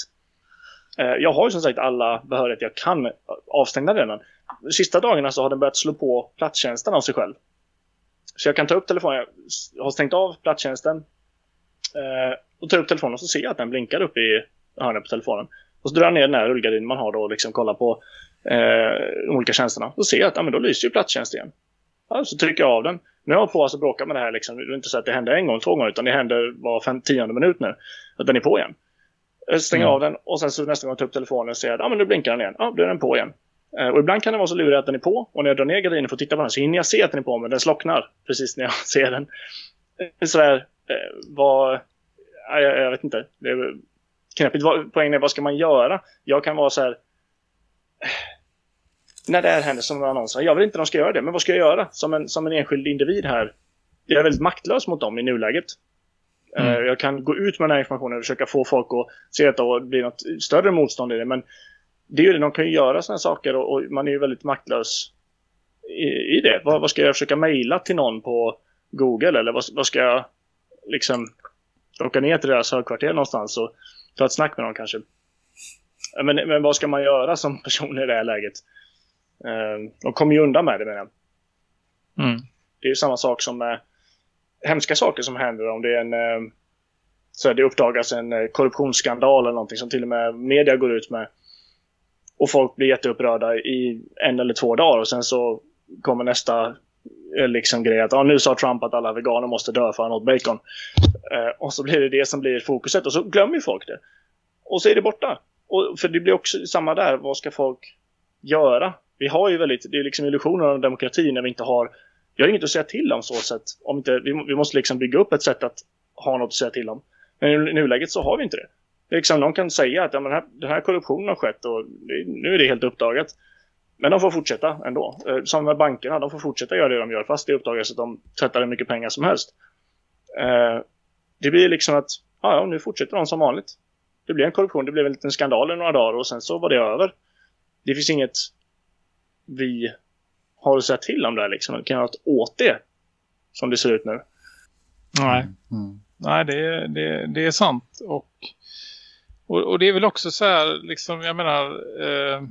eh, jag har ju som sagt alla behörigheter jag kan avstängda redan. De sista dagarna så har den börjat slå på platstjänsten av sig själv. Så jag kan ta upp telefonen, jag har stängt av plattjänsten eh, och tar upp telefonen och så ser jag att den blinkar upp i hörnet på telefonen. Och så drar jag ner den här rullgardinen man har då och liksom kollar på eh, de olika tjänsterna. Då ser jag att ja, men då lyser ju plattjänst igen. Ja, så trycker jag av den. Nu har jag på att bråka med det här. Liksom. Det är inte så att det händer en gång, två gånger, utan det händer var fem, tionde minut nu. Att den är på igen. Jag stänger mm. av den och sen så nästa gång jag tar upp telefonen och ser att ja, men nu blinkar den igen. Ja, då är den på igen. Eh, och ibland kan det vara så lurig att den är på och när jag drar ner gardinen för att titta på den så hinner jag se att den är på men den slocknar precis när jag ser den. Eh, sådär, eh, vad... Jag, jag, vet inte. Det är knäppigt. Poängen är vad ska man göra? Jag kan vara så här... När det här händer som annonser. Jag vill inte att de ska göra det, men vad ska jag göra som en, som en enskild individ här? Jag är väldigt maktlös mot dem i nuläget. Mm. Jag kan gå ut med den här informationen och försöka få folk att se att det blir något större motstånd i det. Men det är ju det, de kan ju göra sådana saker och, och, man är ju väldigt maktlös i, i det. Vad, vad, ska jag försöka mejla till någon på Google eller vad, vad, ska jag liksom... åka ner till deras högkvarter någonstans och ta ett snack med dem kanske. Men, men vad ska man göra som person i det här läget? Uh, de kommer ju undan med det menar jag. Mm. Det är ju samma sak som med hemska saker som händer om det är en uh, så det uppdagas en uh, korruptionsskandal eller någonting som till och med media går ut med. Och folk blir jätteupprörda i en eller två dagar och sen så kommer nästa eh, liksom grej att ah, nu sa Trump att alla veganer måste dö för han åt bacon. Eh, och så blir det det som blir fokuset och så glömmer folk det. Och så är det borta. Och, för det blir också samma där, vad ska folk göra? Vi har ju väldigt, det är liksom illusioner av demokrati när vi inte har, vi har inget att säga till om så sätt. Om inte, vi, vi måste liksom bygga upp ett sätt att ha något att säga till om. Men i nuläget så har vi inte det det liksom, någon kan säga att ja, men den, här, den här korruptionen har skett och det, nu är det helt uppdagat. Men de får fortsätta ändå. Eh, som med bankerna, de får fortsätta göra det de gör fast det uppdagas att de tvättar hur mycket pengar som helst. Eh, det blir liksom att, ja, nu fortsätter de som vanligt. Det blir en korruption, det blev en liten skandal i några dagar och sen så var det över. Det finns inget vi har att säga till om det här liksom. Vi kan göra åt det. Som det ser ut nu. Nej, mm. Nej det, det, det är sant. Och, och, och, det är väl också så här, liksom, jag menar... Eh,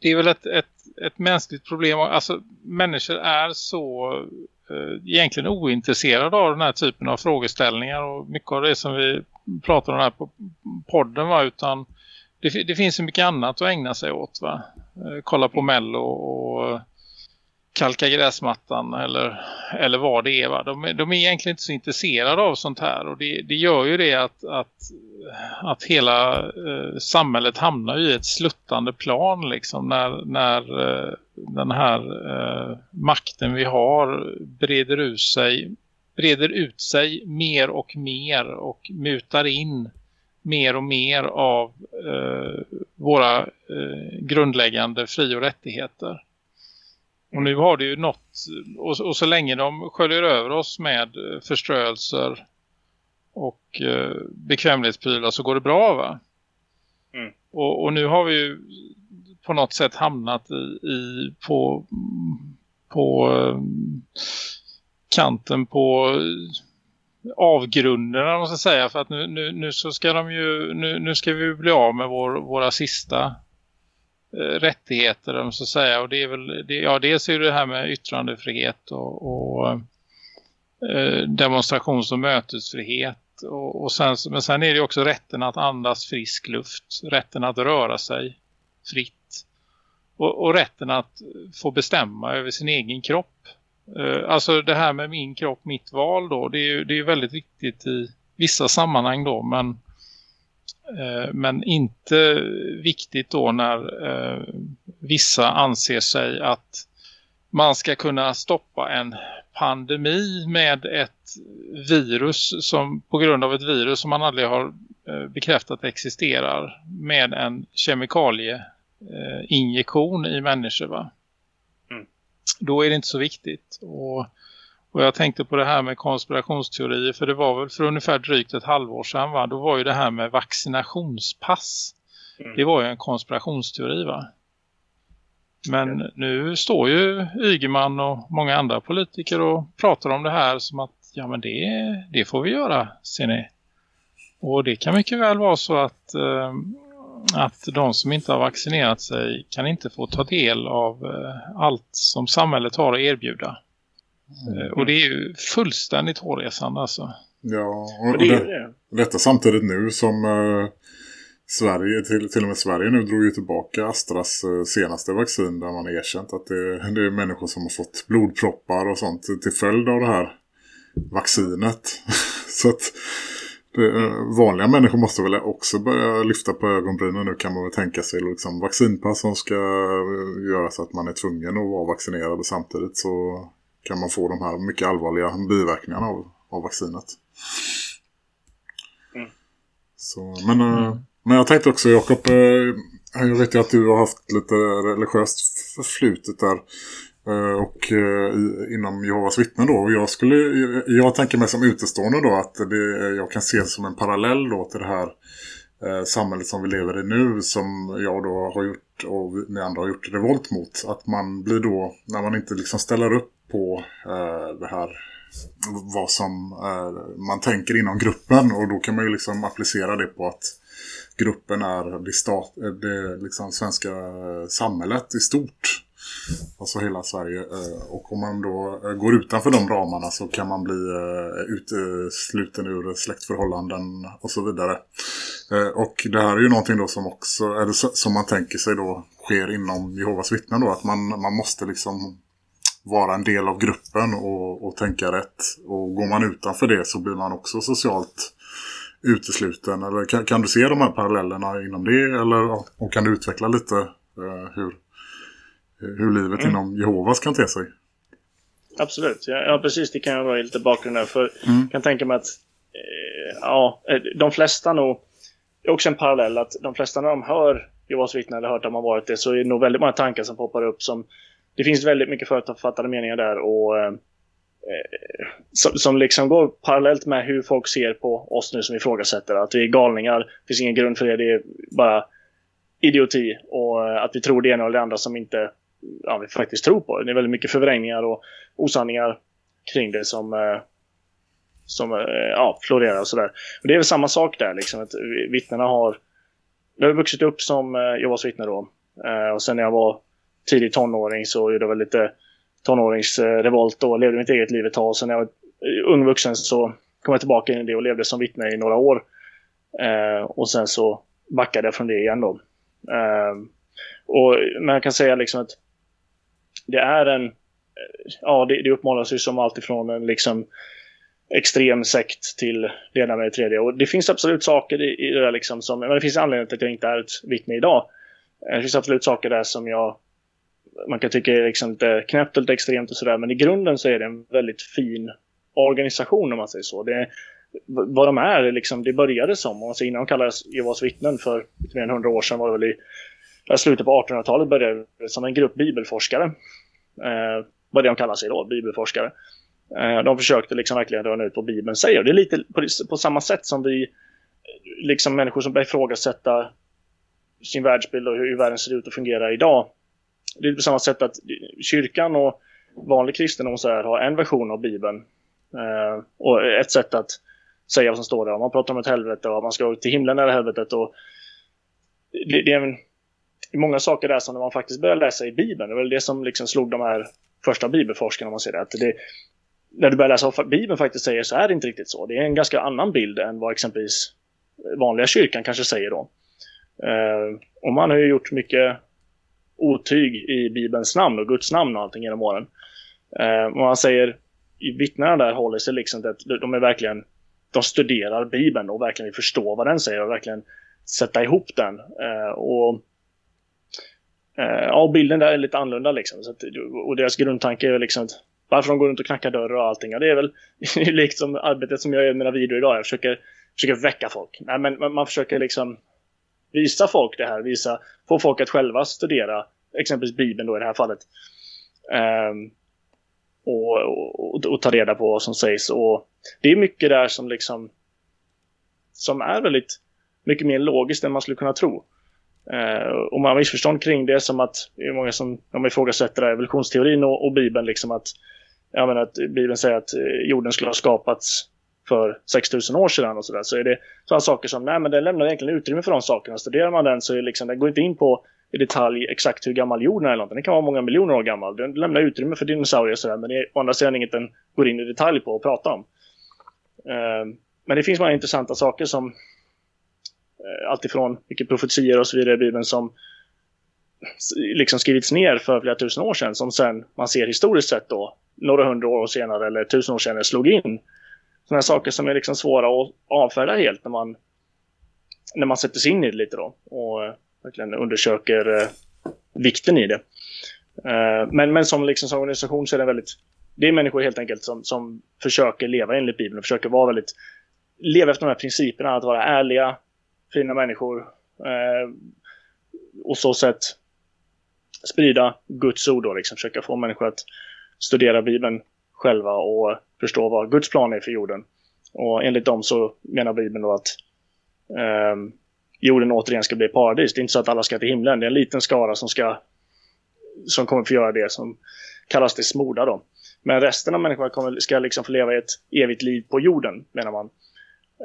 det är väl ett, ett, ett mänskligt problem. Alltså människor är så eh, egentligen ointresserade av den här typen av frågeställningar och mycket av det som vi pratar om här på podden va utan det, det finns så mycket annat att ägna sig åt va. Eh, kolla på Mello och kalka gräsmattan eller, eller vad det är. Va? De, de är egentligen inte så intresserade av sånt här och det, det gör ju det att, att, att hela eh, samhället hamnar i ett sluttande plan liksom när, när eh, den här eh, makten vi har breder ut sig breder ut sig mer och mer och mutar in mer och mer av eh, våra eh, grundläggande fri- och rättigheter. Och nu har det ju nått, och, och så länge de sköljer över oss med eh, förströelser och eh, bekvämlighetsprylar så går det bra va? Mm. Och, och, nu har vi ju på något sätt hamnat i, i på, på eh, kanten på avgrunden man ska säga för att nu, nu, nu så ska de ju nu, nu ska vi bli av med vår, våra sista Eh, Eh, rättigheter om så att säga och det är väl det, ja dels är det här med yttrandefrihet och, och eh, demonstrations- och mötesfrihet och, och sen, men sen är det också rätten att andas frisk luft, rätten att röra sig fritt och, och rätten att få bestämma över sin egen kropp. Eh, alltså det här med min kropp, mitt val då, det är ju det är väldigt viktigt i vissa sammanhang då men Eh, men inte viktigt då när eh, vissa anser sig att man ska kunna stoppa en pandemi med ett virus som på grund av ett virus som man aldrig har eh, bekräftat existerar med en kemikalieinjektion i människor va? Mm. Då är det inte så viktigt och och jag tänkte på det här med konspirationsteorier för det var väl för ungefär drygt ett halvår sedan va? Då var ju det här med vaccinationspass. Mm. Det var ju en konspirationsteori va? Men mm. nu står ju Ygeman och många andra politiker och pratar om det här som att ja men det, det får vi göra ser ni. Och det kan mycket väl vara så att, eh, att de som inte har vaccinerat sig kan inte få ta del av eh, allt som samhället har att erbjuda. Mm. Och det är ju fullständigt hårresande alltså. Ja, och, det, och det, detta samtidigt nu som eh, Sverige, till, till och med Sverige nu drog ju tillbaka Astras eh, senaste vaccin där man har erkänt att det, det, är människor som har fått blodproppar och sånt till följd av det här vaccinet. Så att det, eh, vanliga människor måste väl också börja lyfta på ögonbrynen nu kan man väl tänka sig liksom vaccinpass som ska eh, göra så att man är tvungen att vara vaccinerad och samtidigt så kan man få de här mycket allvarliga biverkningarna av, av vaccinet. Mm. Så, men, eh, mm. men jag tänkte också Jakob, eh, jag vet ju att du har haft lite religiöst förflutet där eh, och inom Jehovas vittnen då. Och jag, skulle, jag tänker mig som utestående då att det, jag kan se som en parallell då till det här samhället som vi lever i nu som jag då har gjort och ni andra har gjort revolt mot. Att man blir då, när man inte liksom ställer upp på eh, det här vad som eh, man tänker inom gruppen och då kan man ju liksom applicera det på att gruppen är det, stat, eh, det liksom svenska samhället i stort. Alltså hela Sverige. Eh, och om man då eh, går utanför de ramarna så kan man bli eh, utesluten ur släktförhållanden och så vidare. Och det här är ju någonting då som också, eller som man tänker sig då sker inom Jehovas vittnen då. Att man, man måste liksom vara en del av gruppen och, och tänka rätt. Och går man utanför det så blir man också socialt utesluten. Eller kan, kan du se de här parallellerna inom det? Eller, och kan du utveckla lite eh, hur, hur livet mm. inom Jehovas kan te sig? Absolut, ja, ja precis det kan jag vara lite bakgrund där. För mm. jag kan tänka mig att eh, ja, eh, de flesta nog, det är också en parallell att de flesta när de hör Jehovas vittnen eller hört att man varit det så är det nog väldigt många tankar som poppar upp som det finns väldigt mycket förutfattade meningar där och eh, eh, som, som, liksom går parallellt med hur folk ser på oss nu som ifrågasätter. Att vi är galningar, det finns ingen grund för det, det är bara idioti. Och eh, att vi tror det ena eller det andra som inte ja, vi faktiskt tror på. Det är väldigt mycket förvrängningar och osanningar kring det som, eh, som eh, ja, florerar och sådär. Och det är väl samma sak där, liksom, att vittnena har... Jag har vuxit upp som Jehovas vittne då. Och sen när jag var tidig tonåring så gjorde jag väl lite tonåringsrevolt och levde mitt eget liv ett tag. Sen när jag var ung vuxen så kom jag tillbaka in i det och levde som vittne i några år. Eh, och sen så backade jag från det igen då. Eh, och, men jag kan säga liksom att det är en... Ja, det, det uppmålas ju som alltifrån en liksom extrem sekt till det ena med det tredje. Och det finns absolut saker i, i det där liksom som... Men det finns anledning till att jag inte är ett vittne idag. Eh, det finns absolut saker där som jag man kan tycka är liksom lite knäppt och lite extremt och sådär. Men i grunden så är det en väldigt fin organisation om man säger så. Det, vad de är, liksom, det började som, alltså innan de kallades Jehovas vittnen för lite mer än 100 år sedan var det väl i slutet på 1800-talet började det som en grupp bibelforskare. Eh, vad det de kallar sig då, bibelforskare. Eh, de försökte liksom verkligen röna ut vad Bibeln säger. Det är lite på, på samma sätt som vi, liksom människor som börjar ifrågasätta sin världsbild och hur världen ser ut och fungerar idag det är på samma sätt att kyrkan och vanlig kristendom så här, har en version av Bibeln. Eh, och ett sätt att säga vad som står där. Man pratar om ett helvete och man ska till himlen eller helvetet. Och det, det är en, många saker där som när man faktiskt börjar läsa i Bibeln. Det var väl det som liksom slog de här första bibelforskarna om man ser det. Att det när du börjar läsa vad Bibeln faktiskt säger så är det inte riktigt så. Det är en ganska annan bild än vad exempelvis vanliga kyrkan kanske säger då. Eh, och man har ju gjort mycket otyg i Bibelns namn och Guds namn och allting genom åren. Eh, och han säger, vittnena där håller sig liksom till att de är verkligen, de studerar Bibeln och verkligen vill förstå vad den säger och verkligen sätta ihop den. Eh, och eh, Ja, och bilden där är lite annorlunda liksom. Så att, och deras grundtanke är liksom att varför de går runt och knackar dörrar och allting. Ja, det är väl liksom arbetet som jag gör i mina videor idag. Jag försöker, försöker väcka folk. Nej, men man försöker liksom visa folk det här, visa, få folk att själva studera exempelvis Bibeln då i det här fallet. Um, och, och, och, ta reda på vad som sägs. Och det är mycket där som liksom som är väldigt mycket mer logiskt än man skulle kunna tro. Uh, och man har missförstånd kring det som att det är många som de ifrågasätter evolutionsteorin och, och Bibeln liksom att jag menar att Bibeln säger att eh, jorden skulle ha skapats för 6000 år sedan och sådär så är det sådana saker som, nej men den lämnar egentligen utrymme för de sakerna. Studerar man den så är liksom, den går inte in på i detalj exakt hur gammal jorden är eller något. Den kan vara många miljoner år gammal. Den lämnar utrymme för dinosaurier och sådär men det är å andra sidan inget den går in i detalj på och pratar om. Uh, men det finns många intressanta saker som eh, uh, alltifrån mycket profetier och så vidare i Bibeln som liksom skrivits ner för flera tusen år sedan som sen man ser historiskt sett då några hundra år senare eller tusen år senare slog in sådana saker som är liksom svåra att avfärda helt när man, när man sätter sig in i det lite då. Och eh, verkligen undersöker eh, vikten i det. Eh, men, men som, liksom, som organisation så är det väldigt... Det är människor helt enkelt som, som försöker leva enligt Bibeln och försöker vara väldigt... Leva efter de här principerna, att vara ärliga, fina människor. och så sätt sprida Guds ord och liksom försöka få människor att studera Bibeln själva och förstå vad Guds plan är för jorden. Och enligt dem så menar Bibeln då att eh, jorden återigen ska bli paradis. Det är inte så att alla ska till himlen. Det är en liten skara som ska som kommer få göra det som kallas det smorda då. Men resten av människorna kommer, ska liksom få leva ett evigt liv på jorden, menar man.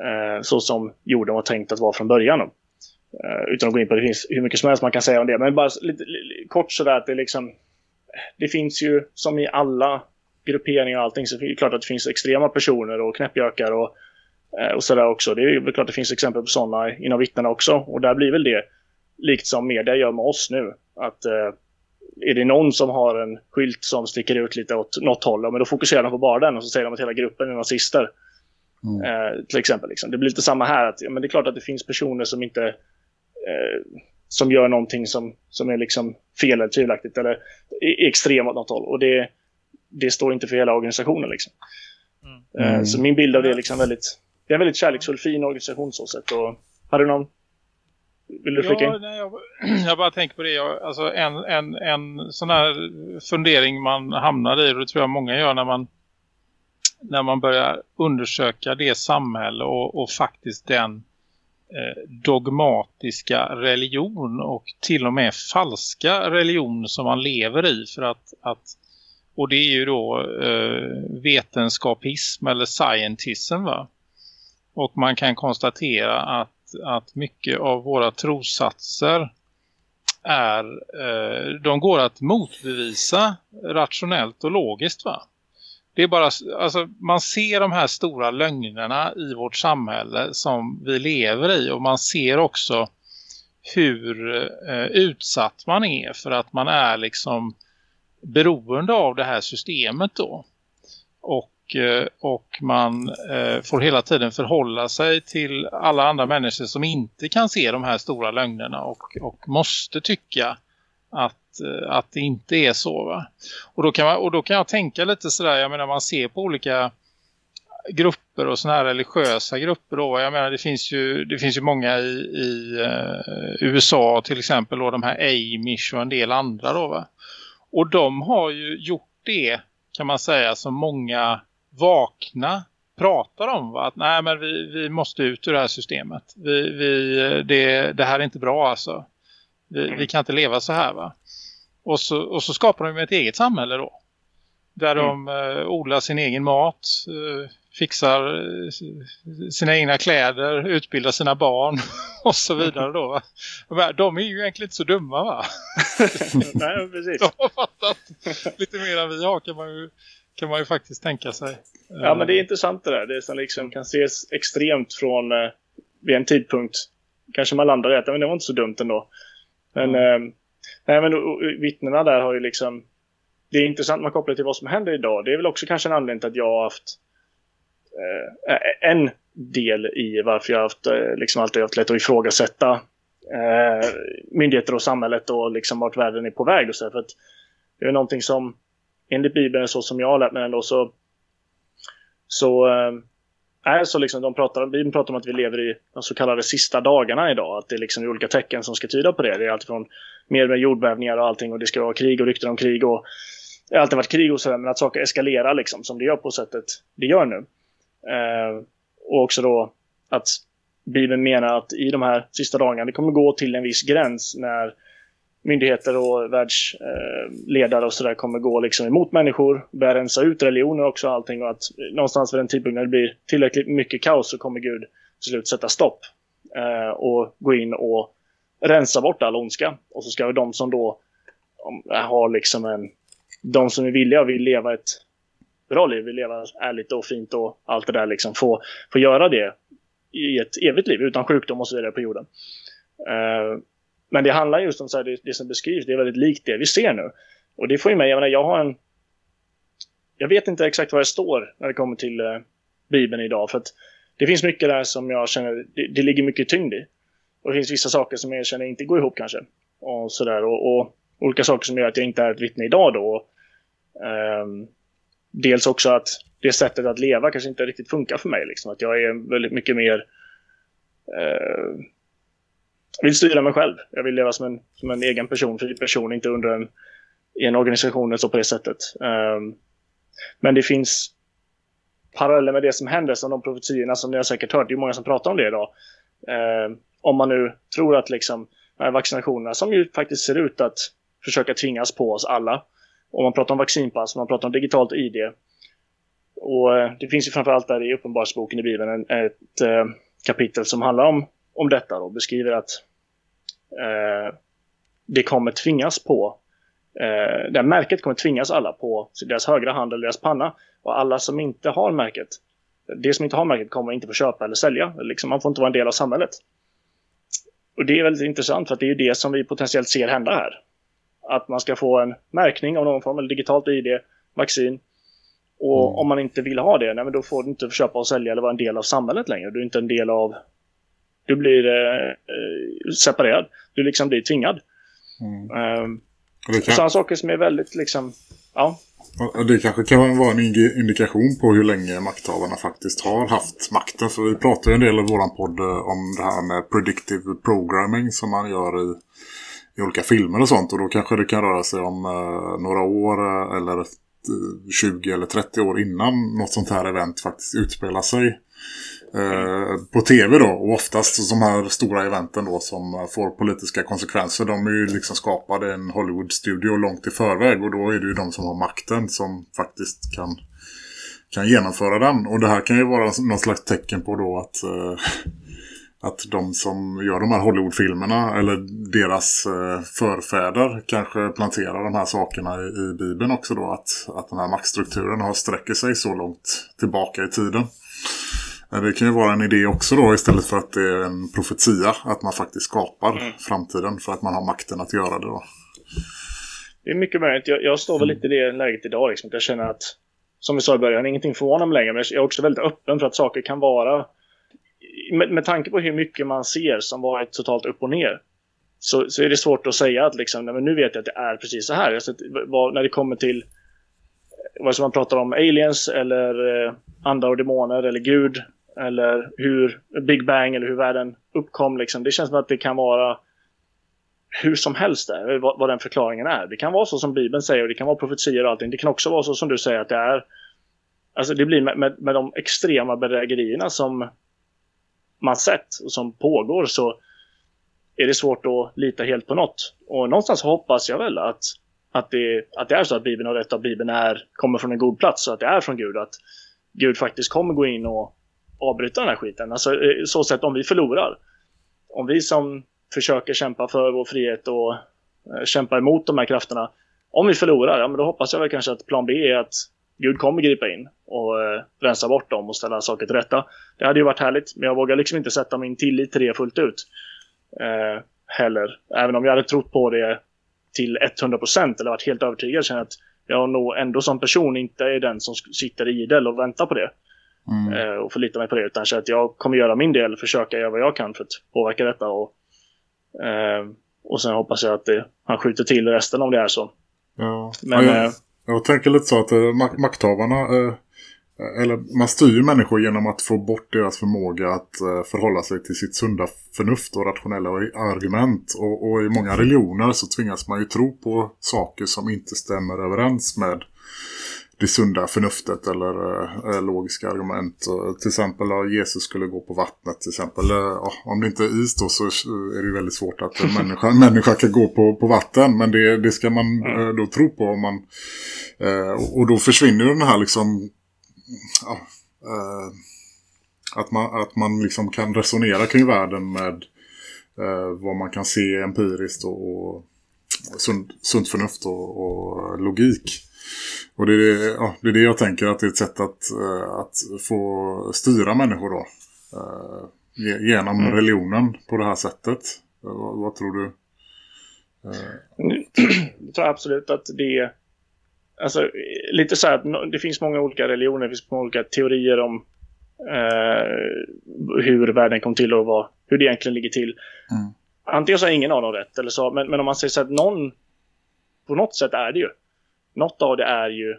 Eh, så som jorden var tänkt att vara från början. Eh, utan att gå in på det, det finns hur mycket som helst man kan säga om det. Men bara lite, lite kort sådär att det liksom... Det finns ju, som i alla grupperingar och allting, så är det klart att det finns extrema personer och knäppjökar och, eh, och sådär också. Det är väl klart att det finns exempel på sådana inom vittnena också. Och där blir väl det, likt som media gör med oss nu, att eh, är det någon som har en skylt som sticker ut lite åt något håll, men då fokuserar de på bara den och så säger de att hela gruppen är nazister. Mm. Eh, till exempel. Liksom. Det blir lite samma här. Att, ja, men det är klart att det finns personer som inte eh, som gör någonting som, som är liksom fel eller tvivelaktigt eller extremt åt något håll. Och det, det står inte för hela organisationen. Liksom. Mm. Eh, så min bild av det är liksom väldigt, det är en väldigt kärleksfull, fin organisation så sätt. Och, har du någon vill du flika ja, nej, jag, jag, bara tänker på det. Jag, alltså en, en, en sån här fundering man hamnar i, och det tror jag många gör när man när man börjar undersöka det samhälle och, och faktiskt den eh, dogmatiska religion och till och med falska religion som man lever i för att, att och det är ju då eh, vetenskapism eller scientism va? Och man kan konstatera att, att mycket av våra trossatser är, eh, de går att motbevisa rationellt och logiskt va? Det är bara, alltså man ser de här stora lögnerna i vårt samhälle som vi lever i och man ser också hur eh, utsatt man är för att man är liksom beroende av det här systemet då. Och, eh, och man eh, får hela tiden förhålla sig till alla andra människor som inte kan se de här stora lögnerna och, och måste tycka att eh, att det inte är så va. Och då kan, man, och då kan jag tänka lite sådär, jag menar man ser på olika grupper och sådana här religiösa grupper då. Jag menar det finns ju, det finns ju många i, i USA till exempel och de här Amish och en del andra då va. Och de har ju gjort det kan man säga som många vakna pratar om va? att nej men vi, vi måste ut ur det här systemet. Vi, vi, det, det här är inte bra alltså. Vi, vi kan inte leva så här va. Och så, och så skapar de ett eget samhälle då. Där mm. de uh, odlar sin egen mat, uh, fixar uh, sina egna kläder, utbildar sina barn och så vidare då. Va? De är ju egentligen inte så dumma va? Nej, precis. De har fattat lite mer än vi har kan man ju, kan man ju faktiskt tänka sig. Ja, men det är intressant det där. Det som liksom kan ses extremt från uh, vid en tidpunkt. Kanske man landar i att men det var inte så dumt ändå. Men mm. Nej, men vittnena där har ju liksom... Det är intressant man kopplar till vad som händer idag. Det är väl också kanske en anledning till att jag har haft eh, Eh, en del i varför jag har haft, eh, liksom alltid haft lätt att ifrågasätta eh, myndigheter och samhället och liksom vart världen är på väg. Och så, för att det är någonting som enligt Bibeln, så som jag har lärt mig ändå, så, så eh, är så liksom, de pratar, Bibeln pratar om att vi lever i de så kallade sista dagarna idag. Att det är liksom olika tecken som ska tyda på det. Det är allt från mer med jordbävningar och allting och det ska vara krig och rykten om krig och det har alltid varit krig och sådär men att saker eskalerar liksom som det gör på sättet det gör nu. Eh, och också då att Bibeln menar att i de här sista dagarna det kommer gå till en viss gräns när myndigheter och världsledare och sådär kommer gå liksom emot människor, börja rensa ut religioner också och allting och att någonstans vid den tidpunkten när det blir tillräckligt mycket kaos så kommer Gud till slut sätta stopp eh, och gå in och rensa bort all ondska. Och så ska de som då har liksom en... De som är villiga och vill leva ett bra liv, vill leva ärligt och fint och allt det där liksom få, få göra det i ett evigt liv utan sjukdom och så vidare på jorden. Uh, men det handlar just om så här, det, det, som beskrivs, det är väldigt likt det vi ser nu. Och det får ju mig, jag menar, jag har en... Jag vet inte exakt vad det står när det kommer till uh, Bibeln idag, för att det finns mycket där som jag känner, det, det ligger mycket tyngd i. Och det finns vissa saker som jag känner inte går ihop kanske. Och sådär. Och, och olika saker som gör att jag inte är ett vittne idag då. Um, dels också att det sättet att leva kanske inte riktigt funkar för mig. Liksom. Att jag är väldigt mycket mer... Eh, vill styra mig själv. Jag vill leva som en, som en egen person, fri person, inte under en, i en organisation så på det sättet. Um, men det finns paralleller med det som händer, som de profetiorna som ni har säkert hört. Det är många som pratar om det idag. Uh, om man nu tror att liksom vaccinationerna, som ju faktiskt ser ut att försöka tvingas på oss alla, och man pratar om vaccinpass, man pratar om digitalt ID. Och eh, det finns ju framförallt där i Uppenbarelseboken i Bibeln ett eh, kapitel som handlar om, om detta och beskriver att eh, det kommer tvingas på eh, det här märket kommer tvingas alla på deras högra hand eller deras panna. Och alla som inte har märket, det som inte har märket kommer inte få köpa eller sälja. Liksom, man får inte vara en del av samhället. Och det är väldigt intressant för att det är det som vi potentiellt ser hända här. Att man ska få en märkning av någon form, eller digitalt ID, vaccin. Och mm. om man inte vill ha det, nej, men då får du inte köpa och sälja eller vara en del av samhället längre. Du är inte en del av... Du blir eh, eh separerad. Du liksom blir tvingad. Mm. Um, kan... Sådana saker som är väldigt liksom... Ja. Det kanske kan vara en indikation på hur länge makthavarna faktiskt har haft makten. För vi pratar ju en del i våran podd eh, om det här med predictive programming som man gör i, i olika filmer och sånt. Och då kanske det kan röra sig om eh, några år eh, eller eh, 20 eller 30 år innan något sånt här event faktiskt utspelar sig. Eh, på tv då. Och oftast de här stora eventen då som får politiska konsekvenser. De är ju liksom skapade en Hollywood-studio långt i förväg. Och då är det ju de som har makten som faktiskt kan, kan genomföra den. Och det här kan ju vara något slags tecken på då att... Eh, att de som gör de här Hollywood-filmerna eller deras eh, förfäder kanske planterar de här sakerna i, i Bibeln också då att, att den här maktstrukturen har sträcker sig så långt tillbaka i tiden. Det kan ju vara en idé också då istället för att det är en profetia att man faktiskt skapar mm. framtiden för att man har makten att göra det då. Det är mycket möjligt. Jag, jag står väl lite i det läget idag liksom. Jag känner att, som vi sa i början, ingenting förvånar mig längre. Men jag är också väldigt öppen för att saker kan vara, med, med tanke på hur mycket man ser som varit totalt upp och ner. Så, så är det svårt att säga att liksom, men nu vet jag att det är precis så här. Alltså, vad, när det kommer till eh, vad som man pratar om, aliens eller eh, andar och demoner eller Gud eller hur Big Bang eller hur världen uppkom. Liksom. Det känns som att det kan vara hur som helst där, vad, vad den förklaringen är. Det kan vara så som Bibeln säger och det kan vara profetier och allting. Det kan också vara så som du säger att det är Alltså det blir med, med, med de extrema bedrägerierna som man sett och som pågår så är det svårt att lita helt på något. Och någonstans hoppas jag väl att, att, det, att det är så att Bibeln har rätt, att Bibeln är, kommer från en god plats, så att det är från Gud. Att Gud faktiskt kommer gå in och avbryta den här skiten. Alltså eh, så sätt om vi förlorar. Om vi som försöker kämpa för vår frihet och eh, kämpa emot de här krafterna. Om vi förlorar, ja men då hoppas jag väl kanske att plan B är att Gud kommer gripa in och eh, rensa bort dem och ställa saker till rätta. Det hade ju varit härligt, men jag vågar liksom inte sätta min tillit till det fullt ut. Eh, heller. Även om jag hade trott på det till 100% eller varit helt övertygad känner att jag nog ändå som person inte är den som sitter idel och väntar på det. Mm. Eh, och förlita mig på det. Utan att jag kommer göra min del, försöka göra vad jag kan för att påverka detta. Och, eh, och sen hoppas jag att det, han skjuter till resten om det är så. Ja, Men, ja, jag, eh, jag tänker lite så att eh, makthavarna... Eh, eh, eller man styr människor genom att få bort deras förmåga att eh, förhålla sig till sitt sunda förnuft och rationella argument. Och, och, i många religioner så tvingas man ju tro på saker som inte stämmer överens med det sunda förnuftet eller äh, logiska argument. Och, till exempel att Jesus skulle gå på vattnet. Till exempel, äh, om det inte är is då så är det väldigt svårt att en människa, en människa kan gå på, på vatten. Men det, det ska man äh, då tro på. Om man, och då försvinner den här liksom... att man, att man liksom kan resonera kring världen med vad man kan se empiriskt och, och sund, sunt förnuft och, och logik. Och det är det, ja, det är det jag tänker att det är ett sätt att, eh, att få styra människor då. Eh, genom mm. religionen på det här sättet. Vad, vad tror du? Jag tror absolut att det är alltså, lite så här det finns många olika religioner, det finns många olika teorier om eh, hur världen kom till och vad, hur det egentligen ligger till. Mm. Antingen så har ingen av dem rätt, eller så, men, men om man säger så att någon på något sätt är det ju något av det är ju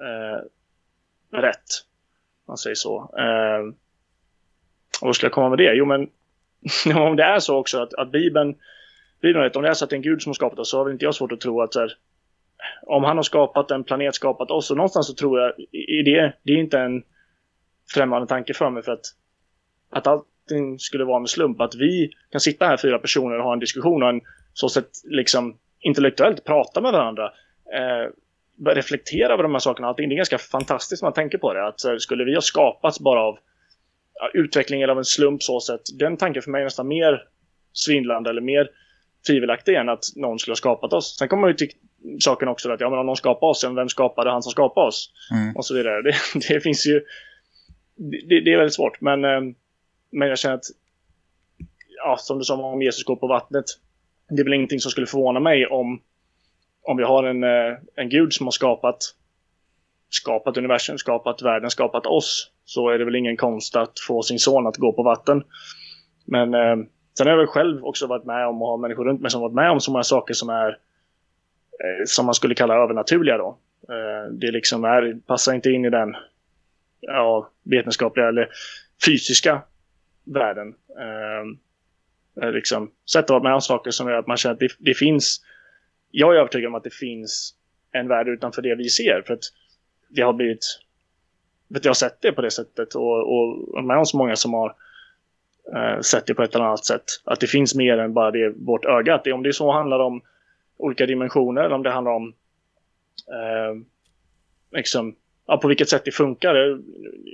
eh, rätt. Man säger så. Eh, och vad ska jag komma med det? Jo, men om det är så också att, att Bibeln, Bibeln rätt, om det är så att det är en Gud som har skapat oss så har väl inte jag svårt att tro att så här, om han har skapat en planet, skapat oss, och någonstans så tror jag, i det, det är inte en främmande tanke för mig för att, att allting skulle vara med slump. Att vi kan sitta här fyra personer och ha en diskussion och en så sätt liksom intellektuellt prata med varandra. Eh, reflektera över de här sakerna. Allting. Det är ganska fantastiskt när man tänker på det. Att så, skulle vi ha skapats bara av ja, utveckling eller av en slump så sett. Den tanken för mig är nästan mer svindlande eller mer tvivelaktig än att någon skulle ha skapat oss. Sen kommer man ju till saken också att ja, men om någon skapar oss, vem skapade han som skapade oss? Mm. Och så vidare. Det, det finns ju... Det, det, är väldigt svårt, men, eh, men jag känner att ja, som du sa om Jesus går på vattnet. Det är väl ingenting som skulle förvåna mig om om vi har en, eh, en gud som har skapat skapat universum, skapat världen, skapat oss så är det väl ingen konst att få sin son att gå på vatten. Men eh, sen har jag väl själv också varit med om och har människor runt mig som varit med om så många saker som är eh, som man skulle kalla övernaturliga då. Eh, det liksom är, passar inte in i den ja, vetenskapliga eller fysiska världen. Eh, eh liksom, sätt att vara med om saker som gör att man känner att det, det finns jag är övertygad om att det finns en värld utanför det vi ser. För att det har blivit... För att jag har sett det på det sättet och, och med oss många som har eh, sett det på ett eller annat sätt. Att det finns mer än bara det vårt öga. Att det, om det så handlar om olika dimensioner eller om det handlar om eh, liksom, ja, på vilket sätt det funkar. Eh,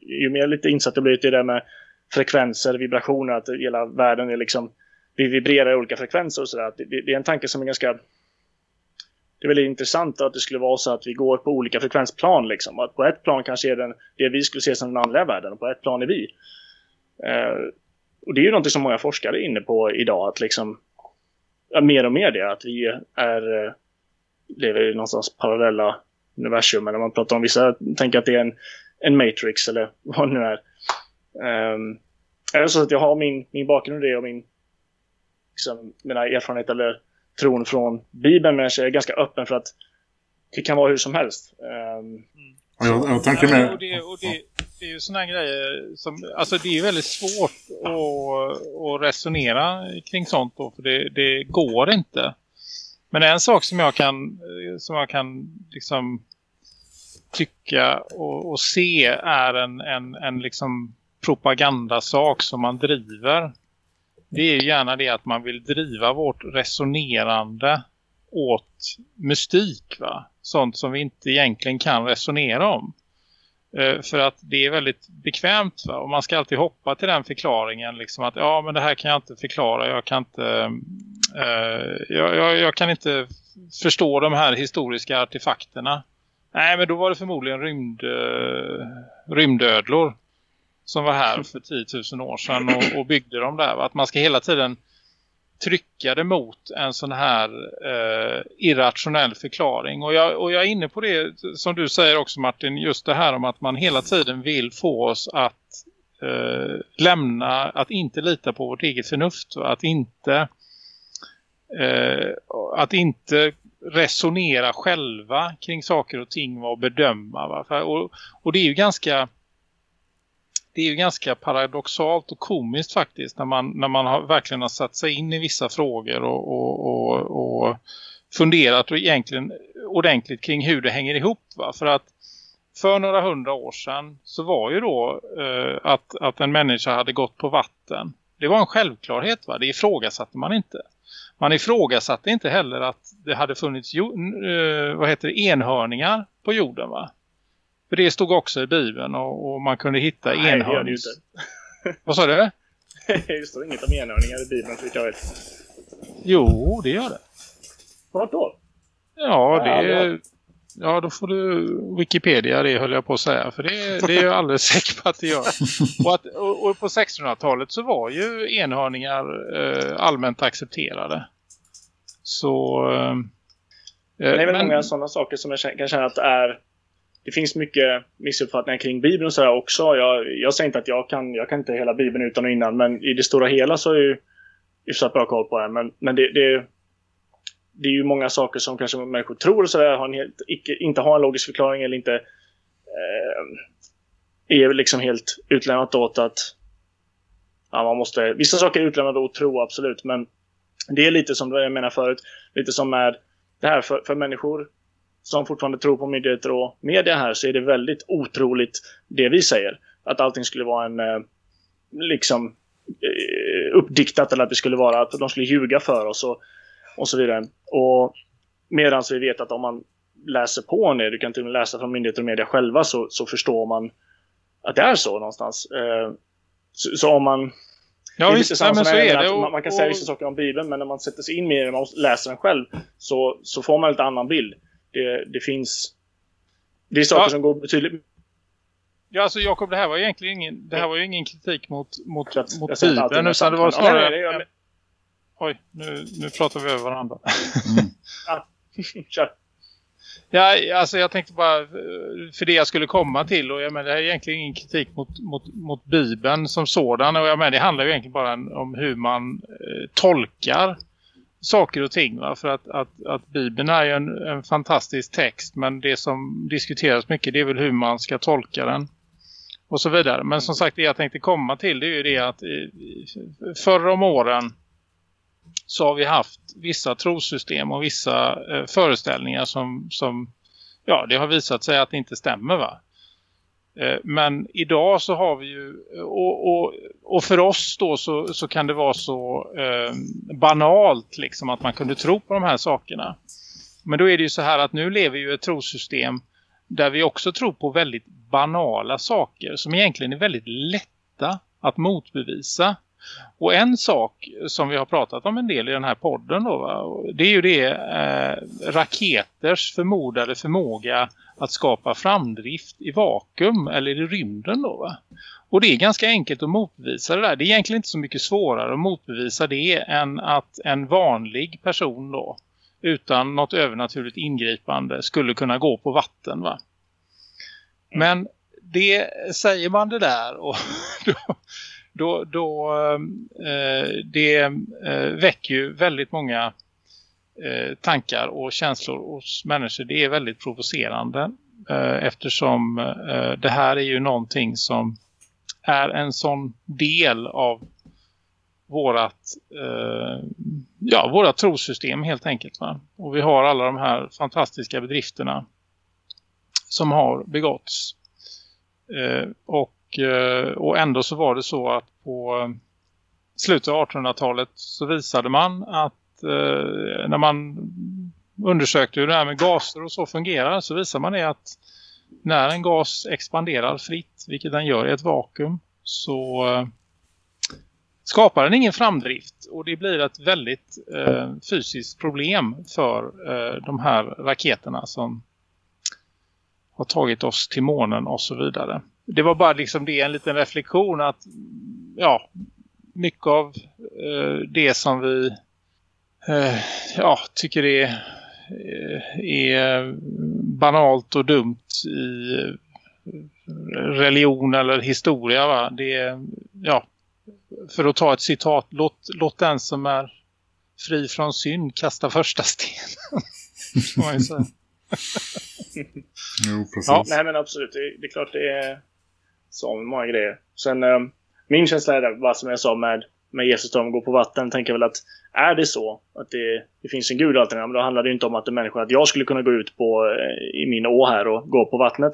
ju mer lite insatt jag blivit i det med frekvenser, vibrationer, att hela världen är liksom vi vibrerar i olika frekvenser och sådär. Det, det, är en tanke som är ganska det är väldigt intressant att det skulle vara så att vi går på olika frekvensplan. Liksom. Att på ett plan kanske är det det vi skulle se som den andliga världen och på ett plan är vi. Eh, och det är ju något som många forskare är inne på idag. Att liksom, mer och mer det. Att vi är, eh, lever i någonstans parallella universum. Eller man pratar om vissa tänker att det är en, en matrix eller vad det nu är. Um, är det så att jag har min, min bakgrund i det och min, liksom, mina erfarenheter eller tron från Bibeln, men jag är ganska öppen för att det kan vara hur som helst. Um, jag, jag tänker med... och det, och det, det är ju sådana grejer som, alltså det är väldigt svårt att, att resonera kring sånt då, för det, det går inte. Men en sak som jag kan, som jag kan liksom tycka och, och se är en, en, en liksom propagandasak som man driver det är ju gärna det att man vill driva vårt resonerande åt mystik va? Sånt som vi inte egentligen kan resonera om. Eh, för att det är väldigt bekvämt va? Och man ska alltid hoppa till den förklaringen liksom att ja men det här kan jag inte förklara. Jag kan inte, eh, jag, jag, jag, kan inte förstå de här historiska artefakterna. Nej men då var det förmodligen rymd, eh, rymdödlor som var här för 10 000 år sedan och, och byggde dem där. Att man ska hela tiden trycka det mot en sån här eh, irrationell förklaring. Och jag, och jag är inne på det som du säger också Martin, just det här om att man hela tiden vill få oss att eh, lämna, att inte lita på vårt eget förnuft. Att inte, eh, att inte resonera själva kring saker och ting och bedöma. Va? Och, och det är ju ganska det är ju ganska paradoxalt och komiskt faktiskt när man, när man har, verkligen har satt sig in i vissa frågor och, och, och, och funderat och egentligen ordentligt kring hur det hänger ihop. Va? För att för några hundra år sedan så var ju då eh, att, att en människa hade gått på vatten. Det var en självklarhet va? Det ifrågasatte man inte. Man ifrågasatte inte heller att det hade funnits eh, vad heter det, enhörningar på jorden va? För det stod också i Bibeln och, och man kunde hitta Nej, enhörnings... Vad sa du? det står inget om enhörningar i Bibeln så jag vet. Jo, det gör det. Vart då? Ja, det. Ja, då får du Wikipedia det höll jag på att säga. För det, det är jag alldeles säker på att det gör. Och, att, och, och på 1600-talet så var ju enhörningar eh, allmänt accepterade. Så... Eh, det är väl men... många sådana saker som jag kan känna att är det finns mycket missuppfattningar kring Bibeln och sådär också. Jag, jag säger inte att jag kan, jag kan inte hela Bibeln utan och innan, men i det stora hela så är ju hyfsat bra koll på den. Men, men det, det, det är ju många saker som kanske människor tror och sådär, har en helt, icke, inte har en logisk förklaring eller inte eh, är liksom helt utlämnat åt att ja, man måste, vissa saker är utlämnade åt tro, absolut, men det är lite som jag menar förut, lite som med det här för, för människor som fortfarande tror på myndigheter och media här så är det väldigt otroligt det vi säger. Att allting skulle vara en eh, liksom eh, uppdiktat eller att det skulle vara att de skulle ljuga för oss och, och så vidare. Och medan vi vet att om man läser på det, du kan till och med läsa från myndigheter och media själva så, så förstår man att det är så någonstans. Eh, så, så, om man... Ja, det visst, nej, men så är det. Och, man, man, kan säga vissa saker om Bibeln, men när man sätter sig in i det och läser den själv så, så får man en lite annan bild. Det, det finns... Det är saker ja. som går betydligt... Ja, alltså Jakob, det här var egentligen ingen, det här var ju ingen kritik mot, mot, jag, mot jag Bibeln, utan det var snarare... Nej, nej, nej, Oj, nu, nu pratar vi över varandra. Mm. ja, kör. Ja, alltså jag tänkte bara, för det jag skulle komma till och jag menar, det här är egentligen ingen kritik mot, mot, mot Bibeln som sådan och jag menar, det handlar ju egentligen bara om hur man eh, tolkar saker och ting va? för att, att, att Bibeln är ju en, en fantastisk text men det som diskuteras mycket det är väl hur man ska tolka den och så vidare. Men som sagt det jag tänkte komma till det är ju det att eh, förra om åren så har vi haft vissa trosystem och vissa eh, föreställningar som, som ja, det har visat sig att det inte stämmer va. Eh, men idag så har vi ju, och, och, och för oss då så, så kan det vara så eh, banalt liksom att man kunde tro på de här sakerna. Men då är det ju så här att nu lever ju ett trosystem där vi också tror på väldigt banala saker som egentligen är väldigt lätta att motbevisa. Och en sak som vi har pratat om en del i den här podden då, va? det är ju det eh, raketers förmodade förmåga att skapa framdrift i vakuum eller i rymden då va. Och det är ganska enkelt att motbevisa det där. Det är egentligen inte så mycket svårare att motbevisa det än att en vanlig person då utan något övernaturligt ingripande skulle kunna gå på vatten va. Men det säger man det där och då, då, då eh, det eh, väcker ju väldigt många eh, tankar och känslor hos människor. Det är väldigt provocerande eh, eftersom eh, det här är ju någonting som är en sån del av vårat, eh, ja, våra trosystem helt enkelt. Va? Och vi har alla de här fantastiska bedrifterna som har begåtts. Eh, och och ändå så var det så att på eh, slutet av 1800-talet så visade man att eh, när man undersökte hur det här med gaser och så fungerar så visar man det att när en gas expanderar fritt, vilket den gör i ett vakuum, så skapar den ingen framdrift. Och det blir ett väldigt eh, fysiskt problem för eh, de här raketerna som har tagit oss till månen och så vidare det var bara liksom det en liten reflektion att ja, mycket av eh, det som vi eh, ja, tycker är, eh, är banalt och dumt i religion eller historia va? det ja för att ta ett citat låt, låt den som är fri från synd kasta första stenen jo, precis. Ja, nej men absolut, det, det är klart det är så med många grejer. Sen eh, min känsla är det, vad som jag sa med, med Jesus som går på vatten, tänker väl att är det så att det, det finns en gud alltid, men då handlar det inte om att en människa, att jag skulle kunna gå ut på, eh, i min å här och gå på vattnet.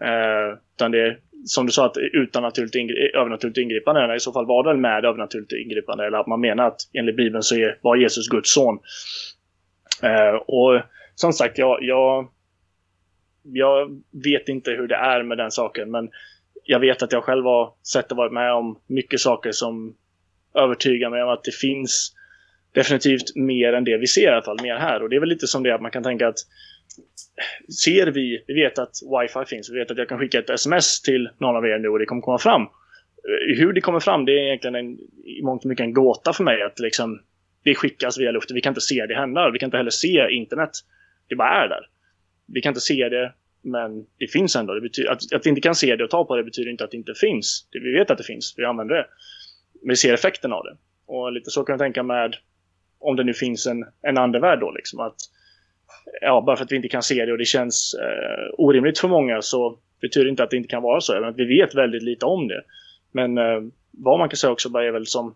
Eh, utan det som du sa, att utan naturligt ingri övernaturligt ingripande, i så fall var det väl med övernaturligt ingripande, eller att man menar att enligt Bibeln så är, var Jesus Guds son. Eh, och som sagt, jag, jag, jag vet inte hur det är med den saken, men jag vet att jag själv har sett och varit med om mycket saker som övertygar mig om att det finns definitivt mer än det vi ser i alla fall, mer här. Och det är väl lite som det att man kan tänka att ser vi, vi vet att wifi finns, vi vet att jag kan skicka ett sms till någon av er nu och det kommer komma fram. Hur det kommer fram, det är egentligen en, i mångt och mycket en gåta för mig att liksom det skickas via luften. Vi kan inte se det hända. Vi kan inte heller se internet. Det bara är där. Vi kan inte se det, men det finns ändå. Det betyder, att, att vi inte kan se det och ta på det betyder inte att det inte finns. Det, vi vet att det finns, vi använder det. Men vi ser effekten av det. Och lite så kan jag tänka med om det nu finns en, en andevärld då liksom. Att, ja, bara för att vi inte kan se det och det känns eh, orimligt för många så betyder det inte att det inte kan vara så. Även att vi vet väldigt lite om det. Men eh, vad man kan säga också bara är väl som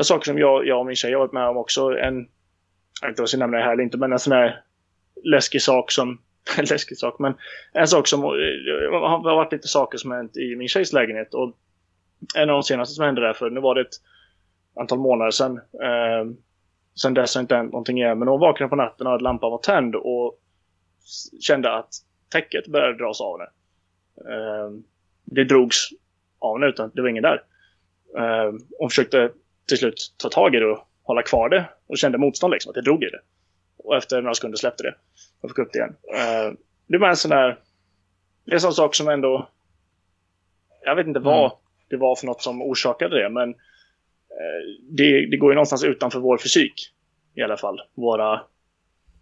saker som jag, jag och min tjej har varit med om också. En, jag vet inte vad jag ska nämna det här eller inte, men en sån här läskig sak som läskig sak, men en sak som eh, har varit lite saker som hänt i min tjejs lägenhet och en av de senaste som hände där för nu var det ett antal månader sedan. Eh, sen dess har inte hänt någonting igen, men hon vaknade på natten och att lampan var tänd och kände att täcket började dras av henne. Eh, det drogs av henne, utan det var ingen där. Eh, hon försökte till slut ta tag i det och hålla kvar det och kände motstånd liksom, att det drog i det. Och efter några sekunder släppte det och fick upp det igen. Eh, det var en sån där... Det är en sån sak som ändå... Jag vet inte vad mm. det var för något som orsakade det, men eh, det, det går ju någonstans utanför vår fysik i alla fall. Våra,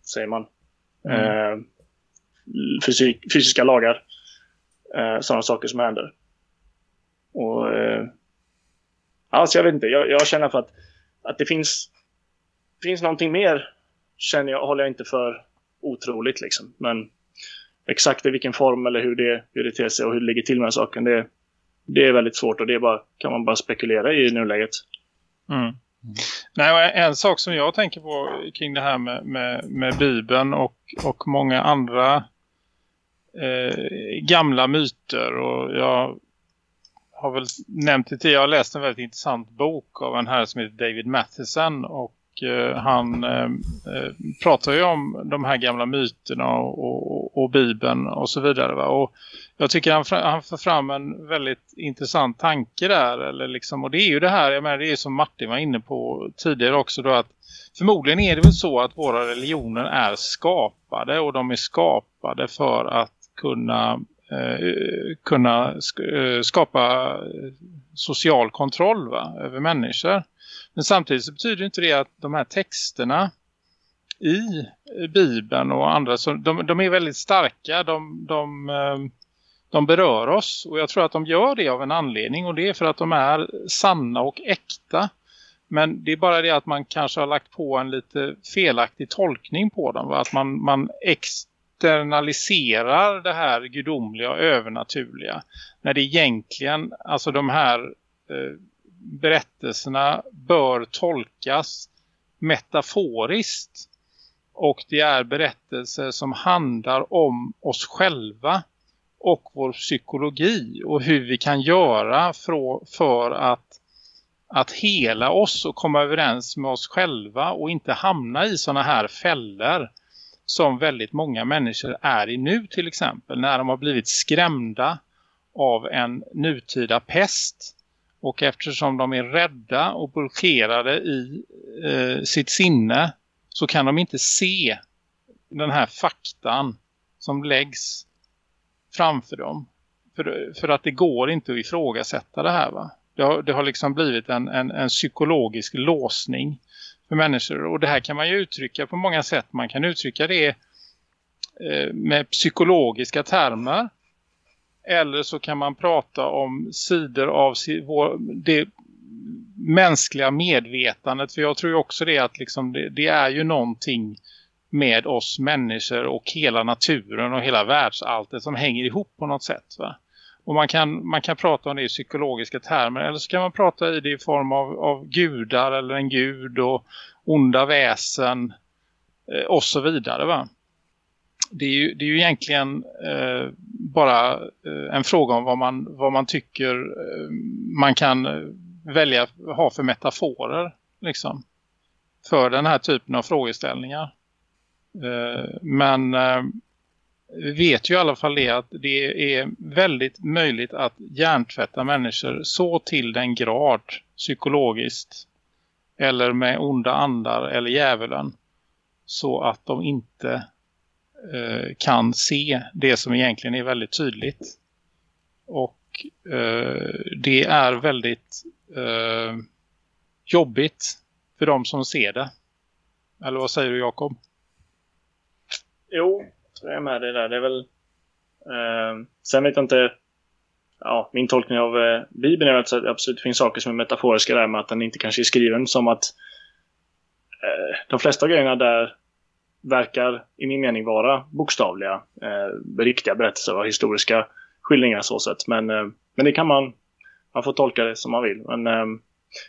säger man, mm. eh, fysik, fysiska lagar. Sådana saker som händer. Och... Alltså jag vet inte, jag, jag känner för att, att det finns, finns någonting mer känner jag, håller jag inte för otroligt liksom. Men exakt i vilken form eller hur det, hur det ter sig och hur det ligger till med saken, det, det är väldigt svårt och det bara, kan man bara spekulera i nuläget. Mm. Nej, en sak som jag tänker på kring det här med, med, med Bibeln och, och många andra eh, gamla myter och jag har väl nämnt det till, jag har läst en väldigt intressant bok av en herre som heter David Matheson och Eh, han eh, eh, pratar ju om de här gamla myterna och, och, och Bibeln och så vidare. Va? Och jag tycker han, han får fram en väldigt intressant tanke där. Eller liksom, och det är ju det här, jag menar, det är som Martin var inne på tidigare också då att förmodligen är det väl så att våra religioner är skapade och de är skapade för att kunna eh, kunna skapa social kontroll va, över människor. Men samtidigt så betyder inte det att de här texterna i eh, Bibeln och andra, så de, de är väldigt starka. De, de, eh, de berör oss och jag tror att de gör det av en anledning och det är för att de är sanna och äkta. Men det är bara det att man kanske har lagt på en lite felaktig tolkning på dem. Att man, man externaliserar det här gudomliga och övernaturliga. När det egentligen, alltså de här eh, berättelserna bör tolkas metaforiskt. Och det är berättelser som handlar om oss själva och vår psykologi och hur vi kan göra för att, att hela oss och komma överens med oss själva och inte hamna i sådana här fällor som väldigt många människor är i nu till exempel när de har blivit skrämda av en nutida pest och eftersom de är rädda och blockerade i eh, sitt sinne så kan de inte se den här faktan som läggs framför dem. För, för att det går inte att ifrågasätta det här va. Det har, det har liksom blivit en, en, en psykologisk låsning för människor. Och det här kan man ju uttrycka på många sätt. Man kan uttrycka det eh, med psykologiska termer. Eller så kan man prata om sidor av det mänskliga medvetandet. För jag tror också det att liksom det, det, är ju någonting med oss människor och hela naturen och hela världsalltet som hänger ihop på något sätt. Va? Och man kan, man kan prata om det i psykologiska termer eller så kan man prata i det i form av, av gudar eller en gud och onda väsen eh, och så vidare va det är ju, det är ju egentligen eh, bara eh, en fråga om vad man, vad man tycker eh, man kan eh, välja ha för metaforer liksom, för den här typen av frågeställningar. Eh, men eh, vi vet ju i alla fall det att det är väldigt möjligt att hjärntvätta människor så till den grad psykologiskt eller med onda andar eller djävulen så att de inte Eh, kan se det som egentligen är väldigt tydligt. Och eh, det är väldigt eh, jobbigt för de som ser det. Eller vad säger du Jakob? Jo, jag är med det där. Det är väl... Eh, sen vet jag inte... Ja, min tolkning av eh, Bibeln är att det absolut finns saker som är metaforiska där med att den inte kanske är skriven som att eh, de flesta grejerna där verkar i min mening vara bokstavliga, eh, riktiga berättelser och historiska skildringar så sätt. Men, eh, men det kan man, man får tolka det som man vill. Men eh,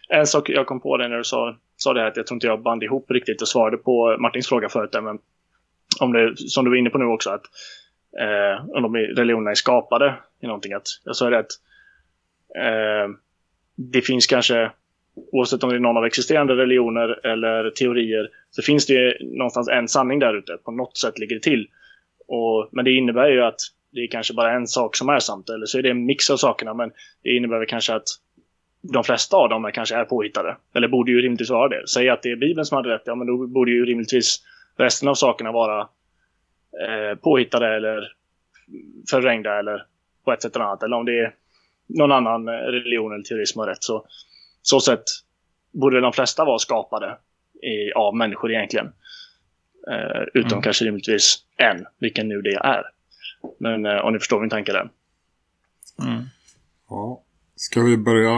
en sak jag kom på det när du sa, sa det här att jag tror inte jag band ihop riktigt och svarade på Martins fråga förut där, men om det, som du var inne på nu också, att eh, om de religionerna är skapade i någonting. Att, jag sa det att eh, det finns kanske oavsett om det är någon av existerande religioner eller teorier, så finns det någonstans en sanning där ute. På något sätt ligger det till. Och, men det innebär ju att det är kanske bara en sak som är sant. Eller så är det en mix av sakerna. Men det innebär väl kanske att de flesta av dem är kanske är påhittade. Eller borde ju rimligtvis vara det. Säg att det är Bibeln som hade rätt. Ja, men då borde ju rimligtvis resten av sakerna vara eh, påhittade eller förvrängda eller på ett sätt eller annat. Eller om det är någon annan eh, religion eller teori som har rätt. Så, så sätt borde de flesta vara skapade i, av människor egentligen. Eh, utom mm. kanske rimligtvis en, vilken nu det är. Men eh, om ni förstår min tanke där. Mm. Ja. Ska vi börja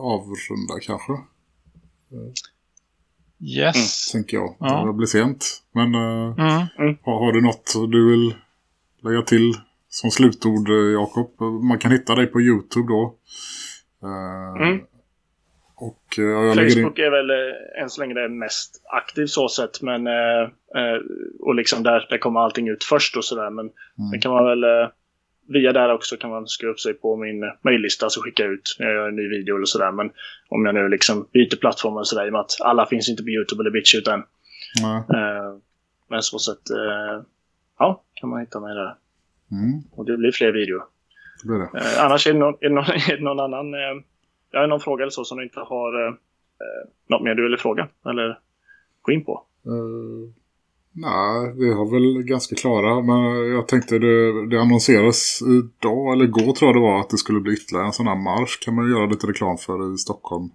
avrunda kanske? Yes. Mm, tänker jag. Ja. Det blir sent. Men uh, mm. har, har, du något du vill lägga till som slutord, Jakob? Man kan hitta dig på Youtube då. Uh, mm. Och, uh, Facebook in... är väl uh, än så länge det mest aktiv så sett. Men, uh, och liksom där, där kommer allting ut först och sådär. Men mm. det kan man väl via där också kan man skriva upp sig på min mejllista så skickar jag ut när jag gör en ny video eller sådär. Men om jag nu liksom byter plattform och sådär i och med att alla finns inte på Youtube eller Bitch utan. Mm. men så sätt, ja, kan man hitta mig där. Mm. Och det blir fler videor. Det blir det. annars är det, någon, är det någon, är det någon annan jag har någon fråga eller så som du inte har eh, eh något mer du vill fråga eller gå in på? Uh, nej, vi har väl ganska klara. Men jag tänkte det, det annonseras idag eller igår tror jag det var att det skulle bli ytterligare en sån här marsch. Kan man göra lite reklam för i Stockholm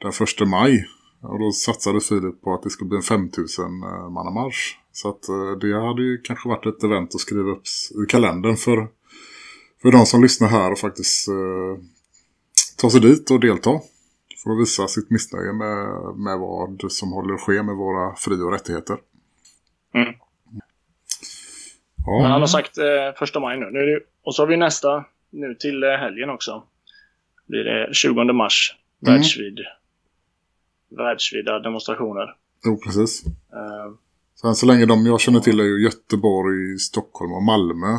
den första maj. Och då satsade Filip på att det skulle bli en 5000 eh, mannamarsch. Så att eh, det hade ju kanske varit ett event att skriva upp i kalendern för, för de som lyssnar här och faktiskt eh, ta sig dit och delta. För att visa sitt missnöje med, med vad som håller ske med våra fri- och rättigheter. Mm. Ja. Men han har sagt eh, första maj nu. nu det, och så har vi nästa nu till eh, helgen också. Det blir det 20 mars. Mm. Världsvid, världsvida demonstrationer. Jo, precis. Uh, Sen så länge de jag känner till är ju Göteborg, Stockholm och Malmö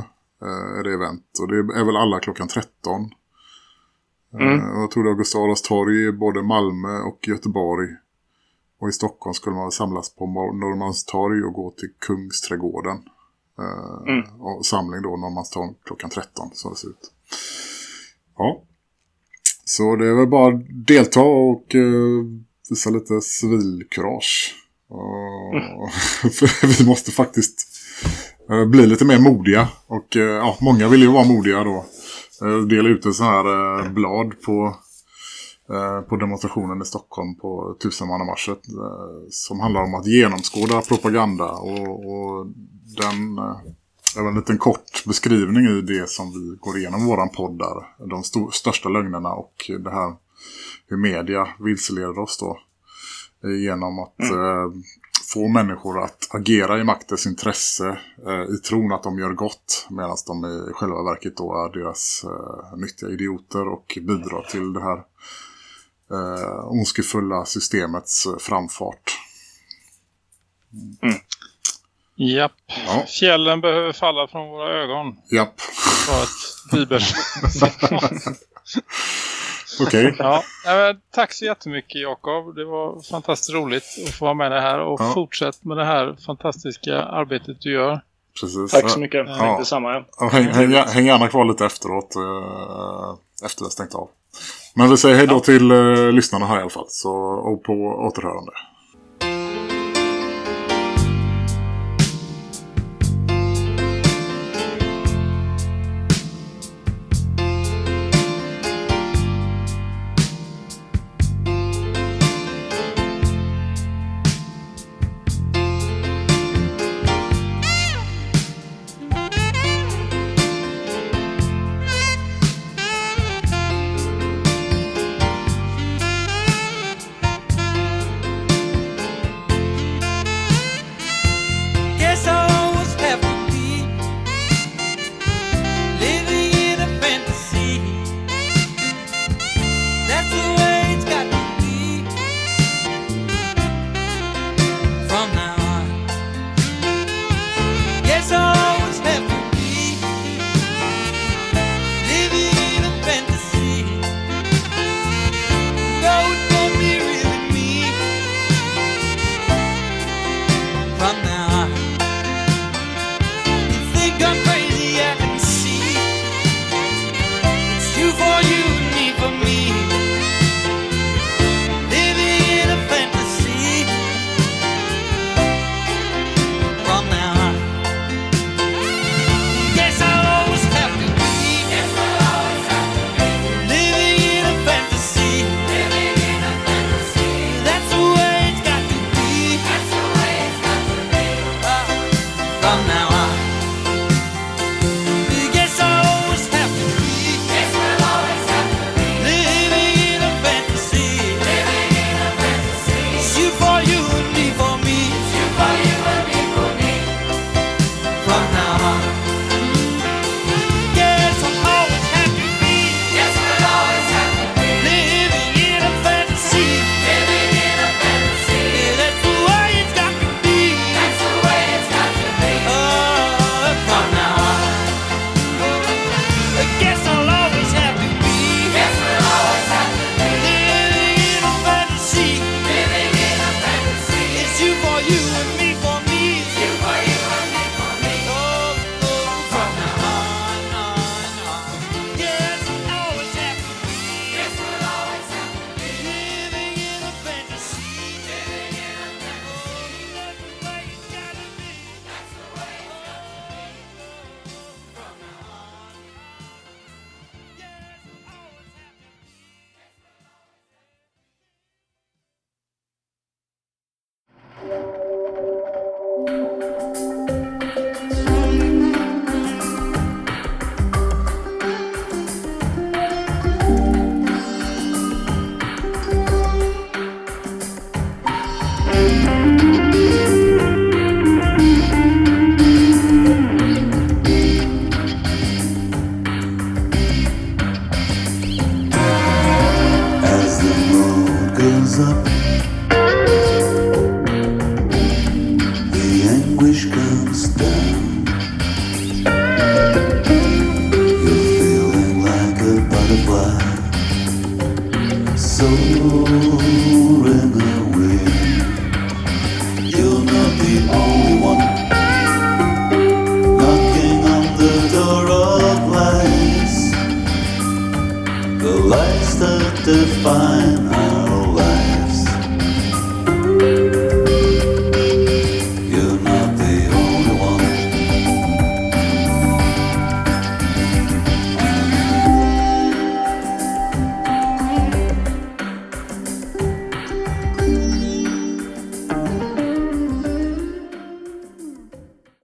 uh, är det event. Och det är väl alla klockan 13. Mm. Eh, jag tror det var Gustav Adolfs torg i både Malmö och Göteborg. Och i Stockholm skulle man samlas på Norrmalmstorg och gå till Kungsträdgården. Eh, mm. Och samling då Norrmalmstorg klockan 13 så det ser ut. Ja. Så det är väl bara delta och uh, visa lite civilkurage. Uh, mm. vi måste faktiskt uh, bli lite mer modiga. Och ja, många vill ju vara modiga då. Eh, dela ut ett sån här eh, blad på, eh, på demonstrationen i Stockholm på tusenmannamarschet som handlar om att genomskåda propaganda och, och den är en liten kort beskrivning i det som vi går igenom i våran podd där. De största lögnerna och det här hur media vilseleder oss då genom att mm få människor att agera i maktens intresse eh, i tron att de gör gott medan de i själva verket då är deras eh, nyttiga idioter och bidrar till det här eh, ondskefulla systemets eh, framfart. Mm. Japp. Ja. Fjällen behöver falla från våra ögon. Japp. Det var ett bibel. Okej. Okay. Ja, tack så jättemycket Jakob. Det var fantastiskt roligt att få vara med dig här och ja. fortsätt med det här fantastiska arbetet du gör. Precis. Tack så mycket. Ja. Detsamma. Ja. Häng, häng, häng gärna kvar lite efteråt. Eh, efter det stängt av. Men vi säger hej då till uh, lyssnarna här i alla fall. Så, och på återhörande.